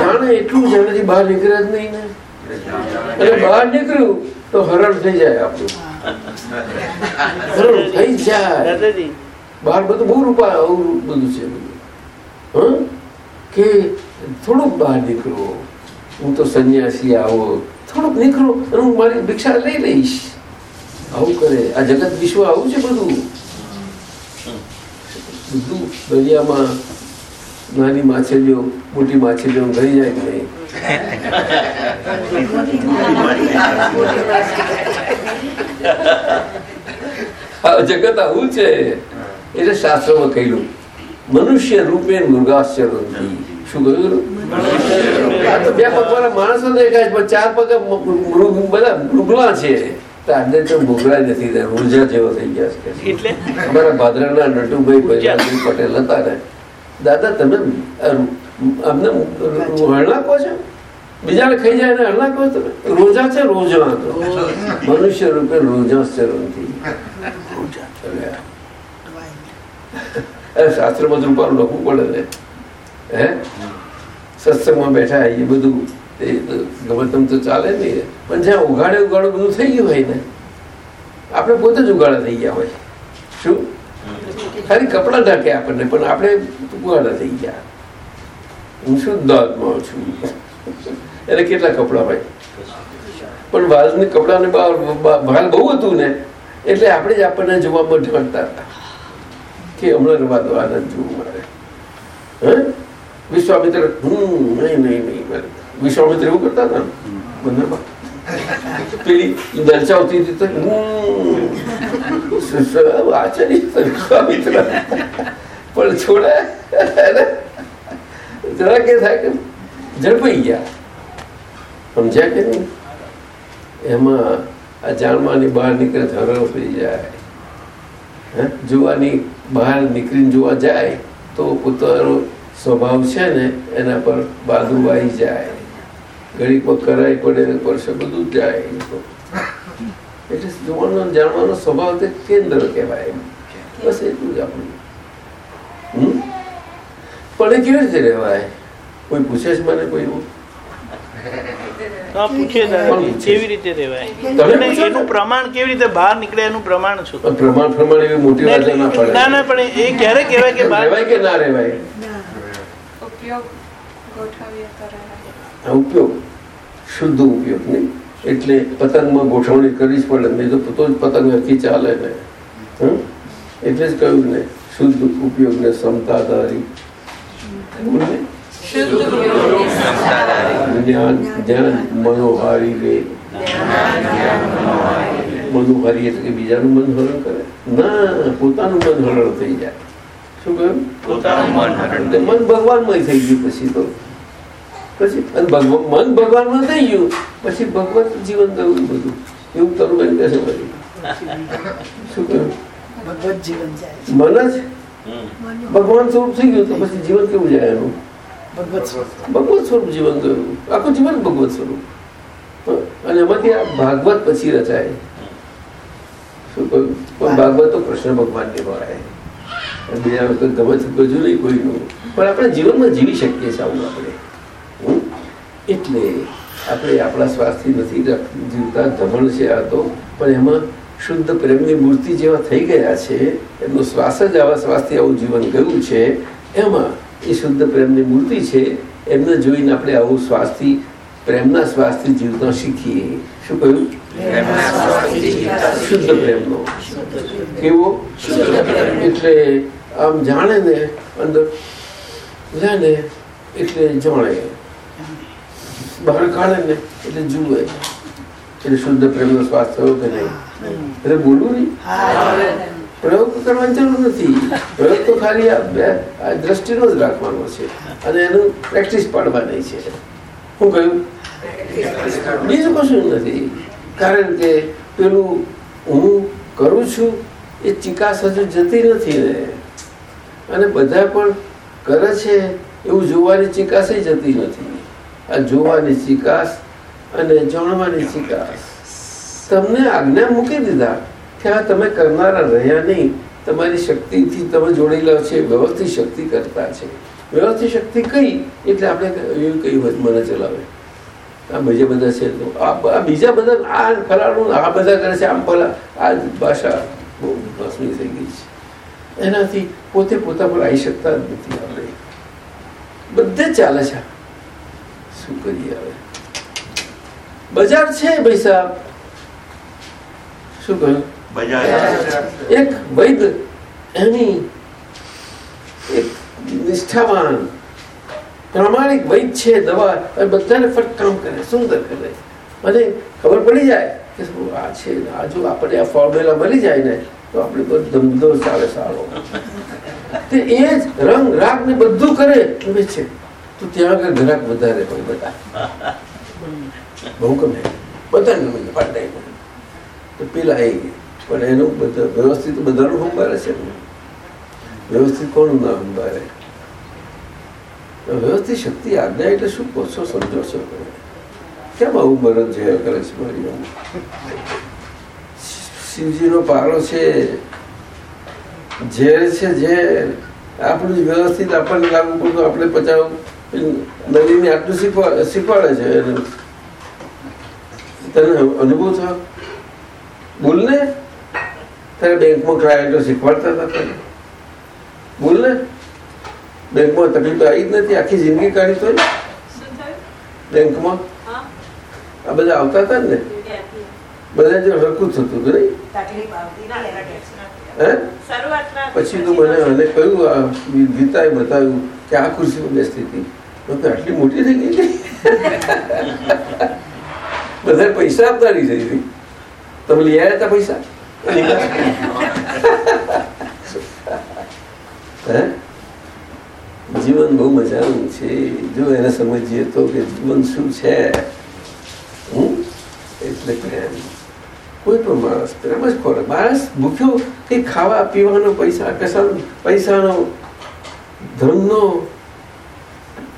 જાણે એટલું જ એનાથી બહાર નીકળે જ નહીં ને. અને બહાર નીકળ્યું તો હરણ થઈ જાય આપણું. હરણ થઈ જાય. બહાર બધું બહુ રૂપા બધું છે બધું. કે થોડુંક બહાર નીકળો. હું તો સંન્યાસી આવો. થોડુંક નીકળો અને હું મારી ભિક્ષા લઈ લઈશ. આવું કરે. આ જગત વિશ્વ આવું છે બધું. બધું દરિયામાં નાની માછલીઓ, મોટી માછલીઓ ઘરી જાય નહીં? જગત આવું છે. એટલે શાસ્ત્રમાં કહ્યું મનુષ્ય રૂપે મૃગાશ્ચર શું કહ્યું? બે પગવાળા માણસો દેખાય પણ ચાર પગ બધા મૃગલા છે. આજે તો મોગરા નથી થયા, જેવો થઈ ગયા છે. એટલે? અમારા ભાદરાના નટુભાઈ ભૈરાજી પટેલ હતા ને. દાદા તમે અમને હરણા છો? બીજાને ખાઈ જાય ને કહો તમે? રોજા છે રોજા તો. મનુષ્ય રૂપે રોજા છે અરે શાસ્ત્રમાં રૂપાનું લખવું પડે ને. હે? સત્સંગમાં બેઠા, એ બધું, એ તો તો ચાલે નહીં. પણ જ્યાં ઉઘાડે ઉઘાડું બધું થઈ ગયું હોય ને, આપણે પોતે જ ઉઘાડા થઈ ગયા હોય. શું? ખાલી કપડાં ઢાંકે આપણને, પણ આપણે ઉઘાડા થઈ ગયા. હું શુદ્ધ આત્મા છું? એને કેટલા કપડાં હોય? પણ વાલને કપડાને ભાલ બહુ હતું ને, એટલે આપણે જ આપણને જોવામાં ઢાંકતા હતા. કે હમણાં રવા દો, આનંદ જોવું મારે. હે? વિશ્વામિત્ર હમ નહીં નહીં નહીં વિશ્વામિત્ર એવું કરતા હતા બંદરમાં. પેલી દર્શાવતી હતી સ- આચાર્ય વિશ્વામિત્ર. પણ છોડે જરા કે થાય કે ઝડપાઈ ગયા. સમજ્યા કે નહીં? એમાં આ જાણવાની બહાર નીકળે હરળ થઈ જાય. હે? જોવાની બહાર નીકળીને જોવા જાય તો પોતાનો સ્વભાવ છે ને એના પર બાદુ વાઈ જાય. ઘડી પર કરાઈ પડે પડશે બધું જ જાય એટલે જોવાનો જાણવાનો સ્વભાવ તે કેન્દ્ર કહેવાય બસ એટલું જ આપણું. પણ એ કેવી રીતે રહેવાય? કોઈ પૂછે છે મને કોઈ એવું? પ્રમાણ કેવી રીતે બહાર નીકળે એનું પ્રમાણ શું? પ્રમાણ પ્રમાણ એવી મોટી વાત ના પડે. ના ના પણ એ ક્યારે કહેવાય કે બહાર કે ના રહેવાય? ઉપયોગ શુદ્ધ ઉપયોગ નહીં. એટલે પતંગમાં ગોઠવણી કરવી જ પડે નહીં તો પોતો જ પતંગ હકી ચાલે ને. એટલે જ કહ્યું ને શુદ્ધ ઉપયોગ ને. જ્ઞાન ધ્યાન મનોહારી રે. મનોહારી એટલે કે બીજાનું મન હરણ કરે. ના પોતાનું મન હરણ થઈ જાય. શું કહ્યું? મન હરણ એટલે મન ભગવાનમય થઈ ગયું પછી તો. પછી ભગવાન મન ભગવાનમાં થઈ ગયું. પછી ભગવાન જીવન બધું. એવું બેન છે શું કહ્યું? ભગવત જીવન જાય છે. મન જ? ભગવાન સ્વરૂપ થઈ ગયું તો પછી જીવન કેવું જાય એનું? ભગવત સ્વરૂપ. જીવન ગયું આખું જીવન ભગવત સ્વરૂપ? અને એમાંથી આ ભાગવત પછી રચાય. શું કહ્યું? પણ ભાગવત તો કૃષ્ણ ભગવાનની કહેવાય બીજા લોકો ગમે તે ગજુ નહીં કોઈનું પણ આપણે જીવનમાં જીવી શકીએ છીએ આવું આપણે? એટલે આપણે આપણા સ્વાસ્થ્ય નથી જીવતા ધમણ છે આ તો. પણ એમાં શુદ્ધ પ્રેમની મૂર્તિ જેવા થઈ ગયા છે એમનું શ્વાસ જ આવા સ્વાસ્થ્ય આવું જીવન ગયું છે એમાં એ શુદ્ધ પ્રેમની મૂર્તિ છે એમને જોઈને આપણે આવું સ્વાસ્થ્ય પ્રેમના સ્વાસ્થ્ય જીવતા શીખીએ. શું કહ્યું? શુદ્ધ પ્રેમનો. કેવો? એટલે આમ જાણે ને અંદર લે ને એટલે જાણે બહાર કાઢે ને એટલે જુએ. એટલે શુદ્ધ પ્રેમનો શ્વાસ થયો કે નહીં? એટલે બોલવું નહીં? પ્રયોગ કરવાની જરૂર નથી. પ્રયોગ તો ખાલી આ દ્રષ્ટિનો જ રાખવાનો છે. અને એનું પ્રેક્ટિસ પાડવાની છે. શું કહ્યું? બીજું કશું નથી. કારણ કે પેલું હું કરું છું એ ચિકાસ હજુ જતી નથી ને. અને બધા પણ કરે છે, એવું જોવાની ચિકાસ જતી નથી. આ જોવાની ચિકાસ અને જાણવાની ચિકાસ. તમને આજ્ઞા મૂકી દીધા કે આ તમે કરનારા રહ્યા નહીં. તમારી શક્તિથી તમે જોડેલા છે, વ્યવસ્થિત શક્તિ કરતા છે. વ્યવસ્થિત શક્તિ કઈ? એટલે આપણે એવું કઈ મને ચલાવે. આ બીજા બધા છે તો આ બીજા બધા, આ ફલાણું, આ બધા કરે છે, આમ ફલા, આ ભાષા બહુ ભસ્મી થઈ ગઈ છે. એનાથી પોતે પોતા પર આવી શકતા જ નથી આપણે બધે ચાલે છે. શું કરીએ હવે? બજાર છે ભાઈ સાહેબ. શું કહ્યું એક વૈદ એની એક નિષ્ઠાવાન પ્રામાણિક વૈદ છે દવા બધાને ફટ કામ કરે સુંદર કરે. અને ખબર પડી જાય કે આ છે આ જો આપણે આ ફોર્મ્યુલા મળી જાય ને તો આપણે બધો ધંધો ચાલે સારો. તે એ જ રંગ રાગ ને બધું કરે છે. તો ત્યાં આગળ ગ્રાહક વધારે હોય બધા. બહુ ગમે. બધાને ગમે પાર્ટ તો પેલા આવી ગયા પણ એનું બધા વ્યવસ્થિત બધાનું સંભાળે છે વ્યવસ્થિત કોણ ના સંભાળે? વ્યવસ્થિત શક્તિ આજ્ઞા એટલે શું? કહો છો સમજો છો કેમ આવું મરણ જે કરે છે મારી? શિવજીનો પારો છે ઝેર છે ઝેર આપણું વ્યવસ્થિત આપણને લાગુ પડતું આપણે પચાવ નદીને આટલું શીખવાડે શીખવાડે છે તને અનુભવ થયો? બોલ ને તારે બેંકમાં ક્લાયન્ટો શીખવાડતા હતા તને? બોલ ને બેંકમાં તકલીફ આવી જ નથી આખી જિંદગી કાઢી તો બેંકમાં? આ બધા આવતા હતા ને? બધા જો હરકું થતું હતું નહીં? પછી તો મને મને કહ્યું આ ગીતાએ બતાવ્યું કે આ ખુરશી પર બેસતી હતી. આટલી મોટી થઈ ગઈ બધા પૈસા આપતા રહી જઈ હતી તમે લઈ આવ્યા હતા પૈસા? જીવન બહુ મજાનું છે. જો એને સમજીએ તો કે જીવન શું છે? એટલે પ્રેમ કોઈ પણ માણસ પ્રેમ જ ખોરાક માણસ ભૂખ્યો કે ખાવા પીવાનો પૈસા કશાનો પૈસાનો ધનનો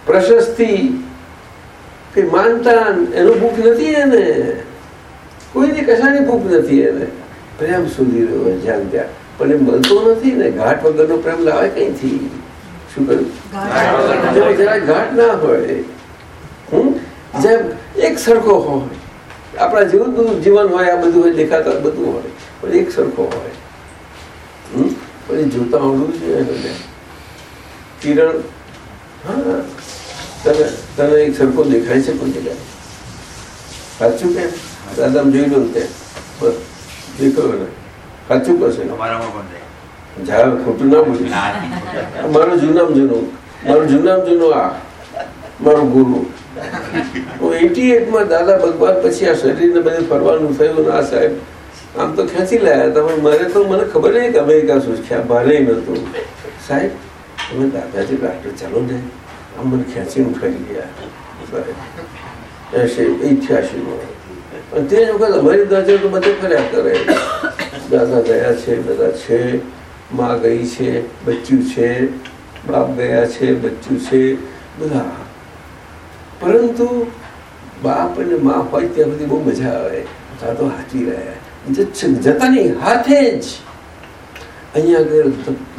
પ્રશસ્તિ કે માનતાન એનો ભૂખ નથી એને. કોઈની કશાની ભૂખ નથી એને. પ્રેમ સુધી રહ્યો જ્યાં ત્યાં. પણ એ મળતો નથી ને. ઘાટ વગરનો પ્રેમ લાવે કઈથી શું કહ્યું? જરા ઘાટ ના હોય હમ જેમ એક સરખો હોય આપણા જેવું જીવન હોય આ બધું હોય દેખાતા બધું હોય. પણ એક સરખો હોય. હમ? પણ જોતા આવડવું જોઈએ કિરણ હા તને તને એક સરખો દેખાય છે કોઈ જગ્યાએ? સાચું કે? દાદા જોઈ લો તે. બસ દેખાયો ને સાચું ઝાડ ખોટું ના બોલ્યું મારું જૂનામ જૂનું મારું જૂનામ જૂનું આ. મારો ગુરુ. હું એટી એટમાં દાદા ભગવાન પછી આ શરીરને બધે ફરવાનું થયું ના સાહેબ, આમ તો ખેંચી લાયા તમે મારે તો મને ખબર નહીં કે અમેરિકા શું છે ભારે નહોતું. સાહેબ, તમે દાદાજી ડૉક્ટર ચાલો ને, આમ મને ખેંચીને ફરી ગયા. ઇઠ્યાસીમાં અને તે વખત અમારી દાદા તો બધે ફર્યા દાદા ગયા છે, બધા છે, માં ગઈ છે, બચ્ચું છે, બાપ ગયા છે, બચ્ચું છે, બધા પરંતુ બાપ અને મા હોય ત્યાં બધી બહુ મજા આવે. આ તો હાચી રહ્યા જતાની હાથે જ અહીંયા આગળ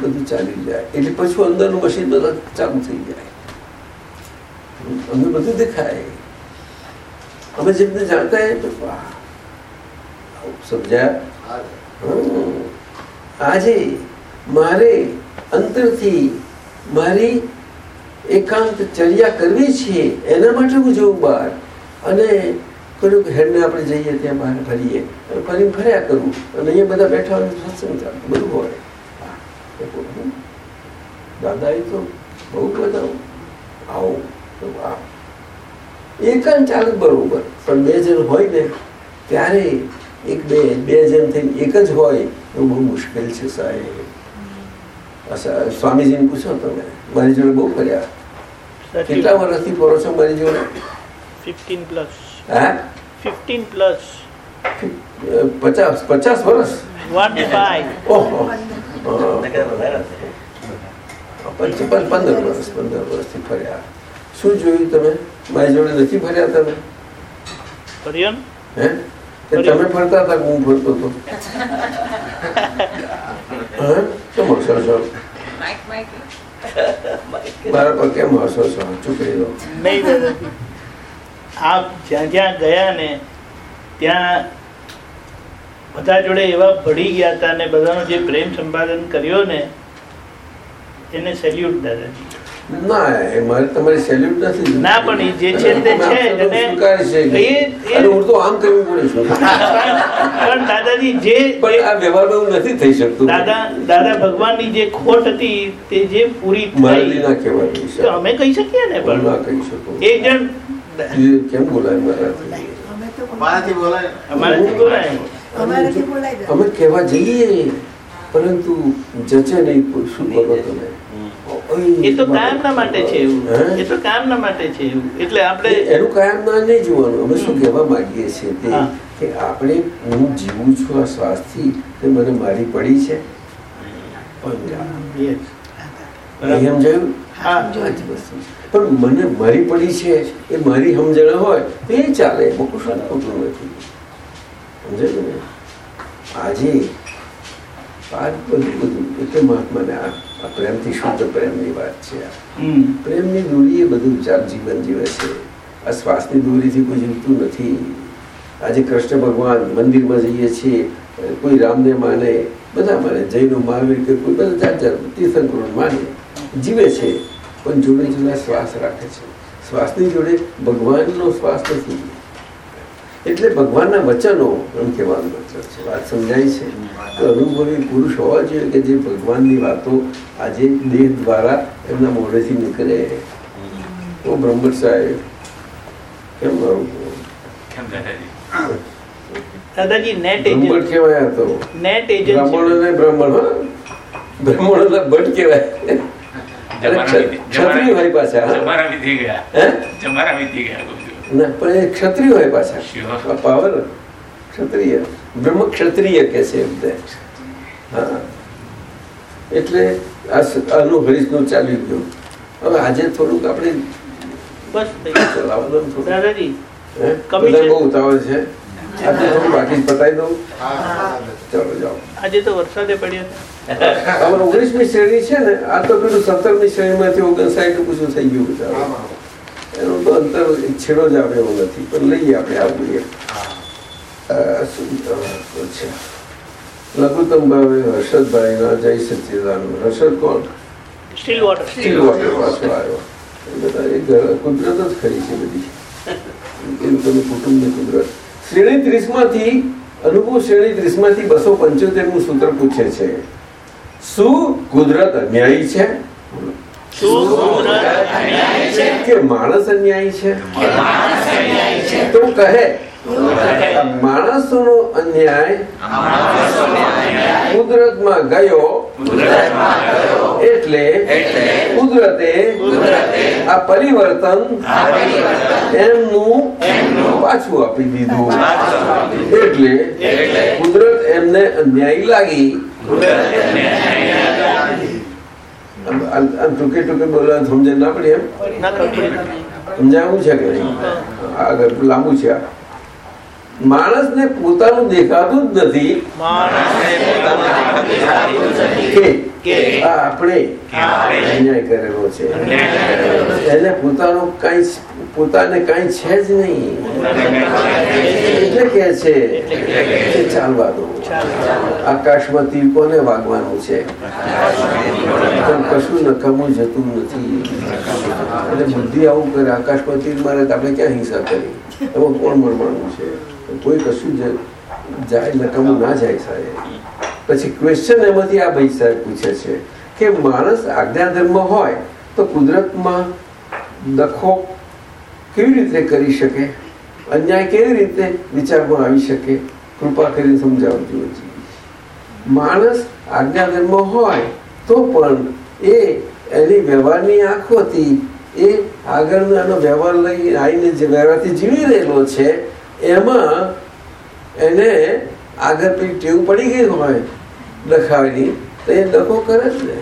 બધું ચાલી જાય. એટલે પછી અંદરનું મશીન બધા ચાલુ થઈ જાય. અમને બધું દેખાય. અમે જેમને જાણતા એ સમજ્યા? આજે મારે અંતરથી મારી એકાંત ચર્યા કરવી છે, એના માટે હું જઉં બહાર. અને કહ્યું કે હેડને આપણે જઈએ ત્યાં બહાર ફરીએ, અને ફરીને ફર્યા કરું. અને અહીંયા બધા બેઠા હોય સત્સંગ ચાલતો બધું હોય. એ તો બહુ બધા આવું એકાંત ચાલે બરોબર, પણ બે જણ હોય ને, ત્યારે એક બે બે જણ થઈને એક જ હોય એવું બહુ મુશ્કેલ છે સાહેબ. સ્વામીજીને પૂછો તમે મારી જોડે બહુ કર્યા. કેટલા વર્ષથી ફરો છો મારી જોડે ફિફ્ટીન પ્લસ હા ફિફ્ટીન પ્લસ પચાસ પચાસ વર્ષ? ઓહો. પંચ- પંચ- પંદર વર્ષ પંદર વર્ષથી ફર્યા. શું જોયું તમે? મારી જોડે નથી ફર્યા તમે? ફર્યો હે? તમે ફરતા હતા હું ફરતો હતો? હા? કેમ હસો છો કેમ હસો છો? ચૂપ રહી નહીં દાદાજી આપ જ્યાં જ્યાં ગયા ને ત્યાં બધા જોડે એવા ભળી ગયા હતા ને બધાનો જે પ્રેમ સંપાદન કર્યો ને એને સેલ્યુટ દાદાજી. ના એ મારે તમારી સેલ્યુટ નથી. ના પણ જે છે તે છે અને અને સ્વીકારી છે એ- એ- અને હું તો આમ કરવું પડે છું. પણ દાદાજી જે પણ આ વ્યવહારમાં નથી થઈ શકતું. દાદા દાદા ભગવાનની જે ખોટ હતી તે જે પૂરી મારે થઈ ના કહેવાનું છે અમે કહી શકીએ ને પણ? કહી શકો. એ જણ કેમ બોલાય મારાથી? અમે તો મારાથી બોલાય. અમારાથી બોલાય અમે કહેવા જઈએ પરંતુ જચે નહીં શું કરો તમે? એ તો કાયમના માટે છે એવું. એ તો કાયમના માટે છે એવું. એટલે આપણે એનું કાયમ નહીં જોવાનું. અમે શું કહેવા માંગીએ છીએ તે કે આપણે હું જીવું છું આ શ્વાસથી તે મને મારી પડી છે. પણ મને મારી પડી છે એ મારી સમજણ હોય તો એ ચાલે. બહુ ખોટું નથી સમજાયું ને? આજે પાંચ બધું બધું એટલે મહાત્માને આ પ્રેમથી શુદ્ધ પ્રેમની વાત છે પ્રેમની દોરી એ બધું જીવન જીવે છે. આ શ્વાસની દૂરીથી કોઈ જીવતું નથી. આજે કૃષ્ણ ભગવાન મંદિરમાં જઈએ છીએ કોઈ રામને માને બધા માને જૈનો મહાવીર કે કોઈ બધા જાત જાત તીર્થંકરો માને જીવે છે. પણ જોડે જોડે શ્વાસ રાખે છે. શ્વાસની જોડે ભગવાનનો શ્વાસ નથી. એટલે ભગવાનના વચનો એમ કહેવાનો મતલબ છે. વાત સમજાય છે? તો અનુભવી પુરુષ હોવા જોઈએ કે જે ભગવાનની વાતો આજે દેહ દ્વારા એમના મોઢેથી નીકળે. તો બ્રહ્મ સાહેબ કેમ મારું દાદાજી? નેટ કહેવાય તો. નેટ એજન્ટ બ્રાહ્મણ ભટ્ટ કહેવાય. ક્ષત્રિય? વીતી ગયા વીતી ગયા. કહું છું. ના પણ એ ક્ષત્રિય હોય પાછા. પાવર ક્ષત્રિય. બ્રહ્મ ક્ષત્રિય કે છે હા. એટલે આનું હરીશનું ચાલી ગયું. હવે આજે થોડુંક આપણે. ચલાવવાનું થોડું બહુ ઉતાવળ છે. આજે થોડું બાકી પતાવી દઉં. હા ચાલો જાઓ. આજે તો વરસાદે પડ્યો. અમારે ઓગણીસમી શ્રેણી છે ને આ તો પેલું સત્તરમી શ્રેણીમાંથી ઓગણસાઠ પૂછું થઈ ગયું એનું તો અંતર એક છેડો જ આવે એવો નથી પણ લઈએ આપણે આવું અ, છે? લઘુત્તમ ભાવે હર્ષદભાઈના જય સચિદાન હર્ષદ કોણ? સ્ટીલ વોટર સ્ટીલ વોટર પાછો આવ્યો. બધા કુદરત જ ખરી છે બધી. તમે કુટુંબની કુદરત. શ્રેણી ત્રીસમાંથી અનુભવ શ્રેણી ત્રીસમાંથી બસો પંચોતેરમું સૂત્ર પૂછે છે. શું કુદરત અન્યાયી છે? કે માણસ અન્યાય છે? તો કહે, માણસોનો અન્યાય કુદરતમાં ગયો એટલે કુદરતે આ પરિવર્તન એમનું પાછું આપી દીધું. એટલે કુદરત એમને અન્યાયી લાગી. આમ- ટૂંકે ટૂંકે બોલવા સમજણ ના પડી એમ. સમજાવું છે કે નહીં? આગળ લાંબુ છે આ. માણસને પોતાનું દેખાતું જ નથી. કે? આપણે અન્યાય કરેલો છે. એને પોતાનું કઈ પોતાને કઈ છે જ નહીં. એટલે કે છે કે ચાલવા દો. આકાશમાં તીર કોને વાગવાનું છે? પણ કશું નકામું જતું નથી. એટલે બુદ્ધિ આવું કરે. આકાશમાં તીર મારે તો આપણે ક્યાં હિંસા કરી? એમાં કોણ મળવાનું છે? કોઈ કશું જાય નકામું ના જાય સાહેબ. પછી ક્વેશ્ચન એમાંથી આ ભાઈ સાહેબ પૂછે છે કે માણસ આજ્ઞાધર્મ હોય તો કુદરતમાં દખો કેવી રીતે કરી શકે? અન્યાય કેવી રીતે વિચારમાં આવી શકે? કૃપા કરીને સમજાવજો માણસ આજ્ઞાધર્મ હોય તો પણ એ એની વ્યવહારની આંખોથી એ આગળનો એનો વ્યવહાર લઈ આવીને જે વ્યવહારથી જીવી રહેલો છે એમાં એને આગળ પેલી ટેવ પડી ગઈ હોય લખાવાની તો એ ડખો કરે જ ને.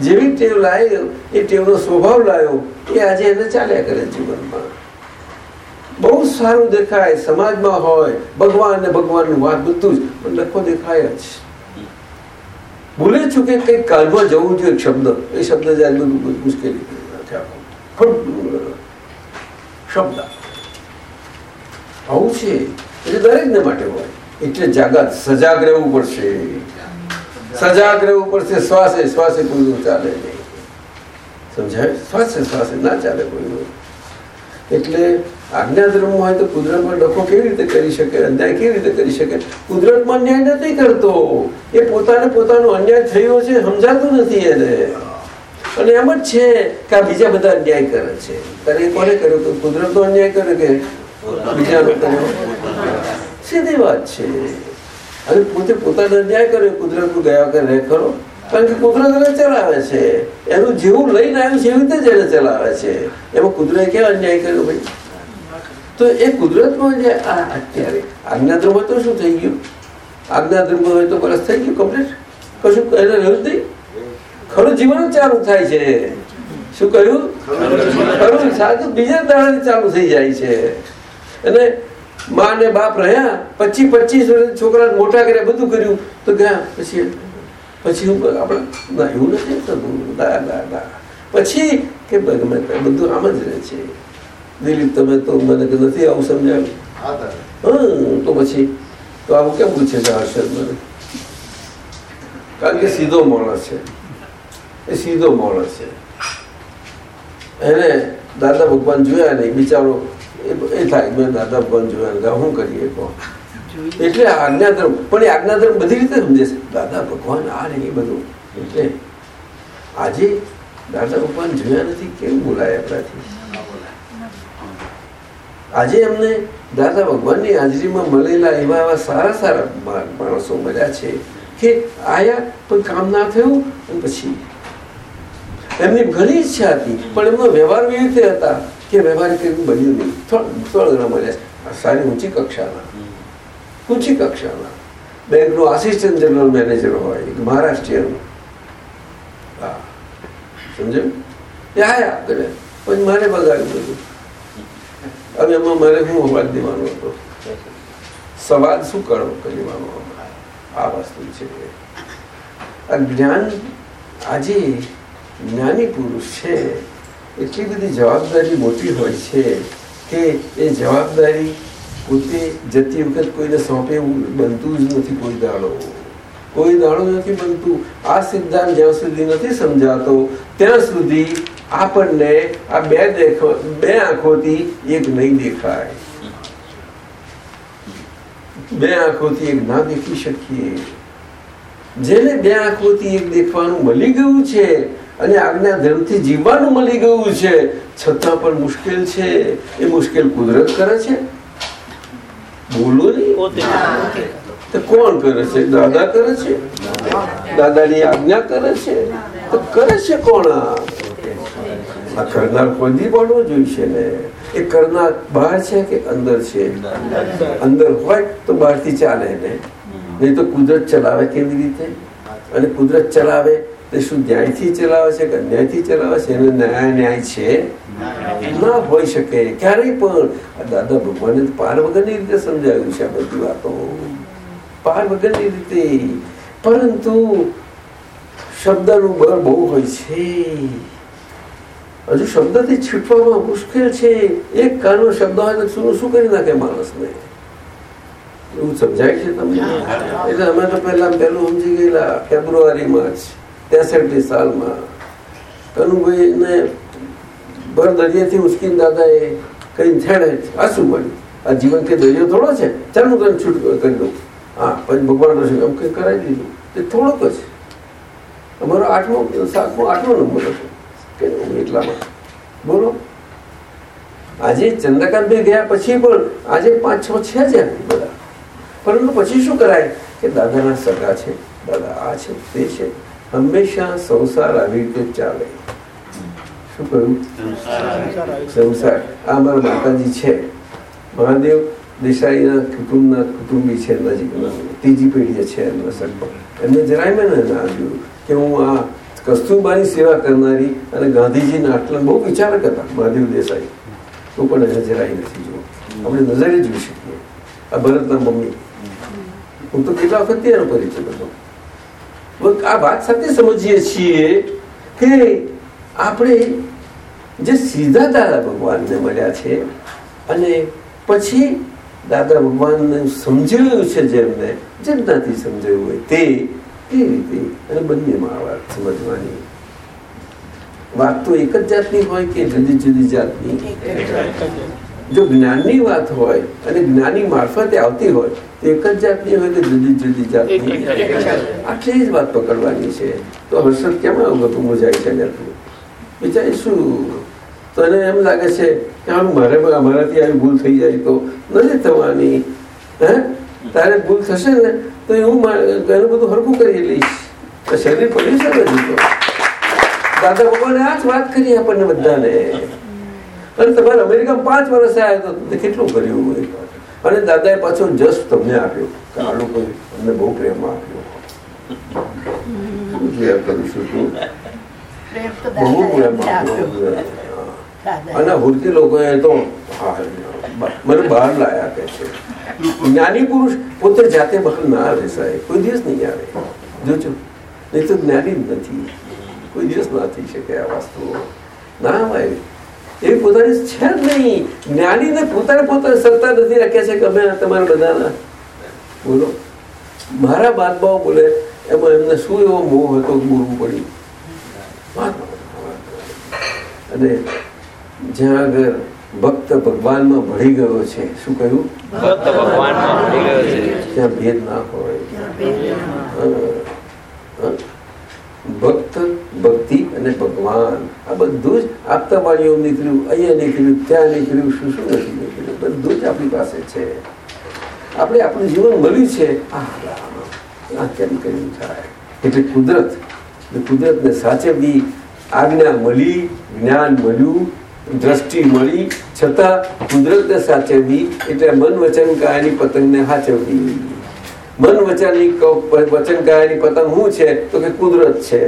જેવી ટેવ લાવ્યો એ ટેવનો સ્વભાવ લાવ્યો એ આજે એને ચાલ્યા કરે જીવનમાં. બહુ સારું દેખાય સમાજમાં હોય ભગવાન ને ભગવાનનું વાત બધું જ પણ લખો દેખાય જ. ભૂલે છું કે કંઈક કાલમાં જવું જોઈએ એક શબ્દ. એ શબ્દ જાય બધું મુશ્કેલી. શબ્દ. આવું છે. એટલે દરેકને માટે હોય. એટલે જાગૃત, સજાગ રહેવું પડશે. સજાગ રહેવું પડશે, શ્વાસે શ્વાસે કોઈનું ચાલે નહીં. સમજાય? શ્વાસે શ્વાસે ના ચાલે કોઈનું એટલે આજ્ઞાધર્મ હોય તો કુદરતમાં ડખો કેવી રીતે કરી શકે, અન્યાય કેવી રીતે કરી શકે? કુદરતમાં અન્યાય નથી કરતો. એ પોતાને પોતાનો અન્યાય થયો છે, સમજાતું નથી એને. અને એમ જ છે કે આ બીજા બધા અન્યાય કરે છે. ત્યારે કોને કર્યો? કે કુદરતનો અન્યાય કરે કે બીજાનો સીધી વાત છે. અને પોતે પોતાને અન્યાય કર્યો કુદરતનું ગયા રહે ખરો કારણ કે કુદરત એને ચલાવે છે. એનું જેવું લઈને આવ્યું છે એવી રીતે જ એને ચલાવે છે. એમાં કુદરત ક્યાં અન્યાય કર્યો ભાઈ તો એ કુદરતમાં જે અત્યારે આજ્ઞાધર્મ હોય તો શું થઈ ગયું આજ્ઞાધર્મ હોય તો બરસ થઈ ગયું કમ્પ્લીટ કશું એને રહ્યું નહીં. ખરું જીવન ચાલુ થાય છે. શું કહ્યું? ખરું સાચું બીજા દાડાથી ચાલુ થઈ જાય છે. અને મા ને બાપ રહ્યા પચીસ પચીસ વર્ષ છોકરા મોટા કર્યા બધું કર્યું. તો ગયા પછી પછી હું આપણે ના એવું નથી પછી કે બધું આમ જ રહે છે. દિલીપ તમે તો મને નથી આવું સમજાવ્યું. હમ તો પછી તો આવું કેમ પૂછે છે હર્ષદ મને કારણ કે સીધો માણસ છે. એ સીધો માણસ છે. એને દાદા ભગવાન જોયા નહીં બિચારો એ- થાય બે દાદા ભગવાન જોયા શું કરીએ કહો. એટલે આજ્ઞાધર્મ પણ એ આજ્ઞાધર્મ બધી રીતે સમજે છે. દાદા ભગવાન આ ને એ બધું. એટલે આજે દાદા ભગવાન જોયા નથી કેવું બોલાય આપણાથી? આજે એમને દાદા ભગવાનની હાજરીમાં મળેલા એવા એવા સારા સારા માણસો મળ્યા છે કે આયા પણ કામ ના થયું અને પછી. એમની ઘણી ઈચ્છા હતી પણ એમનો વ્યવહાર એવી રીતે હતા કે વ્યવહારિક એવું બન્યું નહીં. થોડા થોડા ઘણા મળ્યા. સારી ઊંચી કક્ષાના. ઊંચી કક્ષાના. બેંકનો આસિસ્ટન્ટ જનરલ મેનેજર હોય એક મહારાષ્ટ્રીયનો. હા. સમજ્યું? એ આયા કરે પછી મારે બગાડ્યું બધું. અને એમાં મારે હું અવાજ દેવાનો હતો. સવાલ શું કરો કરવાનો આ વસ્તુ છે. આ જ્ઞાન આજે જ્ઞાની પુરુષ છે. એટલી બધી જવાબદારી મોટી હોય છે કે એ જવાબદારી પોતે જતી વખત કોઈને સોંપે બનતું જ નથી કોઈ દાડો. કોઈ દાડો નથી બનતું. આ સિદ્ધાંત જ્યાં સુધી નથી સમજાતો, ત્યાં સુધી આપણને આ બે દેખો, બે આંખોથી એક નહીં દેખાય. બે આંખોથી એક ના દેખી શકીએ. જેને બે આંખોથી એક દેખવાનું મળી ગયું છે અને આજ્ઞા ધર્મથી જીવવાનું મળી ગયું છે. છતાં પણ મુશ્કેલ છે. એ મુશ્કેલ કુદરત કરે છે. બોલો તો કોણ કરે છે? દાદા કરે છે? દાદાની આજ્ઞા કરે છે? તો કરે છે કોણ આ? આ કરનાર કોઈ બનવો જોઈશે ને? એ કરનાર બહાર છે કે અંદર છે? અંદર હોય તો બહારથી ચાલે ને. નહીં તો કુદરત ચલાવે કેવી રીતે? અને કુદરત ચલાવે તે શું ન્યાયથી ચલાવે છે કે અન્યાયથી ચલાવે છે? એનો ન્યાય ન્યાય છે? ના હોઈ શકે. ક્યારેય પણ. દાદા ભગવાને પાર વગરની રીતે સમજાવ્યું છે આ બધી વાતો. પાર વગરની રીતે. પરંતુ શબ્દનું બળ બહુ હોય છે. હજુ શબ્દથી છૂટવામાં મુશ્કેલ છે. એક કાનો શબ્દ હોય તો શું શું કરી નાખે માણસને? એવું સમજાય છે તમને? એટલે અમે તો પહેલા પહેલું સમજી ગયેલા ફેબ્રુઆરીમાં જ. ત્રેસઠની સાલમાં. કનુભાઈ ને ભર દરિયાથી દાદા દાદાએ કઈ છેડે આ શું મળ્યું? આ જીવન કે દરિયો થોડો છે? ચાલ હું તને છૂટ કરી દઉં. હા, પછી ભગવાન છે, એમ કંઈ કરાવી દીધું. તે થોડોક જ. અમારો આઠમો, સાતમો, આઠમો નંબર હતો. કે એટલામાં. બોલો. આજે ચંદ્રકાંતભાઈ ગયા પછી પણ આજે પાંચ, છ છે જ બધા. પરંતુ પછી શું કરાય? કે દાદાના સગા છે, દાદા આ છે, તે છે. હંમેશા સંસાર આવી રીતે ચાલે. શું કહ્યું? સંસાર. આ મારા માતાજી છે. મહાદેવ દેસાઈના કુટુંબના કુટુંબી છે નજીકના. ત્રીજી પેઢી છે એમના સગમાં એમને જરાય મેં આવ્યું કે હું આ કસ્તુરબાની સેવા કરનારી અને ગાંધીજીના આટલા બહુ વિચારક હતા, મહાદેવ દેસાઈ. તો પણ એને જરાય નથી જોવું આપણે નજરે જોઈ શકીએ. આ ભરતના મમ્મી. હું તો કેટલા વખત એનો પરિચય બધો આ વાત સાથે સમજીએ છીએ કે આપણે જે સીધા દાદા ભગવાનને મળ્યા છે અને પછી દાદા ભગવાનને સમજાવ્યું છે જેમને જેમનાથી સમજાવ્યું હોય તે એ રીતે અને બંનેમાં આ વાત સમજવાની. વાત તો એક જ જાતની હોય કે જુદી જુદી જાતની. જો જ્ઞાનની વાત હોય અને જ્ઞાની મારફતે આવતી હોય તો એક જ જાતની હોય કે જુદી જુદી જાતની આટલી જ વાત પકડવાની છે. તો હર્ષદ કેમ આવું બધું મૂંઝાય છે વિચારીશું બિચારી શું? તો એને એમ લાગે છે કે આમ મારે મારાથી આવી ભૂલ થઈ જાય તો નથી થવાની? હે? તારે ભૂલ થશે ને તો હું એનું બધું હરકું કરી લઈશ. શરીર પડ્યું છે દાદા ભગવાને આ જ વાત કરી આપણને બધાને. અને તમારે અમેરિકામાં પાંચ વર્ષ આવ્યા તો કેટલું કર્યું હોય? અને દાદાએ પાછો જસ્ટ તમને આપ્યો કે આ લોકો અમને બહુ પ્રેમ આપ્યો બહુ પ્રેમ અને હુરતી લોકોએ તો મને બહાર લાયા કે છે. જ્ઞાની પુરુષ પોતે જાતે બહાર ના આવે સાહેબ. કોઈ દિવસ નહીં આવે. જોજો. નહીં તો જ્ઞાની જ નથી. કોઈ દિવસ ના થઈ શકે આ વસ્તુઓ. ના આવે એ પોતાની છે જ નહીં. જ્ઞાનીને પોતાને પોતાને સત્તા નથી રાખ્યા છે કે અમે તમારા બધાના. બોલો. મારા બાદબાઓ બોલે એમાં એમને શું એવો મોહ હતો બોલવું પડ્યું? અને જ્યાં આગળ ભક્ત ભગવાનમાં ભળી ગયો છે શું કહ્યું? ભક્ત ભગવાનમાં ભળી ગયો છે. ત્યાં ભેદ ના હોય. ભક્ત, ભક્તિ અને ભગવાન. આ બધું જ આપતા વાળીઓ નીકળ્યું, અહીંયા નીકળ્યું, ત્યાં નીકળ્યું, શું શું નથી નીકળ્યું, બધું જ આપણી પાસે છે. આપણે આપણું જીવન મળ્યું છે. આ કેમ કર્યું થાય? એટલે કુદરત કુદરતને સાચવવી આજ્ઞા મળી, જ્ઞાન મળ્યું, દ્રષ્ટિ મળી, છતાં કુદરતને સાચવવી એટલે મન વચન કાયાની પતંગને સાચવવી મન વચનની વચન કાયાની પતંગ શું છે? તો કે કુદરત છે.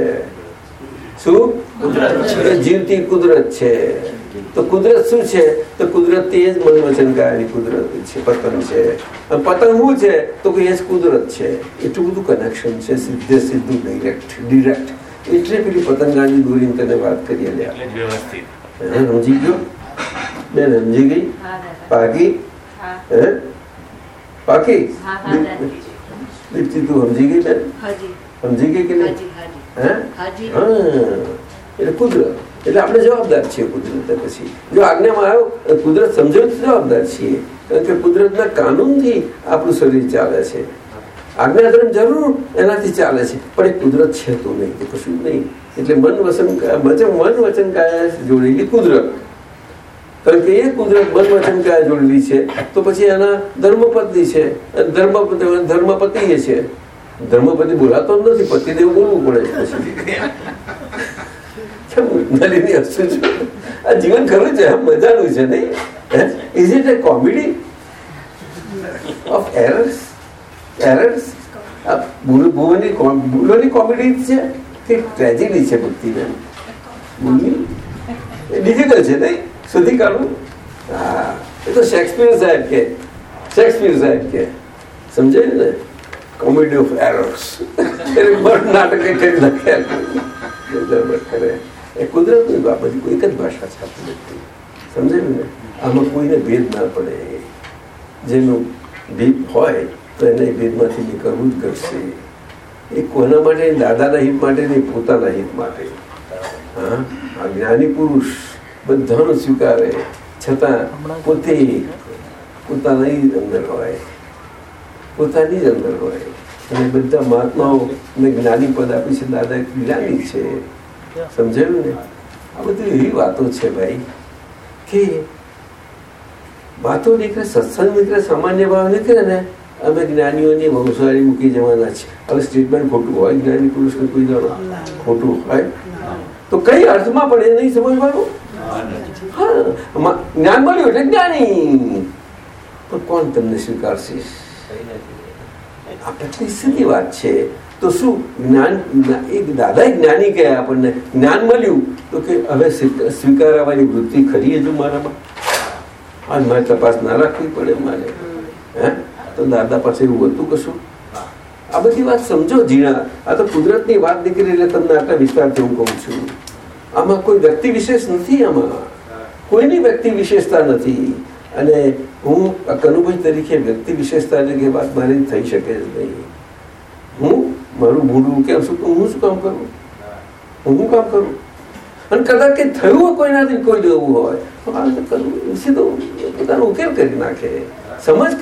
શું? જીવતી કુદરત છે. તો કુદરત શું છે? તો કુદરત એ જ મન વચન કાયાની કુદરત છે પતંગ છે. પતંગ શું છે? તો કે એ જ કુદરત છે. એટલું બધું કનેક્શન છે સીધે સીધું ડિરેક્ટ ડિરેક્ટ એટલે પેલી પતંગાની દોરીને તને વાત કરી અલ્યા વ્યવસ્થિત. સમજી ગયો? બેન સમજી ગઈ? પાકી? હે. પાકી? દીપ્તિ તું સમજી ગઈ બેન? સમજી ગઈ કે એટલે કુદરત. એટલે આપણે જવાબદાર છીએ કુદરત પછી. જો આજ્ઞામાં આવ્યો કુદરત સમજો જવાબદાર છીએ. કારણ કે કુદરતના કાનૂનથી આપણું શરીર ચાલે છે. આજ્ઞાધર્મ જરૂર એનાથી ચાલે છે. પણ એ કુદરત છે તો નહીં કશું નહીં. એટલે મન વચન મન વચન કાયા જોડેલી કુદરત. કારણ કે એ કુદરત મન વચન જોડેલી છે, તો પછી એના ધર્મપત્ની છે ધર્મપતિ ધર્મપતિ એ છે. ધર્મપતિ બોલાતો નથી પતિદેવ બોલવું પડે પછી. આ જીવન ખરું છે મજાનું છે, નહીં? Is it a comedy of errors errors ભૂલોની ભૂલોની કોમેડી છે? કે ટ્રેજેડી છે ભક્તિબેન બોલની એ ડિફિકલ્ટ છે, નહીં? શોધી કાઢવું હા એ તો શેક્સપિયર સાહેબ કે શેક્સપિયર સાહેબ કે સમજાયું ને કોમેડી ઓફ એરર્સ એટલે બર્ડ નાટક એ કરી લખ્યા કરે એ કુદરતની બાબત કોઈ એક જ ભાષા છે આપણી બધી સમજાયું ને આમાં કોઈને ભેદ ના પડે જેનું ભીપ હોય તો એને ભેદમાંથી નીકળવું જ કરશે એ કોના માટે દાદાના હિત માટે નહીં પોતાના હિત માટે હા આ જ્ઞાની પુરુષ બધાનું સ્વીકારે. છતાં પોતે પોતાની જ અંદર હોય. પોતાની જ અંદર હોય. અને બધા મહાત્માઓ ને જ્ઞાની પદ આપી છે. દાદા જ્ઞાની છે. સમજાયું ને? આ બધી એવી વાતો છે ભાઈ કે વાતો નીકળે સત્સંગ નીકળે સામાન્ય ભાવ નીકળે ને? અમે જ્ઞાનીઓની વંશવારી મૂકી જવાના છે. હવે સ્ટેટમેન્ટ ખોટું હોય જ્ઞાની પુરુષ કોઈ જાણો ખોટું હોય. તો કઈ અર્થમાં પણ એ નહીં સમજવાનું? જ્ઞાન મળ્યું એટલે જ્ઞાની. પણ કોણ તમને સ્વીકારશે? આ કેટલી સીધી વાત છે. તો શું જ્ઞાન એક દાદા જ્ઞાની કહે આપણને, જ્ઞાન મળ્યું, તો કે હવે સ્વીકારવાની વૃત્તિ ખરી હજુ મારામાં? આજ મારે તપાસ ના રાખવી પડે મારે. હે? તો દાદા પાસે એવું હતું કશું? આ બધી વાત સમજો ઝીણા. આ તો કુદરતની વાત નીકળી એટલે તમને આટલા વિસ્તારથી હું કહું છું. આમાં કોઈ વ્યક્તિ વિશેષ નથી આમાં. કોઈની વ્યક્તિ વિશેષતા નથી. અને હું કનુભાઈ તરીકે વ્યક્તિ વિશેષતા કે વાત મારી થઈ શકે જ નહીં. હું મારું મૂળું કેમ શું હું શું કામ કરું? હું શું કામ કરું? અને કદાચ કંઈ થયું કોઈનાથી કોઈ જવું હોય તો આ કરવું સીધો પોતાનો ઉકેલ કરી નાખે. સમજ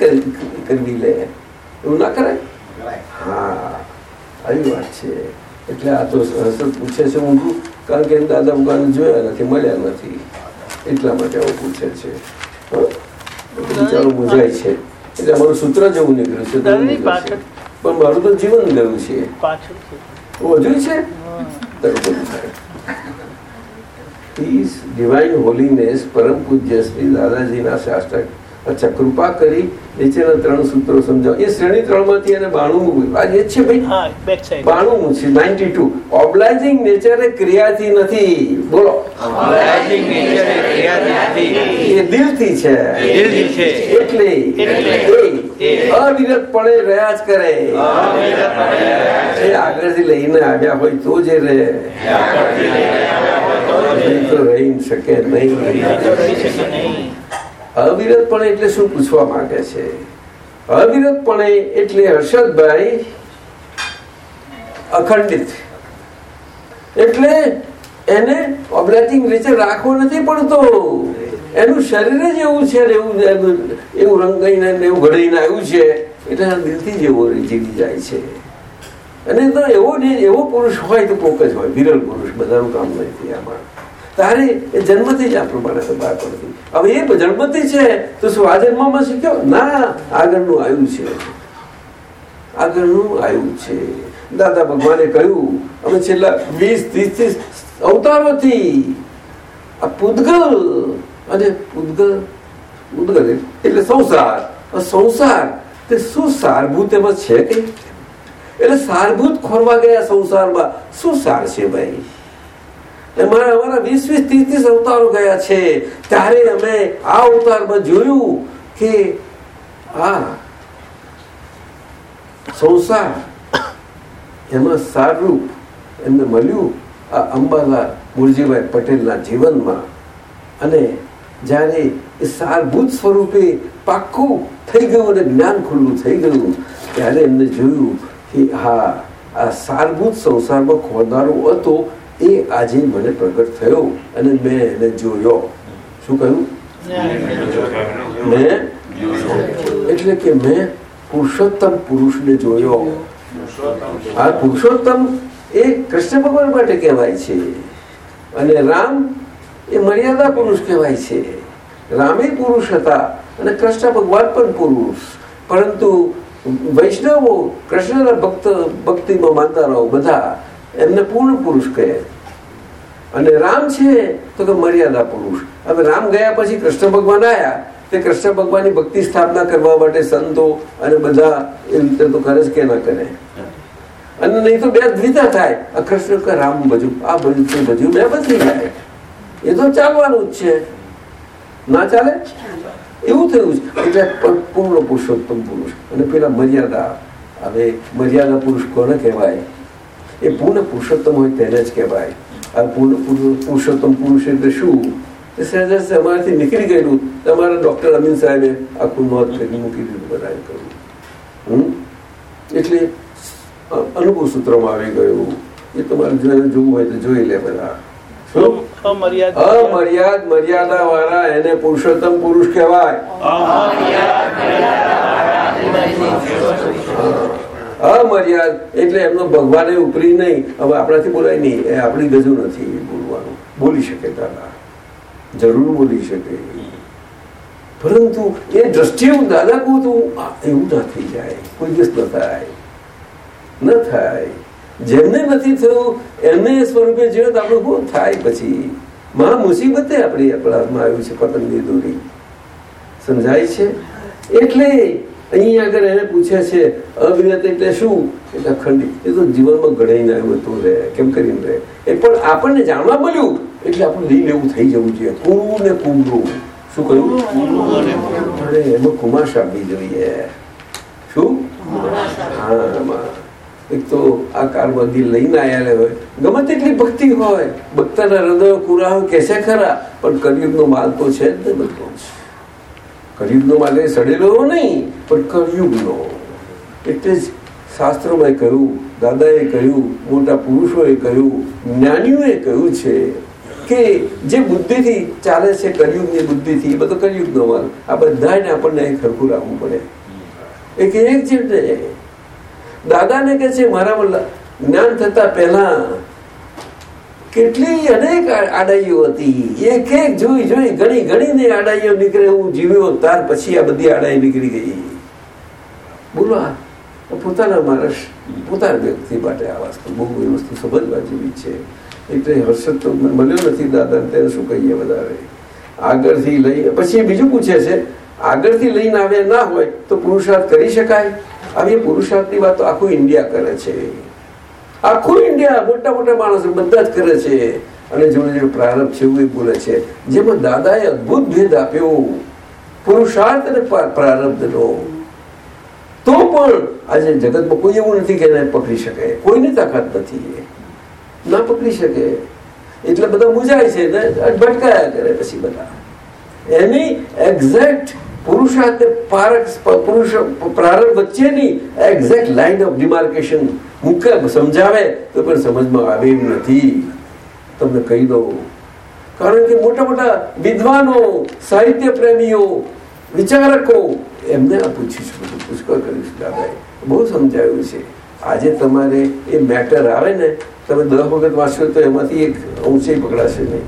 કરી લે. એવું ના કરાય. હા. આવી વાત છે. એટલે આ તો હસર પૂછે છે હું કારણ કે દાદા ભગવાન જોયા નથી મળ્યા નથી. એટલા માટે આવું પૂછે છે. બિચારું મૂંઝાય છે. એટલે અમારું સૂત્ર જેવું નીકળ્યું છે પણ મારું તો જીવન ગયું છે. હજુ છે? ડિવાઇન હોલીનેસ પરમ પૂજ્ય શ્રી દાદાજીના શાસ્ત્રક અચ્છા કૃપા કરી નીચેના ત્રણ સૂત્રો સમજાવો. એ શ્રેણી ત્રણમાંથી એને બાણું આ એ છે ભાઈ? બાણું છે નાઇન્ટી ટુ ઓબ્લાઇઝિંગ નેચર ક્રિયાથી નથી. બોલો. એ દિલથી છે. એટલે અવિરતપણે રહ્યા જ કરે. એ આગળથી લઈને આવ્યા હોય તો જે રે તો રહી શકે નહીં. અવિરતપણે એટલે શું પૂછવા માંગે છે? અવિરતપણે એટલે હર્ષદભાઈ અખંડિત. એટલે એને ઓબ્લેટિંગ રીતે રાખવો નથી પડતો. એનું શરીર જ એવું છે એવું એવું રંગાઈને એવું ઘડીને આવ્યું છે. એટલે દિલથી જ એવો જીવી જાય છે. અને તો એવો એવો પુરુષ હોય તો કોક જ હોય, વિરલ પુરુષ, બધાનું કામ નથી આમાં. તારે એ જન્મથી જ આ પ્રમાણે બહાર પડતી હવે એ જન્મથી છે, તો શું આ જન્મમાં શીખ્યો ના, આગળનું આવ્યું છે. આગળનું આવ્યું છે. દાદા ભગવાને કહ્યું, અમે છેલ્લા વીસ, ત્રીસ ત્રીસ અવતારોથી આ પૂદગલ અને પૂદગલ પૂદગલ એટલે સંસાર. સંસાર, તે શું સારભૂત એમાં છે કે એટલે સારભૂત ખોરવા ગયા સંસારમાં. શું સાર છે ભાઈ? અમારા અમારા અવતારો ગયા છે. ત્યારે અમે આ અવતારમાં જોયું કે આ સંસાર એમાં સારરૂપ એમને મળ્યું આ અંબાલા મુરજીભાઈ પટેલના જીવનમાં. અને જ્યારે એ સારભૂત સ્વરૂપે પાક્કું થઈ ગયું અને જ્ઞાન ખુલ્લું થઈ ગયું, ત્યારે એમને જોયું કે હા, આ સારભૂત સંસારમાં ખોરનારો હતો એ આજે મને પ્રગટ થયો અને મેં એને જોયો. શું કહ્યું? મેં? એટલે કે મેં પુરુષોત્તમ પુરુષને જોયો. આ પુરુષોત્તમ એ કૃષ્ણ ભગવાન માટે કહેવાય છે. અને રામ એ મર્યાદા પુરુષ કહેવાય છે. રામે પુરુષ હતા અને કૃષ્ણ ભગવાન પણ પુરુષ. પરંતુ વૈષ્ણવો કૃષ્ણના ભક્ત, ભક્તિમાં માનતા રહો બધા. એમને પૂર્ણ પુરુષ કહે. અને રામ છે તો કે મર્યાદા પુરુષ. હવે રામ ગયા પછી કૃષ્ણ ભગવાન આવ્યા તે કૃષ્ણ ભગવાનની ભક્તિ સ્થાપના કરવા માટે સંતો અને બધા એ રીતે તો કરે કે ના કરે. અને નહીં તો બે દ્વિધા થાય. આ કૃષ્ણ કે રામ ભજુ આ ભજુ તે ભજુ બે બદલી જાય. એ તો ચાલવાનું જ છે. ના ચાલે? એવું થયું છે. એટલે પૂર્ણ પુરુષોત્તમ પુરુષ. અને પેલા મર્યાદા. હવે મર્યાદા પુરુષ કોને કહેવાય? એ પૂર્ણ પુરુષોત્તમ હોય તેને જ કહેવાય. આ પૂર્ણ પુરુષોત્તમ પુરુષ એટલે શું? સહેજ નીકળી ગયેલું. તમારા ડોક્ટર અમીન સાહેબે આખું નોંધ કરી મૂકી દીધું બધા કર્યું હમ? એટલે અનુભવ સૂત્રમાં આવી ગયું. એ તમારે જોઈને જોવું હોય તો જોઈ લે બધા. અમર્યાદ. મર્યાદા વાળા એને પુરુષોત્તમ પુરુષ કહેવાય. અમર્યાદ એટલે એમનો ભગવાને ઉપરી નહીં. હવે આપણાથી બોલાય નહીં. એ આપણી ગજુ નથી બોલવાનું. બોલી શકે દાદા જરૂર બોલી શકે. પરંતુ એ દ્રષ્ટિએ હું દાદા કહું તો એવું ના થઈ જાય. કોઈ દિવસ ન થાય. ન થાય. જેમને નથી થયું, એમને એ સ્વરૂપે જીવત આપણું બહુ થાય પછી. મહા મુસીબતે આપણી આપણા હાથમાં આવ્યું છે, પતંગની દોરી. સમજાય છે? એટલે અહીં આગળ એને પૂછે છે અવિરત એટલે શું? એટલે અખંડિત એ તો જીવનમાં ઘડાઈને આવ્યું હતું રે કેમ કરીને રે? એ પણ આપણને જાણવા મળ્યું. એટલે આપણે લઈ લેવું થઈ જવું જોઈએ. પૂરું ને કુંડું શું કહ્યું? અરે એમાં કુમાશ આપવી જોઈએ. શું? હા એક તો આ કાળબંધી લઈને આવેલા હોય. ગમે તેટલી ભક્તિ હોય. ભક્તના હૃદય કુરા હોય કેસે ખરા પણ કળિયુગનો માલ તો છે જ ને બધો જ માટે સડેલો નહીં, પણ કળિયુગનો. એટલે જ શાસ્ત્રોમાં કહ્યું, દાદાએ કહ્યું, મોટા પુરુષોએ કહ્યું, જ્ઞાનીઓએ કહ્યું છે કે જે બુદ્ધિથી ચાલે છે કલયુગની બુદ્ધિથી, એ બધો કલયુગનો માલ આ બધાને આપણને અહીં ખરખું રાખવું પડે. એક એક ને દાદાને કે છે, મારામાં જ્ઞાન થતા પહેલા કેટલી અનેક આડાઈઓ હતી. એક એક જોઈ જોઈ ઘણી ઘણી આડાઈઓ નીકળે, હું જીવ્યો, ત્યાર પછી આ બધી આડાઈ નીકળી ગઈ. બોલો પોતાના માણસ, પોતાના વ્યક્તિ માટે આ વસ્તુ બહુ એ વસ્તુ સમજવા જેવી છે. એટલે હર્ષદ તો મળ્યો નથી, દાદા, તેને શું કહીએ વધારે? આગળથી લઈ પછી બીજું પૂછે છે, આગળથી લઈને આવ્યા ના હોય તો પુરુષાર્થ કરી શકાય? આવી પુરુષાર્થની વાત તો આખું ઇન્ડિયા કરે છે. આખું ઇન્ડિયા મોટા મોટા માણસો બધા જ કરે છે. અને જોડે જોડે પ્રારંભ છે એવું બોલે છે. જેમાં દાદાએ અદભુત ભેદ આપ્યો. પુરુષાર્થ અને પ્રા- પ્રારબ્ધનો તો પણ આજે જગતમાં કોઈ એવું નથી કે એને પકડી શકે. કોઈની તાકાત નથી ના પકડી શકે. એટલે બધા મુજાય છે ભટકાયા કરે પછી બધા. એની એક્ઝેક્ટ પુરુષાર્થ પારક પુરુષ પ્રારંભ વચ્ચેની એક્ઝેક્ટ લાઈન ઓફ ડિમાર્કેશન મૂકે, સમજાવે, તો પણ સમજમાં આવે એમ નથી. તમને કહી દઉં. કારણ કે મોટા મોટા વિદ્વાનો, સાહિત્ય પ્રેમીઓ, વિચારકો, એમને આ પૂછીશું બધું. પુષ્કળ કરીશ, દાદાએ. બહુ સમજાવ્યું છે. આજે તમારે એ મેટર આવે ને, તમે દસ વખત વાંચશો તો એમાંથી એક અંશે પકડાશે નહીં.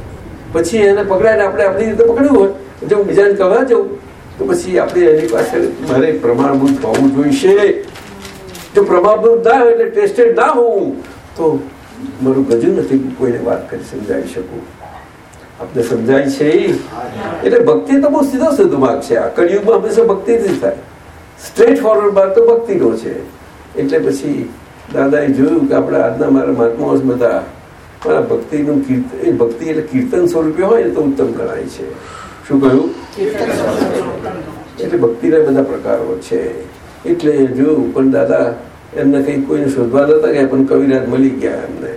પછી એને પકડાય આપણે આપણી રીતે પકડ્યું હોય જો હું બીજાને કહેવા જાઉં તો પછી આપણે એની પાસે મારે પ્રમાણભૂત હોવું જોઈશે. જો પ્રમાણભૂત ના હોય એટલે ટેસ્ટેડ ના હોવું તો મારું ગજુ નથી કોઈને વાત કરી સમજાવી શકું. આપણે સમજાય છે એટલે ભક્તિ તો બહુ સીધો સીધો માર્ગ છે. આ કળિયુગમાં હંમેશા ભક્તિથી સ્ટ્રેટ ફોરવર્ડ માર્ગ તો ભક્તિનો છે. એટલે પછી દાદાએ જોયું કે આપણા આજના મારા મહાત્માઓ બધા મારા ભક્તિનું ભક્તિ એટલે કીર્તન સ્વરૂપે હોય ને તો ઉત્તમ ગણાય છે. શું કહ્યું? એટલે ભક્તિના બધા પ્રકારો છે. એટલે જોયું પણ દાદા, એમને કઈ કોઈને શોધવા નતા ગયા, પણ કવિરાજ મળી ગયા એમને.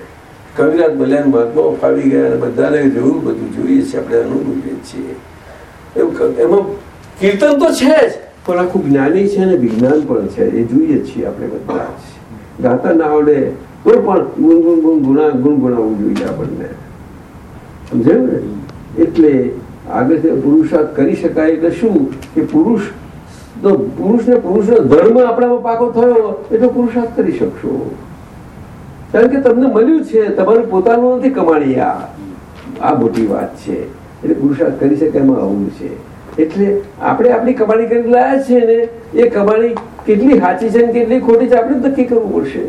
કવિરાજ મળ્યા મહાત્માઓ ફાવી ગયા અને બધાને જોયું બધું જોઈએ છીએ આપણે અનુભવીએ છીએ. એવું એમાં કીર્તન તો છે જ, પણ આખું જ્ઞાની છે અને વિજ્ઞાન પણ છે, એ જોઈએ છીએ આપણે બધા ગાતા ના આવડે કોઈ પણ ગુણ ગુણ ગુણ, ગુણા ગુણ ગુણાવવું જોઈએ આપણને. સમજાયું ને? એટલે આગળ પુરુષાર્થ કરી શકાય એટલે શું? કે પુરુષ તો પુરુષ પુરુષનો ધર્મ આપણામાં પાકો થયો એટલે પુરુષાર્થ કરી શકશો. કારણ કે તમને મળ્યું છે તમારું પોતાનું નથી કમાણી આ. આ મોટી વાત છે. એટલે પુરુષાર્થ કરી શકે એમાં આવું છે. એટલે આપણે આપણી કમાણી કરી લાયા છે ને એ કમાણી કેટલી સાચી છે ને કેટલી ખોટી છે આપણે નક્કી કરવું પડશે.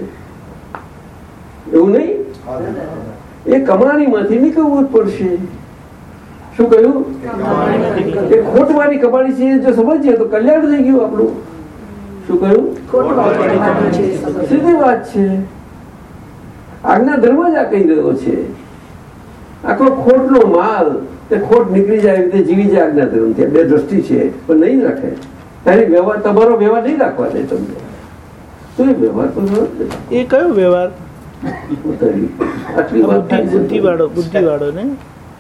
એવું નહીં? એ કમાણીમાંથી નીકળવું જ પડશે. શું કહ્યું? એ ખોટવાની કમાણી છે જો સમજીએ તો કલ્યાણ થઈ ગયું આપણું. શું કહ્યું? સીધી વાત છે. આજ્ઞા ધર્મ જ આ કહી રહ્યો છે. આખો ખોટનો માલ તે ખોટ નીકળી જાય રીતે જીવી જાય આજ્ઞા ધર્મ છે બે દ્રષ્ટિ છે પણ નહીં રાખે. ત્યારે વ્યવહાર તમારો વ્યવહાર નહીં રાખવા દે તમને. તો એ વ્યવહાર તો ને. એ કયો વ્યવહાર? આટલી વાત બુદ્ધિ વાળો બુદ્ધિ વાળો ને?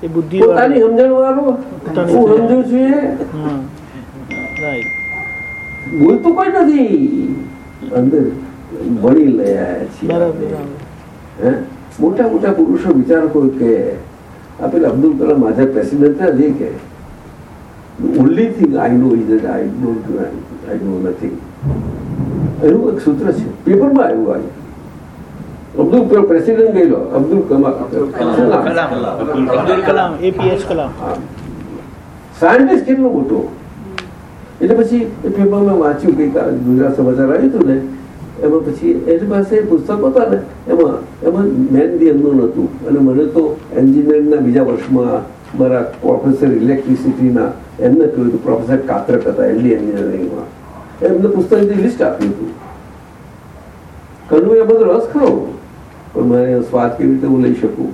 એ બુદ્ધિ પોતાની વાળો સમજણ વાળો હું સમજુ છું ભૂલ તો કોઈ નથી અંદર ભણી લઈ આવ્યા છીએ મોટા મોટા પુરુષો વિચારકો કે આ પેલા અબ્દુલ કલામ આજે પ્રેસિડેન્ટ હતા જે કે only thing I know is I don't I know નથી એનું એક સૂત્ર છે પેપરમાં આવ્યું આજે અબ્દુલ કલામ પ્રેસિડેન્ટ ગયેલો. અબ્દુલ કલામ. અબ્દુલ કલામ. એપીએસ કલામ. સાયન્ટિસ્ટ કેટલો મોટો? એટલે પછી એ પેપરમાં વાંચ્યું કંઈક ગુજરાત સમાચાર આવ્યું હતું ને એમાં પછી એની પાસે પુસ્તક હતા ને એમાં એમાં મેન દી અનનોન હતું અને મને તો એન્જિનિયરિંગના બીજા વર્ષમાં મારા પ્રોફેસર ઇલેક્ટ્રિસિટીના એમને કહ્યું હતું પ્રોફેસર કાતરક હતા એલડી એન્જિનિયરિંગમાં એમને પુસ્તકની લિસ્ટ આપ્યું હતું. કનુ એ બધો રસ ખરો પણ મારે સ્વાદ કેવી રીતે હું લઈ શકું?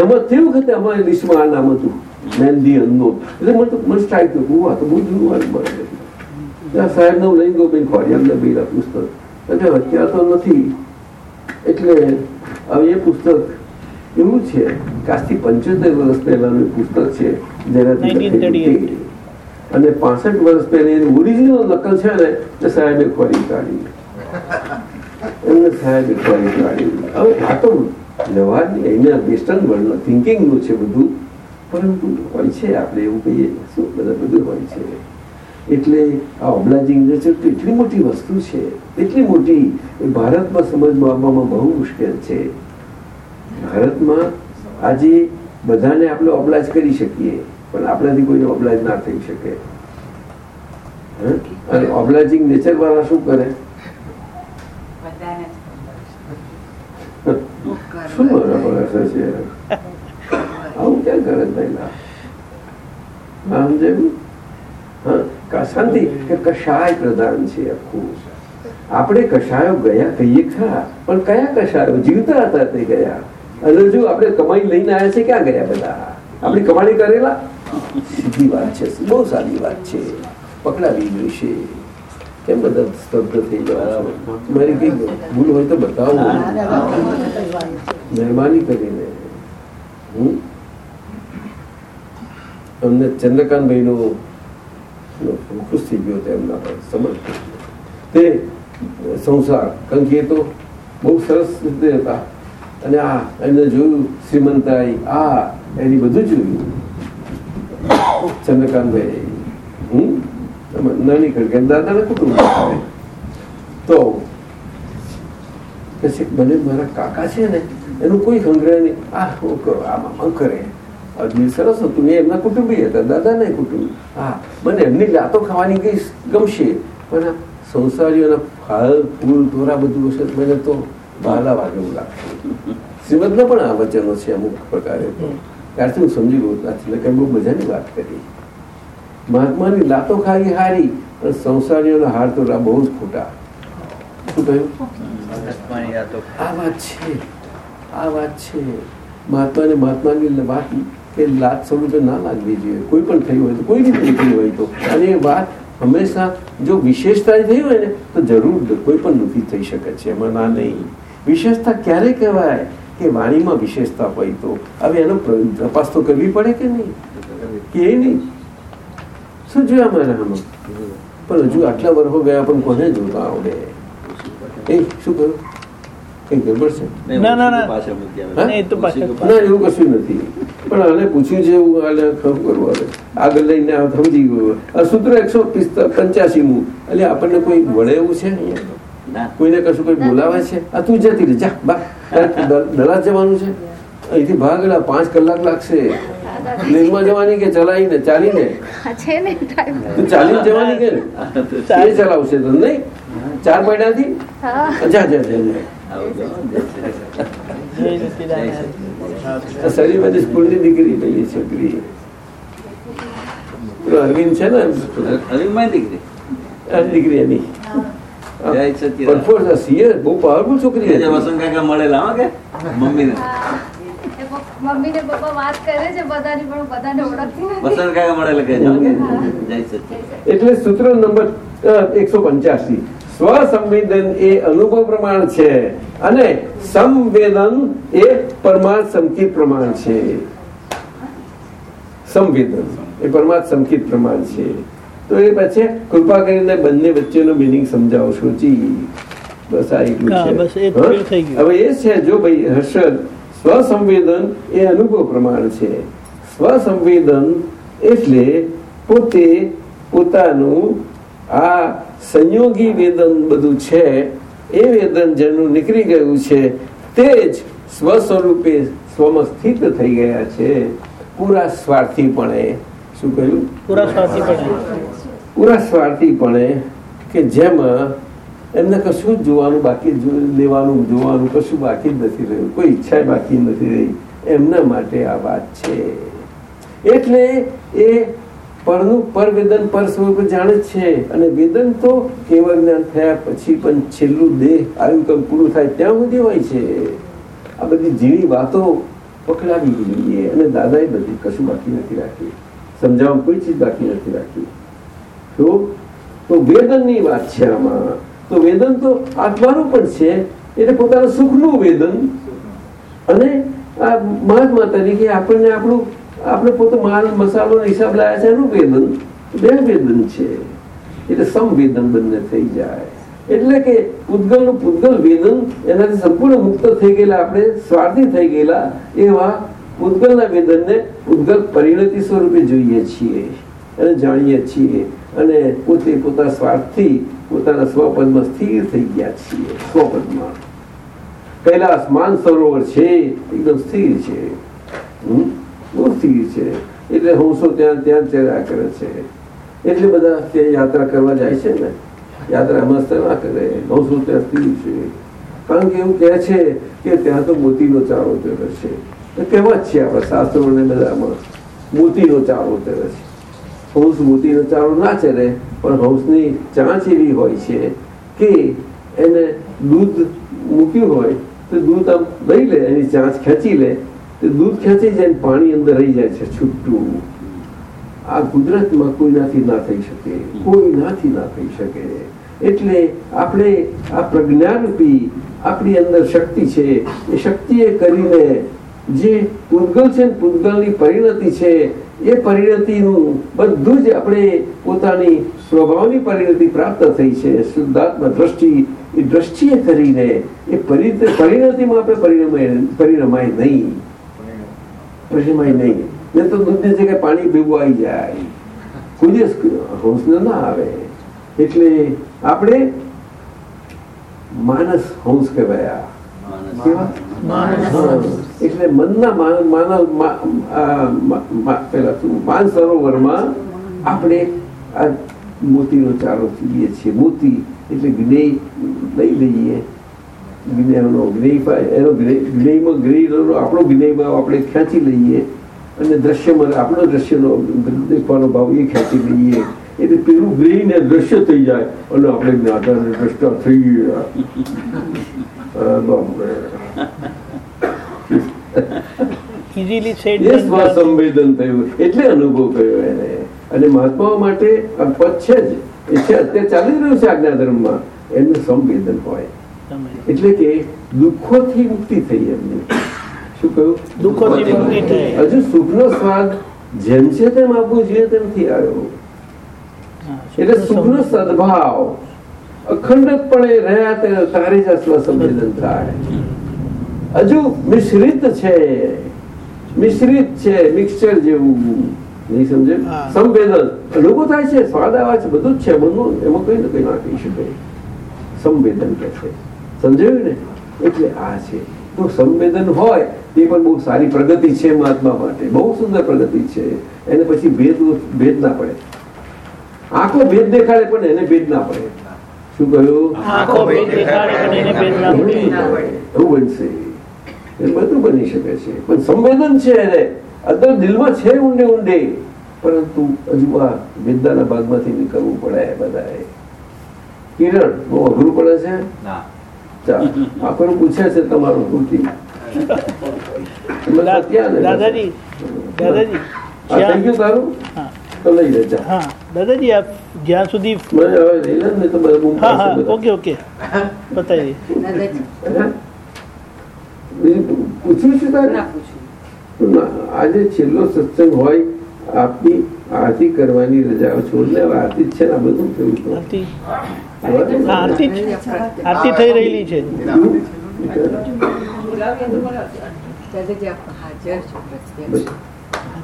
એમાં તે વખતે અમારે લિસ્ટમાં આ નામ હતું. મહેંદી અન્નો એટલે મને તો મને સ્ટ્રાઇક થયું આ તો બહુ જૂનું વાત મળે ત્યાં સાહેબ હું લઈ ગયો બેન ખોરી એમને બેલા પુસ્તક. એટલે અત્યાર તો નથી. એટલે હવે એ પુસ્તક એવું છે કે આજથી પંચોતેર વર્ષ પહેલાનું પુસ્તક છે જેનાથી લખેલું 1938. તે. અને પાસઠ વર્ષ પહેલા એની ઓરિજિનલ નકલ છે ને તે સાહેબે ખોરી કાઢી. એમને સાહેબ હવે ખાતો વ્યવહારની એના વેસ્ટર્ન વર્લ્ડનું થિંકિંગનું છે બધું. પરંતુ હોય છે આપણે એવું કહીએ, શું બધા બધું હોય છે. એટલે આ તો એટલી મોટી વસ્તુ છે, એટલી મોટી ભારતમાં સમજમાં આવવામાં બહુ મુશ્કેલ છે. ભારતમાં આજે બધાને આપણે ઓબ્લાજ કરી શકીએ, પણ આપણાથી કોઈને ઓબ્લાજ ના થઈ શકે? અને ઓબ્લાજિંગ નેચર વાળા શું કરે બધાને શું બરાબર હશે આવું ક્યાં કરે પહેલા? આમ જેમ શાંતિ કે કશાય પ્રધાન છે આખું. આપણે કશાયો ગયા કહીએ ખરા, પણ કયા કશાયો? જીવતા હતા તે ગયા. અને જો આપણે કમાઈ લઈને આવ્યા છે ક્યાં ગયા બધા? આપણી કમાણી કરેલા? સીધી વાત છે, બહુ સારી વાત છે. પકડાવી જોઈશે. કેમ બધા સ્તબ્ધ થઈ મારી કઈ ભૂલ હોય તો બતાવો. મહેરબાની કરીને? અમને ચંદ્રકાંતભાઈ નો ખુશ થઈ ગયો હતો એમના પર. સમજ તે સંસાર, કારણ કે તો બહુ સરસ રીતે હતા. અને આ એમને જોયું, શ્રીમંતાઈ, આ એની બધું જોયું. ચંદ્રકાંતભાઈ હમ નાની ખડકે દાદાને કુટુંબ તો પછી મને મારા કાકા છે ને એનું કોઈ સંગ્રહ નહીં. આ કરો? આમાં આમ કરે? અજમેર સરસ હતું મેં એમના કુટુંબી હતા દાદાને કુટુંબી. હા મને એમની જાતો ખાવાની કઈ ગમશે. પણ સંસારીઓના ફળ ફૂલ ધોરા બધું હશે મને તો બહાલા વાગે એવું લાગતું શ્રીમદના પણ આ વચનો છે અમુક પ્રકારે. તો ત્યારથી હું સમજી ગયો ત્યારથી બહુ મજાની વાત કરી. મહાત્માની લાતો ખાલી હારી પણ સંસારીઓના હાર તો બહુ જ ખોટા. શું કહ્યું આ વાત છે. આ વાત છે. મહાત્માને મહાત્માની વાત કે લાત સ્વરૂપે ના લાગવી જોઈએ. કોઈ પણ થયું હોય તો કોઈ રીતે થયું હોય તો. અને એ વાત હંમેશા જો વિશેષતા થઈ હોય ને તો જરૂર કોઈ પણ નથી થઈ શકે છે. એમાં ના નહીં. વિશેષતા ક્યારે કહેવાય કે વાણીમાં વિશેષતા હોય તો? હવે એનો તપાસ તો કરવી પડે કે નહીં? કે નહીં? શું જોયા મારે આમાં. પણ હજુ આટલા વર્ષો ગયા પણ કોને જોતા આવડે? એ શું કહ્યું? કઈ ગડબડ છે? ના ના ના હા? નહીં, એ તો પાછળ ના એવું કશું નથી. પણ આને પૂછ્યું છે એવું આને ખબર કરવું હવે આગળ લઈને આ સમજી ગયો. આ સૂત્ર એકસો પંચ્યાસી મું એટલે આપણને કોઈ વળે એવું છે અહીંયા? કોઈને કશું કોઈ બોલાવે છે? આ તું જતી રહે જા બા. તારે જવાનું છે? અહીંથી ભાગલા પાંચ કલાક લાગશે. પ્લેનમાં જવાની કે ચલાવીને? ચાલીને? છે ને ટાઈમ તું ચાલીને જવાની કે? એ ચલાવશે તો નહીં? ચાર મહિનાથી? હા. જા જા જા જા. આ સરીમાંથી સ્કૂલની દીકરી પેલી છોકરી. પેલો અરવિંદ છે ને? અરવિંદભાઈ દીકરી? આ દીકરી એની. જય સચિદાનંદ. પરફોર્સ આ સીએ બહુ પાવરફુલ છોકરી એ જે હતી. વસંત કાકા મળેલા હો કે? મમ્મીને. મમ્મી ને પપ્પા વાત કરે છે બધાની પણ બધાને ઓળખતી નથી. વસંત કાકા મળે લખે. એટલે સૂત્ર નંબર 185 સ્વ સંવેદન એ અનુભવ પ્રમાણ છે અને સંવેદન એ પરમાર્થ સંકિત પ્રમાણ છે. સંવેદન એ પરમાર્થ સંકિત પ્રમાણ છે. તો એ પછી કૃપા કરીને બંને વચ્ચેનો મિનિંગ સમજાવશો જી બસ આ એટલું હા, બસ એ છે થઈ ગયું. હવે એ છે જો ભાઈ હર્ષદ સ્વસંવેદન એ અનુભવ પ્રમાણ છે. સ્વસંવેદન એટલે પોતે પોતાનું આ સંયોગી વેદન બધું છે એ વેદન જેનું નીકળી ગયું છે તે જ સ્વ સ્વરૂપે સ્વમાં સ્થિત થઈ ગયા છે. પૂરા સ્વાર્થીપણે શું કહ્યું? પૂરા સ્વાર્થીપણે પૂરા સ્વાર્થીપણે કે જેમાં એમને કશું જ જોવાનું બાકી લેવાનું, જોવાનું કશું બાકી જ નથી રહ્યું. કોઈ ઈચ્છા બાકી નથી રહી. એમના માટે આ વાત છે. એટલે એ પરનું પર વેદન પર સ્વરૂપે જાણે છે. અને વેદન તો કેવળ જ્ઞાન થયા પછી પણ છેલ્લું દેહ આયુકમ પૂરું થાય ત્યાં સુધી હોય છે. આ બધી જીવી વાતો પકડાવી જોઈએ. અને દાદાએ બધી કશું બાકી નથી રાખી. સમજાવવામાં કોઈ ચીજ બાકી નથી રાખી. તો વેદનની વાત છે આમાં. તો વેદન તો આત્માનું પણ છે. એટલે પોતાના સુખનું વેદન. અને આ મહાત્મા તરીકે આપણને આપણું, આપણે પોતે માલ મસાલો હિસાબ લાયા છે એનું વેદન. બે વેદન છે. એટલે સંવેદન બંને થઈ જાય. એટલે કે પૂતગલનું પૂતગલ વેદન એનાથી સંપૂર્ણ મુક્ત થઈ ગયેલા, આપણે સ્વાર્થી થઈ ગયેલા એવા પૂતગલના વેદનને પૂતગલ પરિણતિ સ્વરૂપે જોઈએ છીએ અને જાણીએ છીએ. અને પોતે પોતા સ્વાર્થથી પોતાના સ્વપદમાં સ્થિર થઈ ગયા છીએ સ્વપદમાં કૈલાસ માન સરોવર છે એકદમ સ્થિર છે? બહુ સ્થિર છે એટલે હંસો ત્યાં ત્યાં ચર્યા કરે છે એટલે બધા ત્યાં યાત્રા કરવા જાય છે ને યાત્રા મસ્ત ના કરે હંસો ત્યાં સ્થિર છે કારણ કે એવું કહે છે કે ત્યાં તો મોતીનો ચારો ચરે છે કહેવત છે આપણા શાસ્ત્રોને બધામાં મોતીનો ચારો ચરે છે હંસ મોતીનો ચારો ના ચરે પણ હંસની ચાંચ એવી હોય છે કે એને દૂધ મૂક્યું હોય, તો દૂધ આમ લઈ લે, એની ચાંચ ખેંચી લે, તો દૂધ ખેંચી જાય પાણી અંદર રહી જાય છે, છૂટું. આ કુદરતમાં કોઈનાથી ના થઈ શકે કોઈનાથી ના થઈ શકે. એટલે આપણે આ પ્રજ્ઞારૂપી આપણી અંદર શક્તિ છે, એ શક્તિએ કરીને જે પૂતગલ છે પૂતગલની પરિણતિ છે એ પરિણતિનું બધું જ આપણે પોતાની સ્વભાવની પરિણતિ પ્રાપ્ત થઈ છે. શુદ્ધાત્મા દ્રષ્ટિ, એ દ્રષ્ટિએ કરીને એ પરિણતિમાં આપણે પરિણમાય નહીં. પાણી ભેગું આવી જાય. કોઈ દિવસ ના આવે. એટલે આપણે માનસ હંસ કહેવાયા. એટલે મનના માન સરોવરમાં આપણે મોતીનો ચારો પીએ છીએ. મોતી એટલે જ્ઞેય લઈ લઈએ. જ્ઞેયનો જ્ઞેય આપણો આપણે ખેંચી લઈએ અને દ્રશ્યમાં આપણો દ્રશ્યનો દેખવાનો ભાવ એ ખેંચી લઈએ. એટલે પેલું જ્ઞેયને દ્રશ્ય થઈ જાય અને આપણે જ્ઞાતા દ્રષ્ટા થઈ ગયા. ઇઝીલી સેડ એ સ્વસંવેદન થયું. એટલે અનુભવ કર્યો એને. અને મહાત્માઓ માટે આ પદ છે જ એ છે અત્યારે ચાલી રહ્યું છે આજ્ઞાધર્મમાં એમનું સંવેદન હોય. એટલે કે દુઃખોથી મુક્તિ થઈ એમની. શું કહ્યું? દુઃખોથી મુક્તિ થઈ. હજુ સુખનો સ્વાદ જેમ છે તેમ આપવું જોઈએ તેમથી આવ્યો. એટલે સુખનો સદભાવ. અખંડપણે રહ્યા તે તારે જ આ સ્વસંવેદન થાય હજુ મિશ્રિત છે. મિશ્રિત છે મિક્સચર જેવું. નહીં સમજે? સંવેદન. લોકો થાય છે સ્વાદ આવે છે બધું જ છે બધું એમાં કઈ ને કઈ ના કહી શકાય સંવેદન કે છે. સમજાયું ને? એટલે આ છે. તો સંવેદન હોય એ પણ બહુ સારી પ્રગતિ છે મહાત્મા માટે. બહુ સુંદર પ્રગતિ છે. એને પછી ભેદ ભેદ ના પડે. આખો ભેદ દેખાડે પણ એને ભેદ ના પડે. શું કહ્યું. એવું બનશે એ બધું બની શકે છે. પણ સંવેદન છે એને. અંદર દિલમાં છે ઊંડે ઊંડે. પરંતુ હજુ આ વિદ્યાના ભાગમાંથી નીકળવું પડે બધાએ. કિરણ બહુ અઘરું પડે છે? ના. ચાલ આ પૂછે છે તમારું કૃતિ દાદાજી દાદાજી થઈ ગયું તારું હા. તો લઈ લે હા. દાદાજી આપ જ્યાં સુધી મને હવે લઈ લે ને તો બધા બૂમ હા પાડશે હા બધા. ઓકે ઓકે બતાવી હે? બીજું પૂછ્યું છે તારે ના, આજે છેલ્લો સત્સંગ હોય આપની આરતી કરવાની રજાઓ છોડને હવે આરતી જ છે ને આ બધું થયું તો. આરતી હા, આરતી જ- આરતી થઈ રહેલી છે દાદાજી આપ હાજર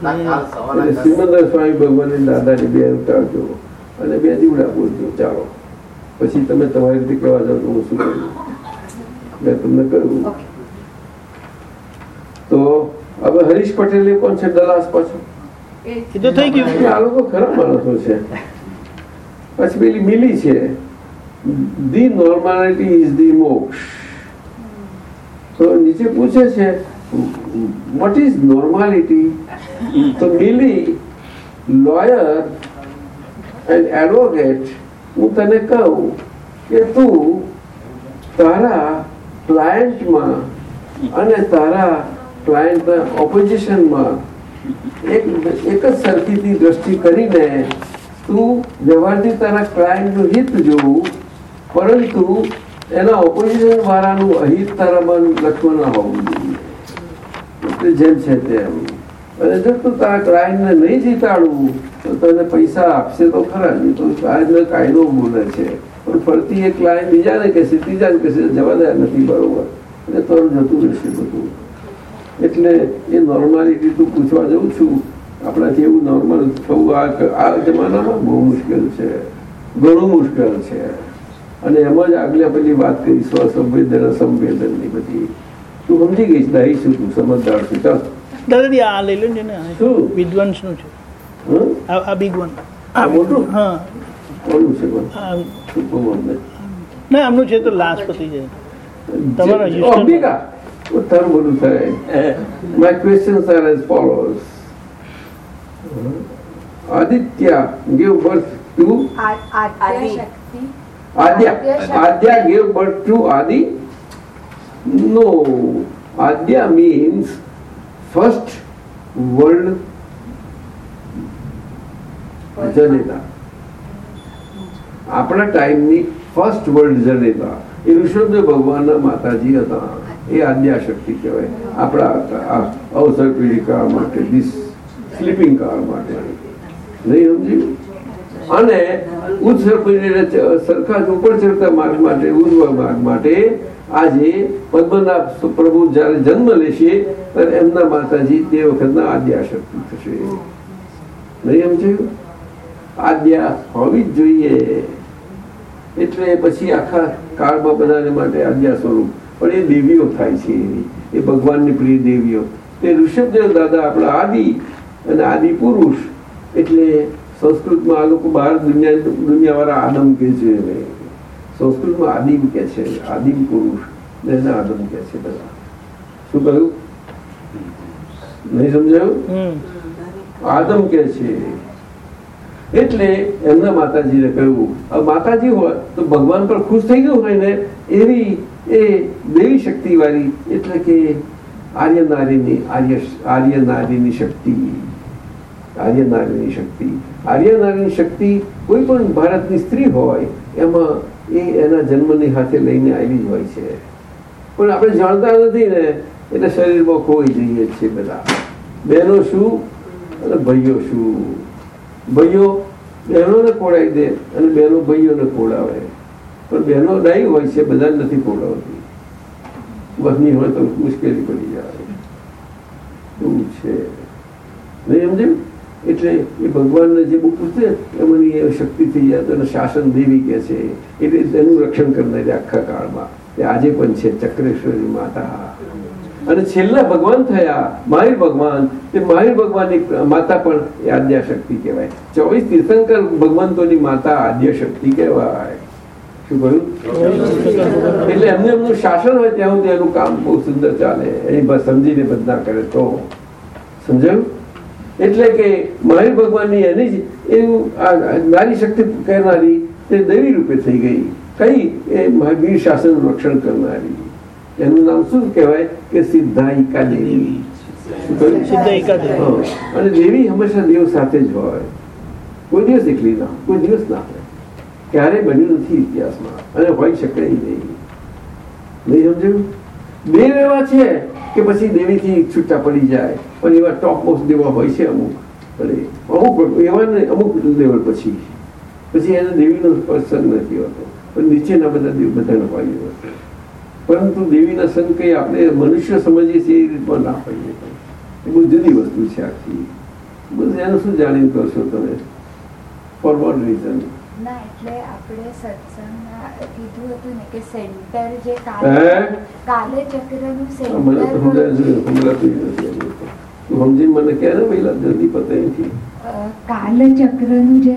એટલે શ્રીમંદર સ્વામી ભગવાનની દાદાની બે ઉતારજો અને બે દીવડા બોલજો ચાલો. પછી તમે તમારી રીતે કહેવા જાઓ તો હું શું કરું? મેં તમને કહ્યું. તો હવે હરીશ પટેલે કોણ છે દલાસ પાછો? એ થઈ ગયું. આ લોકો ખરાબ માણસો છે. પછી પેલી મિલી છે. ધી નોર્માલિટી ઇઝ ધી મોક્ષ. તો નીચે પૂછે છે વોટ ઇઝ નોર્માલિટી તો મિલી લોયર એન્ડ એડવોકેટ હું તને કહું કે તું તારા ક્લાયન્ટમાં અને તારા ક્લાયન્ટના ઓપોઝિશનમાં એક એક જ સરખીથી દ્રષ્ટિ કરીને તું વ્યવહારથી તારા ક્લાયન્ટનું હિત જોવું પરંતુ એના ઓપોઝિશન વાળાનું અહિત તારામાં લખવું ના હોવું જોઈએ જેમ છે તેમ. અને જો તું તારા ક્લાયન્ટને નહીં જીતાડવું તો તને પૈસા આપશે તો ખરા, નહીં તો ક્લાયન્ટને કાયદો બોલે છે. પણ ફરતી એક ક્લાયન્ટ બીજાને કહેશે, ત્રીજાને કહેશે જવા દે નથી બરોબર. એટલે તો જતું રહેશે બધું. એટલે એ નોર્માલિટી તું પૂછવા જઉં છું. આપણાથી એવું નોર્મલ થવું આ આ જમાનામાં બહુ મુશ્કેલ છે. ઘણું મુશ્કેલ છે. અને એમાં જ આગલે પેલી વાત કરી, સ્વસંવેદન સંવેદનની બધી. તું સમજી ગઈ દહી શું તું સમજદાર છું? ચાલ. દાદાજી આ લઈ લો ને શું? વિદ્વાંસનું છે? આ બિગ વન આ મોટું? હા. કોનું છે શું? ના આમનું છે તો લાસ્ટ પતી જાય. તમારા અંબિકા ઉત્તર બોલું થાય. My questions are as follows Aditya gave birth to Adya. Adya. Adya. Birth to Adya gave birth to Adi? No. Adya means first world જનેતા આપણા ટાઈમની ફર્સ્ટ વર્લ્ડ જનેતા એ ઋષભદેવ ભગવાનના માતાજી હતા. એ આદ્યાશક્તિ કહેવાય. આપણા અવસર પીડી કાળ માટે દિસ સ્લીપિંગ કાળ માટે. નહીં સમજ્યું અને ઉત્સર સરખા ઉપર ચડતા માર્ગ માટે, ઉર્વ માર્ગ માટે આજે પદ્મનાભ પ્રભુ જયારે જન્મ લેશે, ત્યારે એમના માતાજી તે વખતના આદ્યાશક્તિ થશે. નહીં સમજ્યું આદ્યા હોવી જ જોઈએ. એટલે પછી આખા કાળમાં બધાને માટે આદ્યા સ્વરૂપ. પણ એ દેવીઓ થાય છે એની. એ ભગવાનની પ્રિય દેવીઓ. તે ઋષભદેવ દાદા આપણા આદિ અને આદિ પુરુષ. એટલે સંસ્કૃતમાં આ લોકો બહાર દુનિયા દુનિયાવાળા આદમ કે છે. સંસ્કૃતમાં આદિમ કે છે આદિમ પુરુષ એને આદમ કે છે બધા. શું કહ્યું? નહીં સમજાયું? આદમ કે છે. એટલે એમના માતાજીને કહ્યું માતાજી હોય તો ભગવાન પર ખુશ થઈ ગયું હોય ને એવી એ દેવી શક્તિ વાળી એટલે કે આર્ય નારીની આર્ય આર્ય નારીની શક્તિ આર્ય નારીની શક્તિ. આર્ય નારીની શક્તિ કોઈ પણ ભારતની સ્ત્રી હોય એમાં એ એના જન્મની સાથે લઈને આવી જ હોય છે. પણ આપણે જાણતા નથી ને, એટલે શરીરમાં ખોઈ જઈએ છીએ બધા. બહેનો શું અને ભાઈઓ શું? ભાઈઓ બહેનોને ખોડાવી દે અને બહેનો ભાઈઓને ખોડાવે પણ બહેનો ડાઈ હોય છે બધા નથી ખોડાવતી બસની હોય તો મુશ્કેલી પડી જાય. એવું છે. નહીં સમજ્યું એટલે એ ભગવાનને જે બુક પૂછે એમાંની એ શક્તિ થઈ જાય તો એને શાસન દેવી કે છે. એટલે તેનું રક્ષણ કરનારી આખા કાળમાં. આજે પણ છે, ચક્રેશ્વરી માતા. અને છેલ્લા ભગવાન થયા માહિર ભગવાન, તે માહિર ભગવાનની માતા પણ એ આદ્યા શક્તિ કહેવાય. ચોવીસ તીર્થંકર ભગવંતોની માતા આદ્ય શક્તિ કહેવાય. શું કહ્યું? એટલે એમને એમનું શાસન હોય ત્યાં એનું કામ બહુ સુંદર ચાલે. એ સમજીને બધા કરે તો. સમજાયું? એટલે કે મહાવીર ભગવાનની એની જ એવું નારી શક્તિ કરનારી તે દેવી રૂપે થઈ ગઈ. કઈ? એ મહાવીર શાસનનું રક્ષણ કરનારી. એનું નામ શું કહેવાય? કે સિદ્ધાયિકા દેવી. અને દેવી હંમેશા દેવ સાથે જ હોય. કોઈ દિવસ એકલી ના કોઈ દિવસ ના હોય. ક્યારે બન્યું નથી ઇતિહાસમાં. અને હોઈ શકે નહીં. નહીં સમજ્યું? દેવ એવા છે કે પછી દેવીથી છૂટા પડી જાય. પણ એવા ટોપ મોસ્ટ દેવા હોય છે અમુક. અને અમુક એવા અમુક લેવલ પછી. પછી એને દેવીનો સંગ નથી હોતો. પણ નીચેના બધા દેવ બધાને હોય એવા. પરંતુ દેવીના સંગ કઈ આપણે મનુષ્ય સમજીએ છીએ એ રીતમાં ના પાડીએ એ બહુ જુદી વસ્તુ છે આખી. બધું એનું શું જાણીને કરશો તમે? ફોર વોટ રીઝન ના એટલે આપણે સત્સંગમાં કીધું હતું ને કે સેન્ટર જે કાલે કાલે ચક્રનું સેન્ટર સમજી મને પહેલા જલ્દી પતે કાલ ચક્રનું જે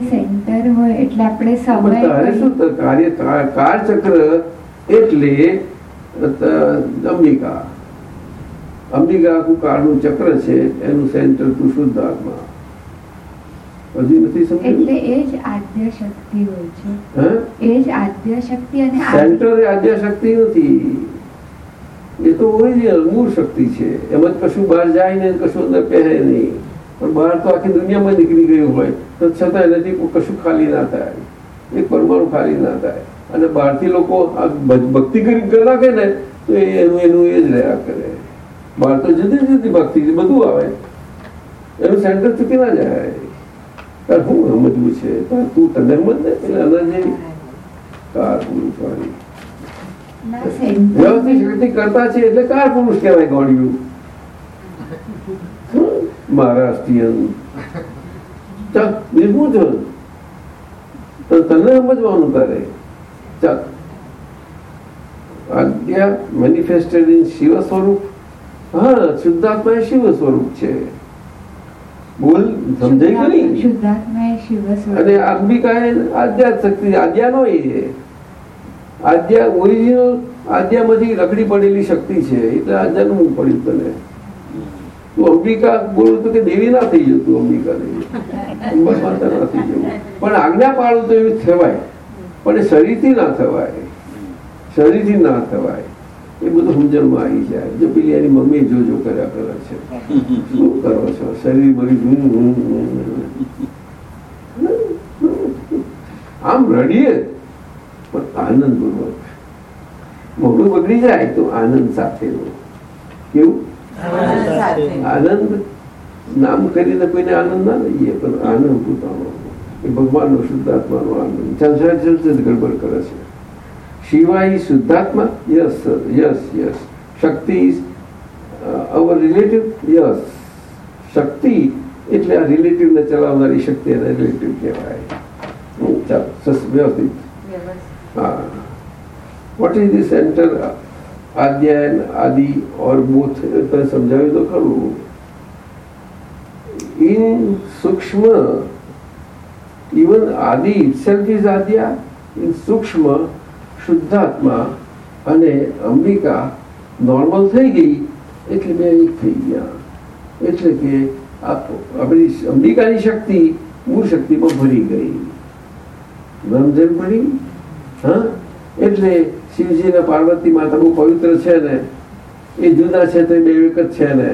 હોય એટલે આપણે સમય તારે શું કાર્ય કાળ ચક્ર એટલે અંબિકા. અંબિકા આખું કાળનું ચક્ર છે એનું સેન્ટર તું શુદ્ધ આત્મા. હજી નથી એટલે એ જ આદ્ય શક્તિ હોય છે. એ જ આદ્ય શક્તિ અને સેન્ટર એ આદ્ય શક્તિ નથી. એ તો ઓરિજિનલ મૂળ શક્તિ છે. એમાં કશું બહાર જાય ને કશું અંદર પહેરે નહીં. પણ બહાર તો આખી દુનિયામાં નીકળી ગયું હોય તો છતાં એનાથી કશું ખાલી ના થાય. એ પરમાણુ ખાલી ના થાય. અને બહારથી લોકો આ ભક્તિ કરી નાખે ને તો એનું એનું એ જ રહ્યા કરે. બહાર તો જુદી જુદી ભક્તિ બધું આવે. એનું સેન્ટર ચૂકી ના જાય. શું સમજવું છે તું તને સમજ ને સમજવાનું તારે ચક આજ્ઞા મેનિફેસ્ટેડ ઇન શિવ સ્વરૂપ. હા શુદ્ધાત્મા શિવ સ્વરૂપ છે. બોલ સમજાય સ્વરૂપ. અને આત્મિકા એ આદ્યા શક્તિ આદ્યા નો એ આદ્યા ઓરિજિનલ આદ્યામાંથી રખડી પડેલી શક્તિ છે એટલે આ જન્મ પડ્યું તને. તું અંબિકા બોલું તો કે દેવી ના થઈ જતું અંબિકા દેવી માતા ના થઈ જવું. પણ આજ્ઞા પાડું તો એવું થવાય. પણ શરીરથી ના થવાય. શરીરથી ના થવાય. એ બધું સમજણમાં આવી જાય. જો પેલી એની મમ્મી જો જો કર્યા કરે છે. શું કરો છો? શરીર હમ. આમ રડીએ પણ આનંદપૂર્વક. મોઢું બગડી જાય તો આનંદ સાથે કેવું? આનંદ નામ કરીને કોઈને આનંદ ના લઈએ, પણ આનંદ પોતાનો એ ભગવાનનો શુદ્ધાત્માનો આનંદ. સંસાર જલ્દ ગડબડ કરે છે. Shiva is Siddhatma? Yes, sir. yes, yes. Shakti is uh, our relative? Yes. Shakti, એટલે આ રિલેટિવને ચલાવનારી શક્તિ એને રિલેટિવ કહેવાય ચાલો વ્યવસ્થિત હા વોટ ઇઝ ધી સેન્ટર આદ્યાયન આદિ ઓર બુથ તમે સમજાવ્યું તો ખરું ઇન સૂક્ષ્મ ઇવન આદિ ઇટસેલ્ફ ઇઝ આદ્યા ઇન સૂક્ષ્મ શુદ્ધાત્મા અને અંબિકા નોર્મલ થઈ ગઈ એટલે બે એક થઈ ગયા. એટલે કે આપણી અંબિકાની શક્તિ મૂળ શક્તિમાં ભરી ગઈ. રમઝેમ પડી હા? એટલે શિવજી ને પાર્વતી માતા બહુ પવિત્ર છે ને એ જુદા છે તો બે એક જ છે ને.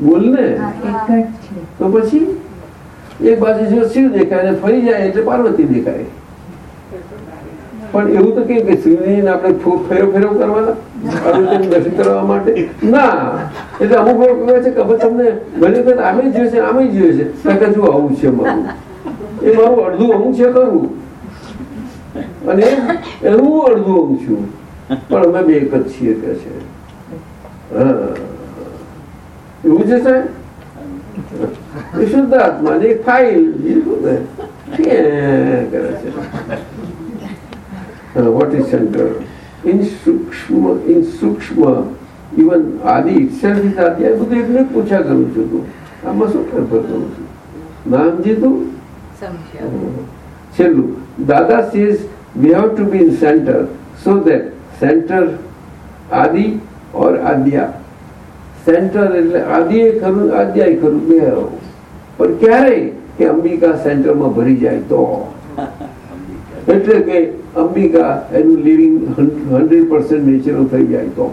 બોલ ને? તો પછી? એક બાજુ જો શિવ દેખાય ને ફરી જાય એટલે પાર્વતી દેખાય. પણ એવું તો કે શિવજીને આપણે ફેરો ફેરો કરવાના? એટલે અમુક લોકો છે કે તમને ભલે વખત છે આમે જોયું છે. આવું છે મારું? એ મારું અડધું અમુક છે કરવું. અને એનું અડધું અંગ છું. પણ અમે બે એક જ છીએ કે છે. એવું છે સાહેબ? એ શુદ્ધ આત્મા ફાઇલ બીજું કરે છે? વોટ ઇઝ સેન્ટર ઇન સૂક્ષ્મ ઇન સૂક્ષ્મ ઇવન આદિ ઇટસેલ્ફ ઇઝ આદિ આ બધું એટલે પૂછા કરું છું તું આમાં શું ફેરફાર કરું છું નામ જીતું સમજ્યા છેલ્લું દાદા says we have to be in center so that center adi or adya. Center એટલે આદિ એ ખરું આદ્યાય ખરું બે પણ ક્યારે કે અંબિકા સેન્ટરમાં ભરી જાય તો? એટલે કે અંબિકા એનું લિવિંગ હંડ્રેડ પર્સન્ટ નેચરલ થઈ જાય તો.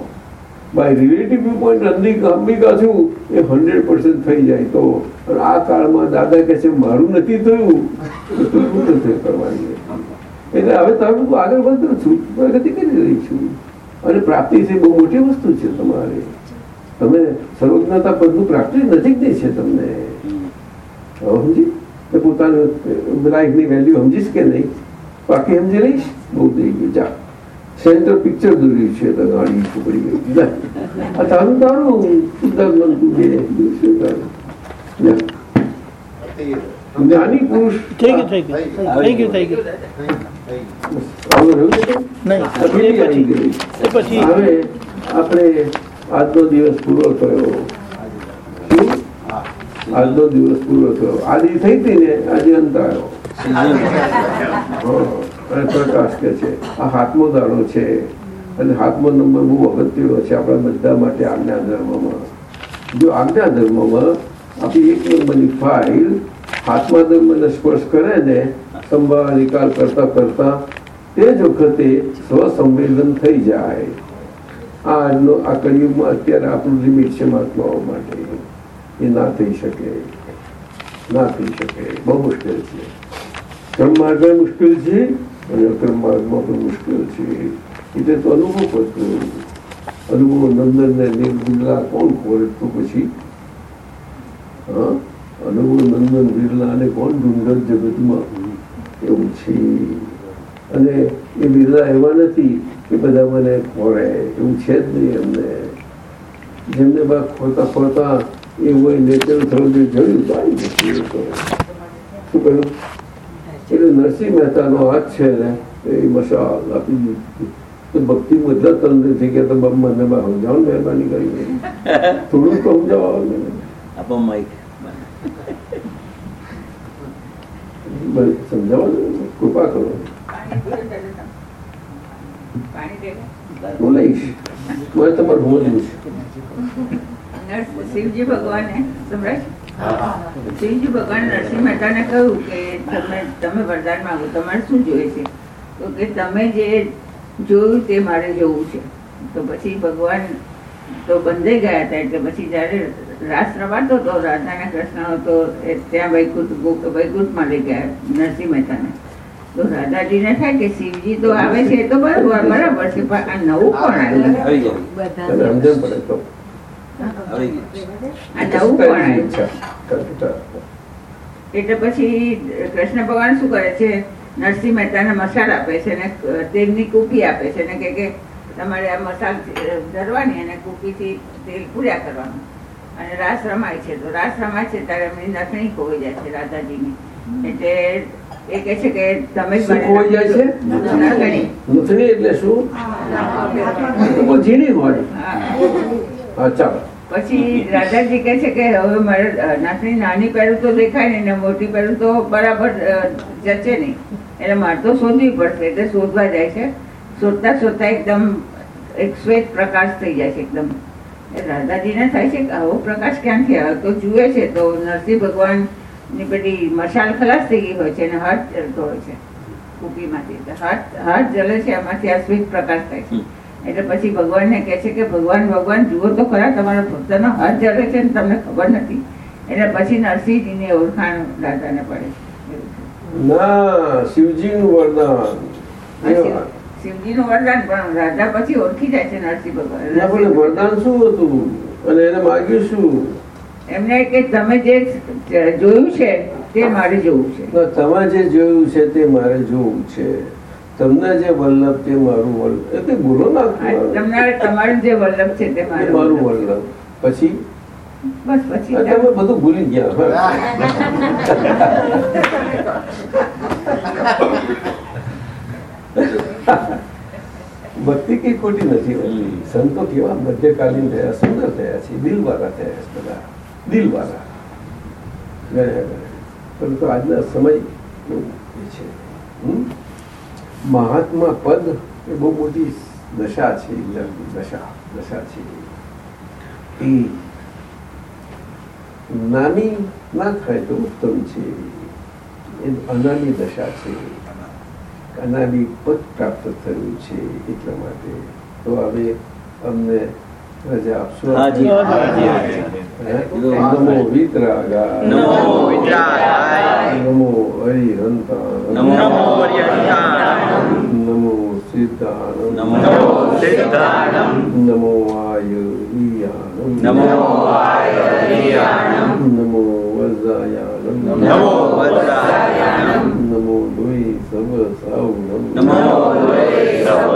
By relative view point Ambika છું એ હંડ્રેડ પર્સન્ટ થઈ જાય તો. આ કાળમાં દાદા કહે છે મારું નથી થયું. તો નથી કરવાની એટલે હવે તમે હું આગળ વધતો છું પ્રગતિ કરી રહી છું. અને પ્રાપ્તિ છે બહુ મોટી વસ્તુ છે તમારે. તમે સર્વજ્ઞતા પદનું પ્રાપ્તિ નજીકની છે તમને. સમજી? પોતાની પોતાનું લાઈફની વેલ્યુ સમજીશ કે નહીં? બાકી સમજી લઈશ બહુ થઈ ગયું જા સેન્ટર પિક્ચર દોર્યું છે તો ગાડી છોકરી ગઈ. જા. આ તારું તારું? શુદ્ધાત્મા તું બે શું તારું જ્ઞાની પુરુષ. થઈ ગયું થઈ ગયું થઈ ગયું થઈ ગયું છે કંઈ? નહીં. આ પેલી આવી ગઈ. એ પછી. હવે આપણે આજનો દિવસ પૂરો થયો. આજનો દિવસ પૂરો થયો. આજે થઈ હતી ને? આજે અંત આવ્યો. હા, પ્રકાશ કે છે આ હાથમો દાડો છે અને હાથમો નંબર બહુ અગત્યનો છે આપણા બધા માટે આજ્ઞા ધર્મમાં. જો આજ્ઞા ધર્મમાં આપણી એક નંબરની ફાઇલ હાથમાં ધર્મને સ્પર્શ કરે ને સંભાળ નિકાલ કરતા કરતા તે જ વખતે સ્વસંવેદન થઈ જાય. આ આજનો આ કળિયુગમાં અત્યારે આપણું લિમિટ છે મહાત્માઓ માટે. એ ના થઈ શકે. ના થઈ શકે. બહુ મુશ્કેલ છે. ક્રમ માર્ગ મુશ્કેલ છે અને અક્રમ માર્ગમાં પણ મુશ્કેલ છે એટલે તો અનુભવ કરતો અનુભવ નંદન ને નિર્ગુલા કોણ ખોરે તો પછી હા અનુભવ નંદન બિરલા અને કોણ ડુંગર જગતમાં એવું છે અને એ બિરલા એવા નથી કે બધા મને ખોરે એવું છે જ નહીં એમને જેમને બા ખોરતા એ હોય નેચરલ થયું જે જોયું તો આવી જશે શું કહ્યું એટલે નરસિંહ મહેતાનો હાથ છે ને એ મશાલ આપી દીધી. તો ભક્તિ બધા તંત્ર થઈ ગયા તો મને સમજાવો ને મહેરબાની કરીને. થોડુંક તો સમજાવો ને આપો માઈક બસ સમજાવો ને કૃપા કરો. હું લઈશ. મારે તમારું હું શિવજી ભગવાને શિવજી ભગવાન નરસિંહ મહેતાને કહ્યું કે તમે તમે વરદાન માંગો તમારે શું જોઈએ છે? તો કે તમે જે જોયું તે મારે જોવું છે. તો પછી ભગવાન તો બંધાઈ ગયા હતા એટલે પછી જ્યારે રાસ રમાતો હતો રાધા અને કૃષ્ણ તો ત્યાં વૈકુંઠ વૈકુંઠમાં લઈ ગયા નરસિંહ મહેતાને. તો રાધાજીને થાય કે શિવજી તો આવે છે એ તો બરાબર બરાબર છે પણ આ નવું કોણ આવ્યું? આવી એટલે પછી કૃષ્ણ ભગવાન શું કરે છે? નરસિંહ મહેતાને મસાલ આપે છે ને તેલની કૂપી આપે છે ને કે કે તમારે આ મસાલ ધરવાની અને કૂપીથી તેલ પૂર્યા કરવાનું. અને રાસ રમાય છે. તો રાસ રમાય છે ત્યારે એમની નથણી ખોવાઈ જાય છે રાધાજીની. એટલે એ કહે છે કે તમે ખોવાઈ જાય છે? નથણી. એટલે શું? ઝીણી હોય ચાલો. પછી રાધાજી કહે છે કે હવે મારે નાતની નાની પહેરું તો દેખાય નહીં ને મોટી પહેરું તો બરાબર જચે નહીં. એટલે મારે તો શોધવી પડશે, એટલે શોધવા જાય છે. શોધતા શોધતા એકદમ એક શ્વેત પ્રકાશ થઈ જાય છે એકદમ. રાધાજીને થાય છે કે આવો પ્રકાશ ક્યાંથી આવ્યો તો જુએ છે તો નરસિંહ ભગવાનની બધી મશાલ ખલાસ થઈ ગઈ હોય છે અને હાથ જલતો હોય છે. કુપીમાંથી. હાથ હાથ જલે છે એમાંથી આ શ્વેત પ્રકાશ થાય છે. એટલે પછી ભગવાનને કહે છે કે ભગવાન ભગવાન જુઓ તો ખરા તમારા ભક્તનો હાથ જલે છે ને તમને ખબર નથી. એટલે પછી નરસિંહજીની ઓળખાણ દાદાને પડે છે. ના શિવજીનું વરદાન. શિવજીનું વરદાન પણ રાજા પછી ઓળખી જાય છે નરસિંહ ભગવાન. વરદાન શું હતું? અને એને માગ્યું શું? એમને કે તમે જે જોયું છે તે મારે જોવું છે. તમે જે જોયું છે તે મારે જોવું છે. તમને જે વલ્લભ તે મારું વલ્લભ. એટલે તે બોલો ના આ તમારે તમારું જે વલ્લભ છે તે મારું વલ્લભ પછી? બસ પછી તમે બધું ભૂલી ગયા. ભક્તિ કઈ ખોટી નથી હોતી સંતો કેવા મધ્યકાલીન થયા સુંદર થયા છે. દિલવાળા થયા છે બધા. દિલવાળા ગણ્યા ગણ્યા. પરંતુ આજના સમય છે. હમ? મહાત્મા પદ એ બહુ મોટી દશા છે દશા દશા છે. એ નાની ના થાય તો ઉત્તમ છે. એ અનામી દશા છે. અનામી પદ પ્રાપ્ત થયું છે એટલા માટે. તો હવે અમને રજા આપશો? નમો વિતરાગા નમો વિતરાગાય. નમો હરિહંતા નમો હરિહંતાણમ. નમો સિદ્ધાનંદ નમો સિદ્ધાનમ. નમો આયુર્યાનમ નમો આયુર્યાનમ. નમો વજ્રાયાનમ નમો વજ્રાયાનમ. નમો લોહી સર્વ સાવનમ નમો લોહી સર્વ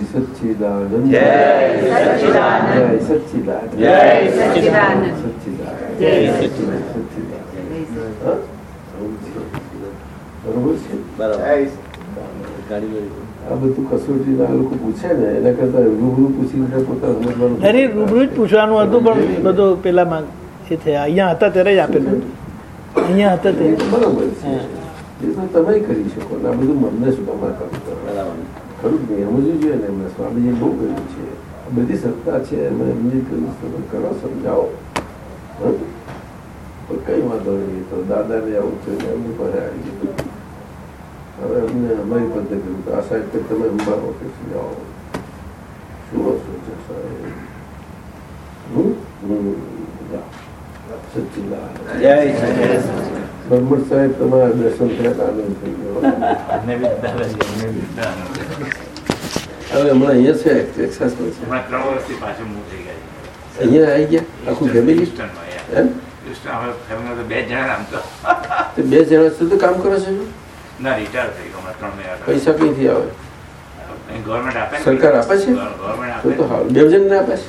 સચ્ચિદાનંદ જય સચ્ચિદાનંદ. જય સચ્ચિદાનંદ જય સચ્ચિદાનંદ. સચ્ચિદાનંદ જય સચ્ચિદાનંદ. બરોબર લોકો પૂછે ને એના કરતા રૂબરૂ પૂછી રૂબરૂ જ પૂછવાનું હતું પણ બધું પેલામાં એ થયા અહીંયા હતા ત્યારે જ આપેલું અહીંયા હતા તે બરોબર છે એ તો તમે કરી શકો ને આ બધું મનને શું તમારે કામ કરો ખરું જ નહીં સમજવું જોઈએ ને એમને સ્વામીજી બહુ કહ્યું છે આ બધી સત્તા છે એમને એમને કહ્યું તમે કરો સમજાવો હં? પણ કઈ વાંધો નહીં તો દાદાને આવું થયું ને એમની પાસે આવી ગયું હવે અમને અમારી પદ્ધતિ તો આ સાહેબ કે તમે અંબારો કે જાઓ શું હશો છે સાહેબ હમ? હમ. જાઓ. સચ્ચિદાનંદ. જય સચ્ચિદાનંદ. બ્રહ્મટ સાહેબ તમારા દર્શન થયા આનંદ થઈ ગયો. હવે હમણાં અહીંયા છે ટેક્સાસમાં છે. હમણાં ત્રણ વર્ષથી પાછું move ગયા અહીંયા આવી ગયા? આખું ફેમિલી બે જણા આમ તો. બે જણા સુધી કામ કરો છો? ના રિટાયર થઈ ગયો હમણાં ત્રણ મહિના પૈસા કઈથી આવે? ગવર્મેન્ટ આપે સરકાર આપે છે? ગવર્મેન્ટ તો આપે. તો હાલ બે જણને આપે છે?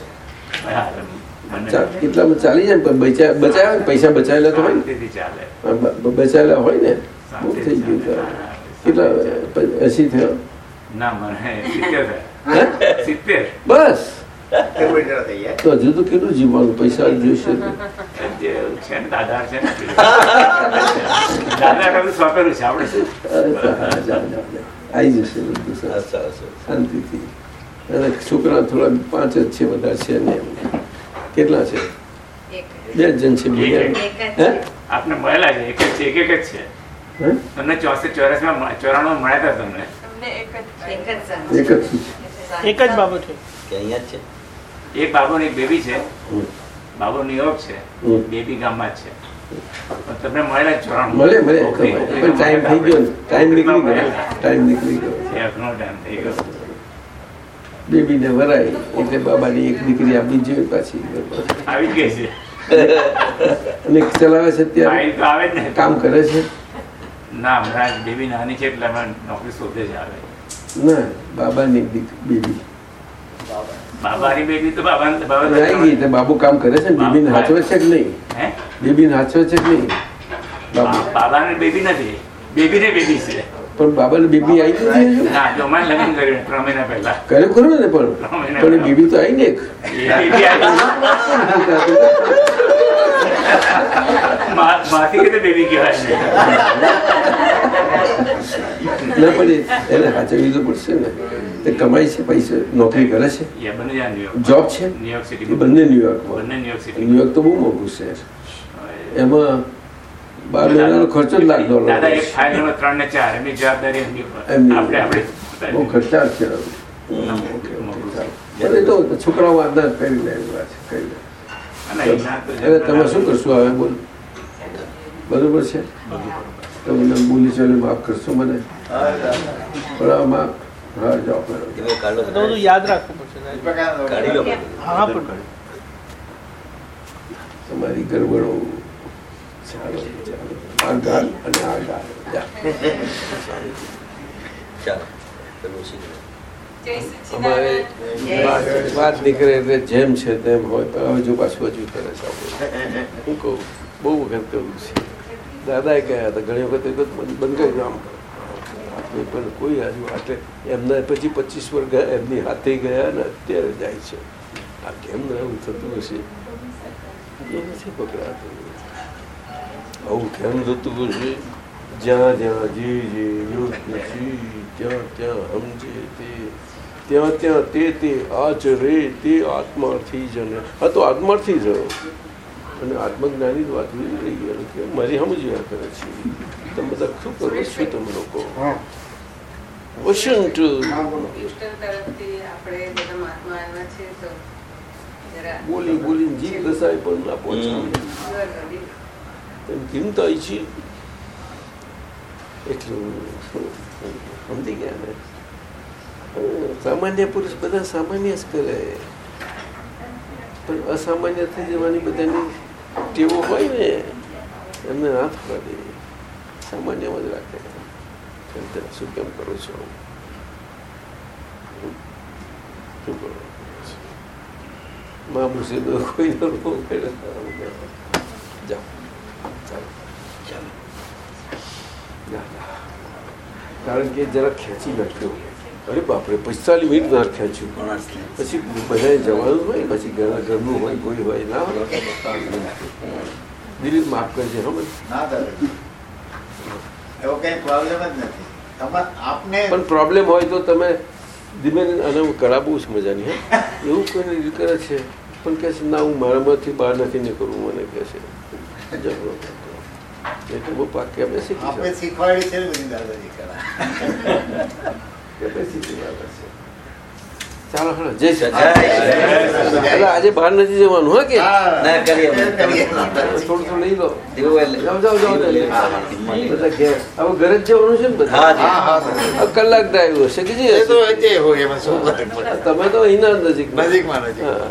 એટલામાં ચાલી જાય? ને પણ બચા બચાવે ને પૈસા બચાવેલા તો હોય ને? બચાવેલા હોય ને? બહુ થઈ ગયું. કેટલા એસી થયો? બસ. તો હજુ તો કેટલું જીવવાનું? પૈસા જોઈશે. આવી જશે શાંતિથી. છોકરા થોડા પાંચ જ છે બધા છે ને એમ. કેટલા છે? બે જ જણ છે. આપને મળેલા છે. એક જ છે એક એક જ છે? તમને ચોસઠ ચોરાણું મળ્યા હતા તમને? એક જ છે. એક જ બાબત છે. કે અહીંયા છે? એક બાબુ ને એક બેબી છે. હમ. ન્યુયોર્ક છે. બેબી ગામમાં જ છે. તમને મળેલા ચોરાણું. મળે મળે. ટાઈમ થઈ ગયો. ટાઈમ નીકળી ગયો. ટાઈમ નીકળી ગયો. ટાઈમ થઈ ગયો બેબીને વરાય એટલે બાબાની એક દીકરી આપી જોઈએ પાછી. આવી ગઈ છે. અને ચલાવે છે આવે કામ કરે છે? ના હમણાં બેબી નાની છે એટલે હમણાં નોકરી શોધે છે આવે. ના બાબાની દીકરી બેબી. બાબાની બેબી તો બાબા બાબા આવી ગઈ બાબુ કામ કરે છે ને? બેબીને હાચવે છે કે નહીં? હે? બેબીને હાચવે છે કે નહીં? બાબા બાબાની બેબી નથી. બેબી ને બેબી છે. પણ બાબાની બીબી આવી ગઈ છે હજુ? ના જો મારે લગ્ન કર્યું ત્રણ મહિના પહેલા. કર્યું ખરું ને પણ. પણ બીબી તો આવી ને ના પણ એને હાચવવી તો પડશે ને. તે કમાય છે પૈસા નોકરી કરે છે? જોબ છે? બંને ન્યુયોર્કમાં બંને ન્યુયોર્ક તો બહુ મોંઘું છે એમાં બાર મહિનાનો ખર્ચો જ લાખ ડોલર દાદા એક ફાઇલ ત્રણ ને ચાર એમની જવાબદારી આપણે આપણે બહુ ખર્ચા છે પણ એ તો છોકરાઓ આધાર કરી લે એવી વાત કરી લે. અને એના તો હવે તમે શું કરશો હવે બોલ. બરોબર છે? તમે બોલી ચાલી માફ કરશો મને. પણ આ હા જાઓ કરો. યાદ રાખવું પડશે તમારી ગરબડો ચાલો ચાલો અને આ ચાલો વાત- નીકળે એટલે જેમ છે તેમ હોય પણ હવે જો પાછું હજુ કરે છે હું કહું બહુ વખત કહ્યું છે. દાદાએ કહ્યા હતા ઘણી વખત એ તો બંધ કરી આમ પણ કોઈ હજુ આટલે એમના પછી પચીસ વર્ષ ગયા એમની હાથે ગયા ને અત્યારે જાય છે. આ કેમ આવું થતું હશે? એ નથી પકડાતું. આવું કેમ જતું હશે? જ્યાં જ્યાં જે જે યોગ્ય છે ત્યાં ત્યાં સમજે તે ત્યાં ત્યાં તે તે આચરે તે આત્માર્થી જને આ તો આત્માર્થી જ અને આત્મજ્ઞાની વાત રહી ગયેલું કે મારી સમજ્યા કરે છે. તમે બધા શું કરો છો તમે લોકો? વસંત. ટ્યુશન તરફથી આપણે બધા મહાત્મા આવ્યા છે તો જરા બોલી બોલીને જીભ ઘસાય પણ ના પહોંચાડે થાય છે એટલું સમજી ગયા ને સામાન્ય પુરુષ બધા સામાન્ય જ કરે પણ અસામાન્ય થઈ જવાની બધાની ટેવો હોય ને, એમને ના થવા દે. સામાન્યમાં જ રાખે. શું કેમ કરો છો? શું કરો મા મુસીબત કોઈ જાઓ. કારણ કે જરા ખેંચી નાખ્યો. અરે બાપરે પિસ્તાલીસ મિનિટ ના ખેંચ્યું. પછી બધાએ જવાનું હોય પછી ઘણા ઘરનું હોય કોઈ હોય ના. દિલીપ માફ કરજે દાદા. એવો કઈ પ્રોબ્લેમ જ નથી. આપને પણ પ્રોબ્લેમ હોય તો તમે ધીમે અને કળા બહુ જ મજાની હે? એવું કોઈને કરે છે? પણ કહે છે ના હું મારામાંથી બહાર નથી નીકળવું મને કહે છે. ઝઘડો કરતો. એટલે બહુ પાકે અમે શીખી આપણે શીખવાડી છે બધી દાદાજી કળા કેપેસિટી વાળા છે. ચાલો હા જય શ્રી જય શ્રી કૃષ્ણ. એટલે આજે બહાર નથી જવાનું હા કે? ના, કરીએ. થોડું થોડું લઈ લો. જાઓ જાઓ જાઓ બધા ઘેર. હવે ઘરે જ જવાનું છે ને બધા? હા, હા, કલાક ડ્રાઈવ હશે કે જી? તમે તો અહીંના નજીક નજીકમાં નજીક. હા.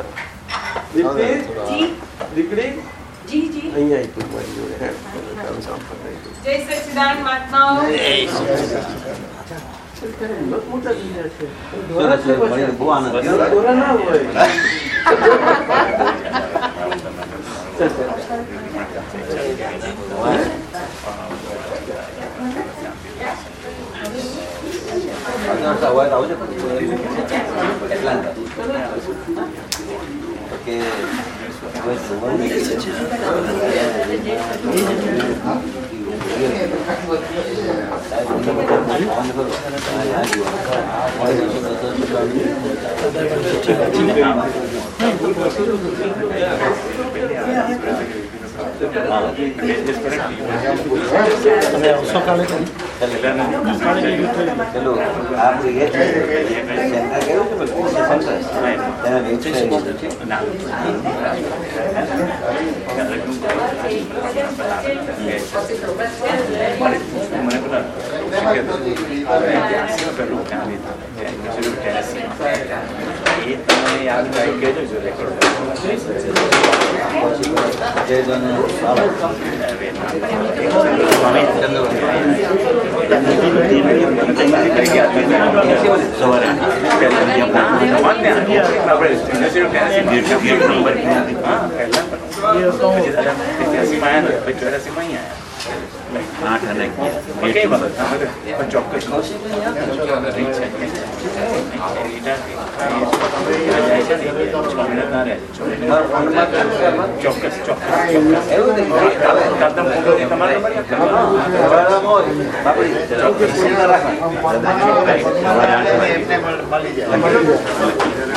દીકરી દીકરી જી જી. અહીંયા આવી તું મારી જોડે હે? કામ દઉં. જય સચિદાન મહાત્માઓ. મોટા થઈ ગયા છે. સરસ, સરસ. મળીને બહુ આનંદ તમે દોરા ના હોય. આગળ સવારે આવજો એટલાન્ટા. કે હવે સવારે પેલું આપણે એ છે આઠ અને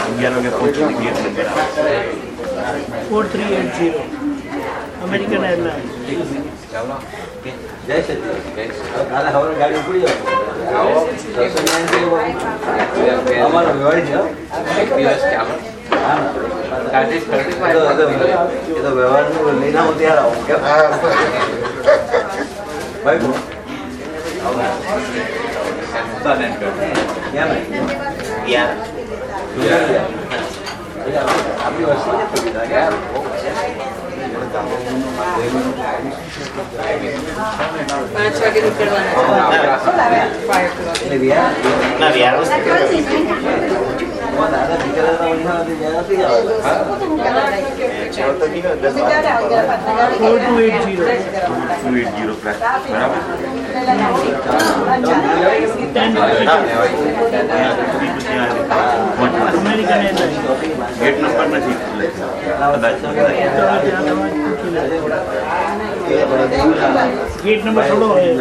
અગિયાર વાગે પહોંચી four three eight zero American airlines જય સચિદાન. કાલે સવારે ગાડી ઉપડી જાઓ. દર્શન અમારો વ્યવહારિક છે હો. હા. એ તો- એ તો- એ તો વ્યવહારનું લઈને આવો ત્યારે આવો. કેમ? ભાઈ બોલો. ક્યાં ભાઈ? આપણી વસ્તુ નથી પડી. ગેટ નંબર નથી ગેટ નંબર થોડો હોય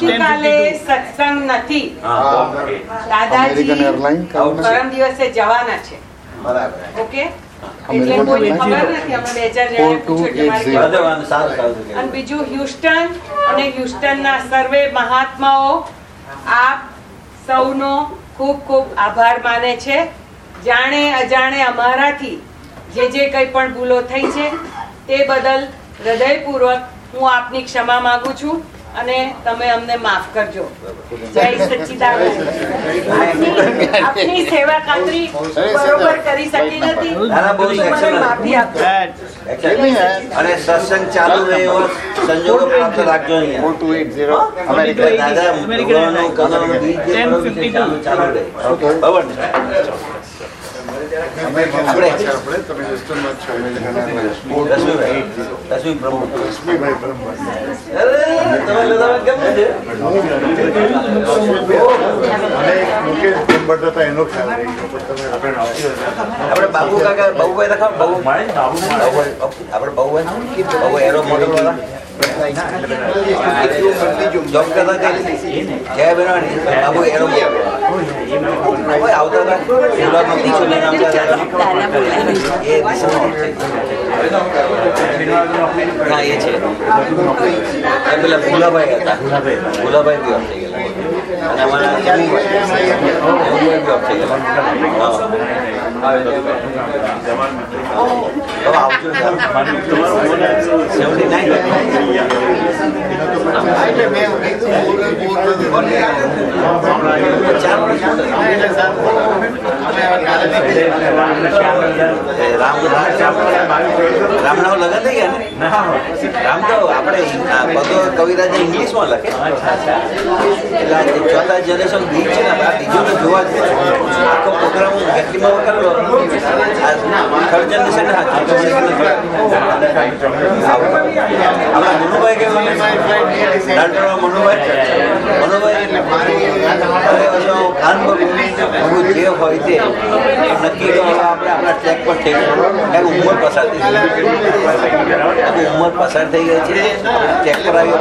ને ને સત્સંગ નથી. દાદાજી પરમ દિવસે જવાના છે. ઓકે? એટલે કોઈ ખબર નથી. અમે બે ચાર જણાએ પૂછ્યું એટલે મારે ખબર સારું સારું અને બીજું હ્યુસ્ટન અને હ્યુસ્ટનના સર્વે મહાત્માઓ આપ સૌનો ખૂબ ખૂબ આભાર માને છે. જાણે અજાણે અમારાથી જે જે કંઈ પણ ભૂલો થઈ છે, તે બદલ હૃદયપૂર્વક હું આપની ક્ષમા માગું છું. અને તમે અમને માફ કરજો. જય સચ્ચિદાનંદ. આપની- સેવા ખાતરી બરોબર કરી શકી નથી. માફી આપો અને સત્સંગ ચાલુ રહે એવો સંજોગો પ્રાપ્ત રાખજો એટ દાદા ચાલુ રહે. એનો આપણે બાબુ કાકા બાબુભાઈ રખાવ બાબુ બાબુભાઈ આપણે બાબુભાઈ બાબુ જય બેનવાણી બાબુ એરો આવતા હતા એ છે. પેલા ભૂલાભાઈ હતા ભૂલાભાઈ બી થઈ અને હા નામ લગન થઈ ગયા ને રામ તો આપણે બધો કવિરાજ ઇંગ્લિશમાં લખે એટલે ચોથા જનરેશન ગીત છે ને બીજું જોવા જ આખો પ્રોગ્રામ હું આ થર્ડ જે હોય તે નક્કી હવે આપણે આપણા ટ્રેક પર થઈ ઉંમર પસાર થઈ ગઈ ઉંમર પસાર થઈ ગઈ છે. ટ્રેક પર આવી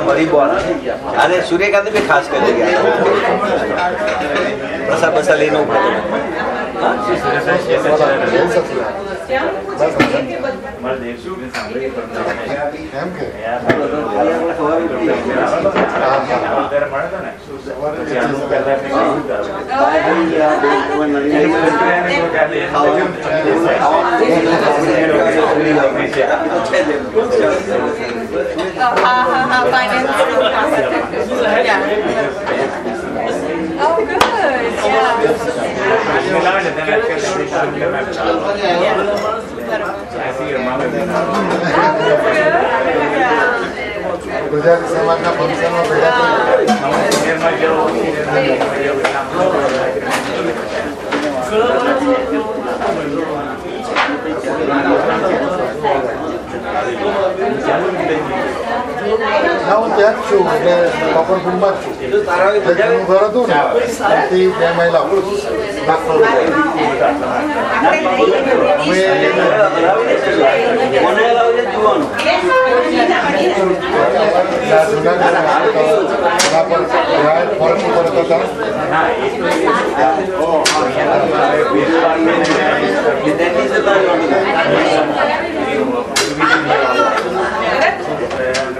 મરી બોલ અને સૂર્યકાંત બી ખાસ કરી ગયા પ્રસાદ બસા લઈને ઉપર એમ કે હા હા હા finance. Yeah. ગુજરાતી સમાજના ફંક્શનો ભેગા ના હું ત્યાં જ છું એટલે કપરપુરમાં જ છું જૂનું ઘર હતું ને ત્યાંથી બે મહિલા ફોરમ ઉપર હતા એટલે અંદરથી એમ કે કાલ કોણે લીધી? આજે પતાવી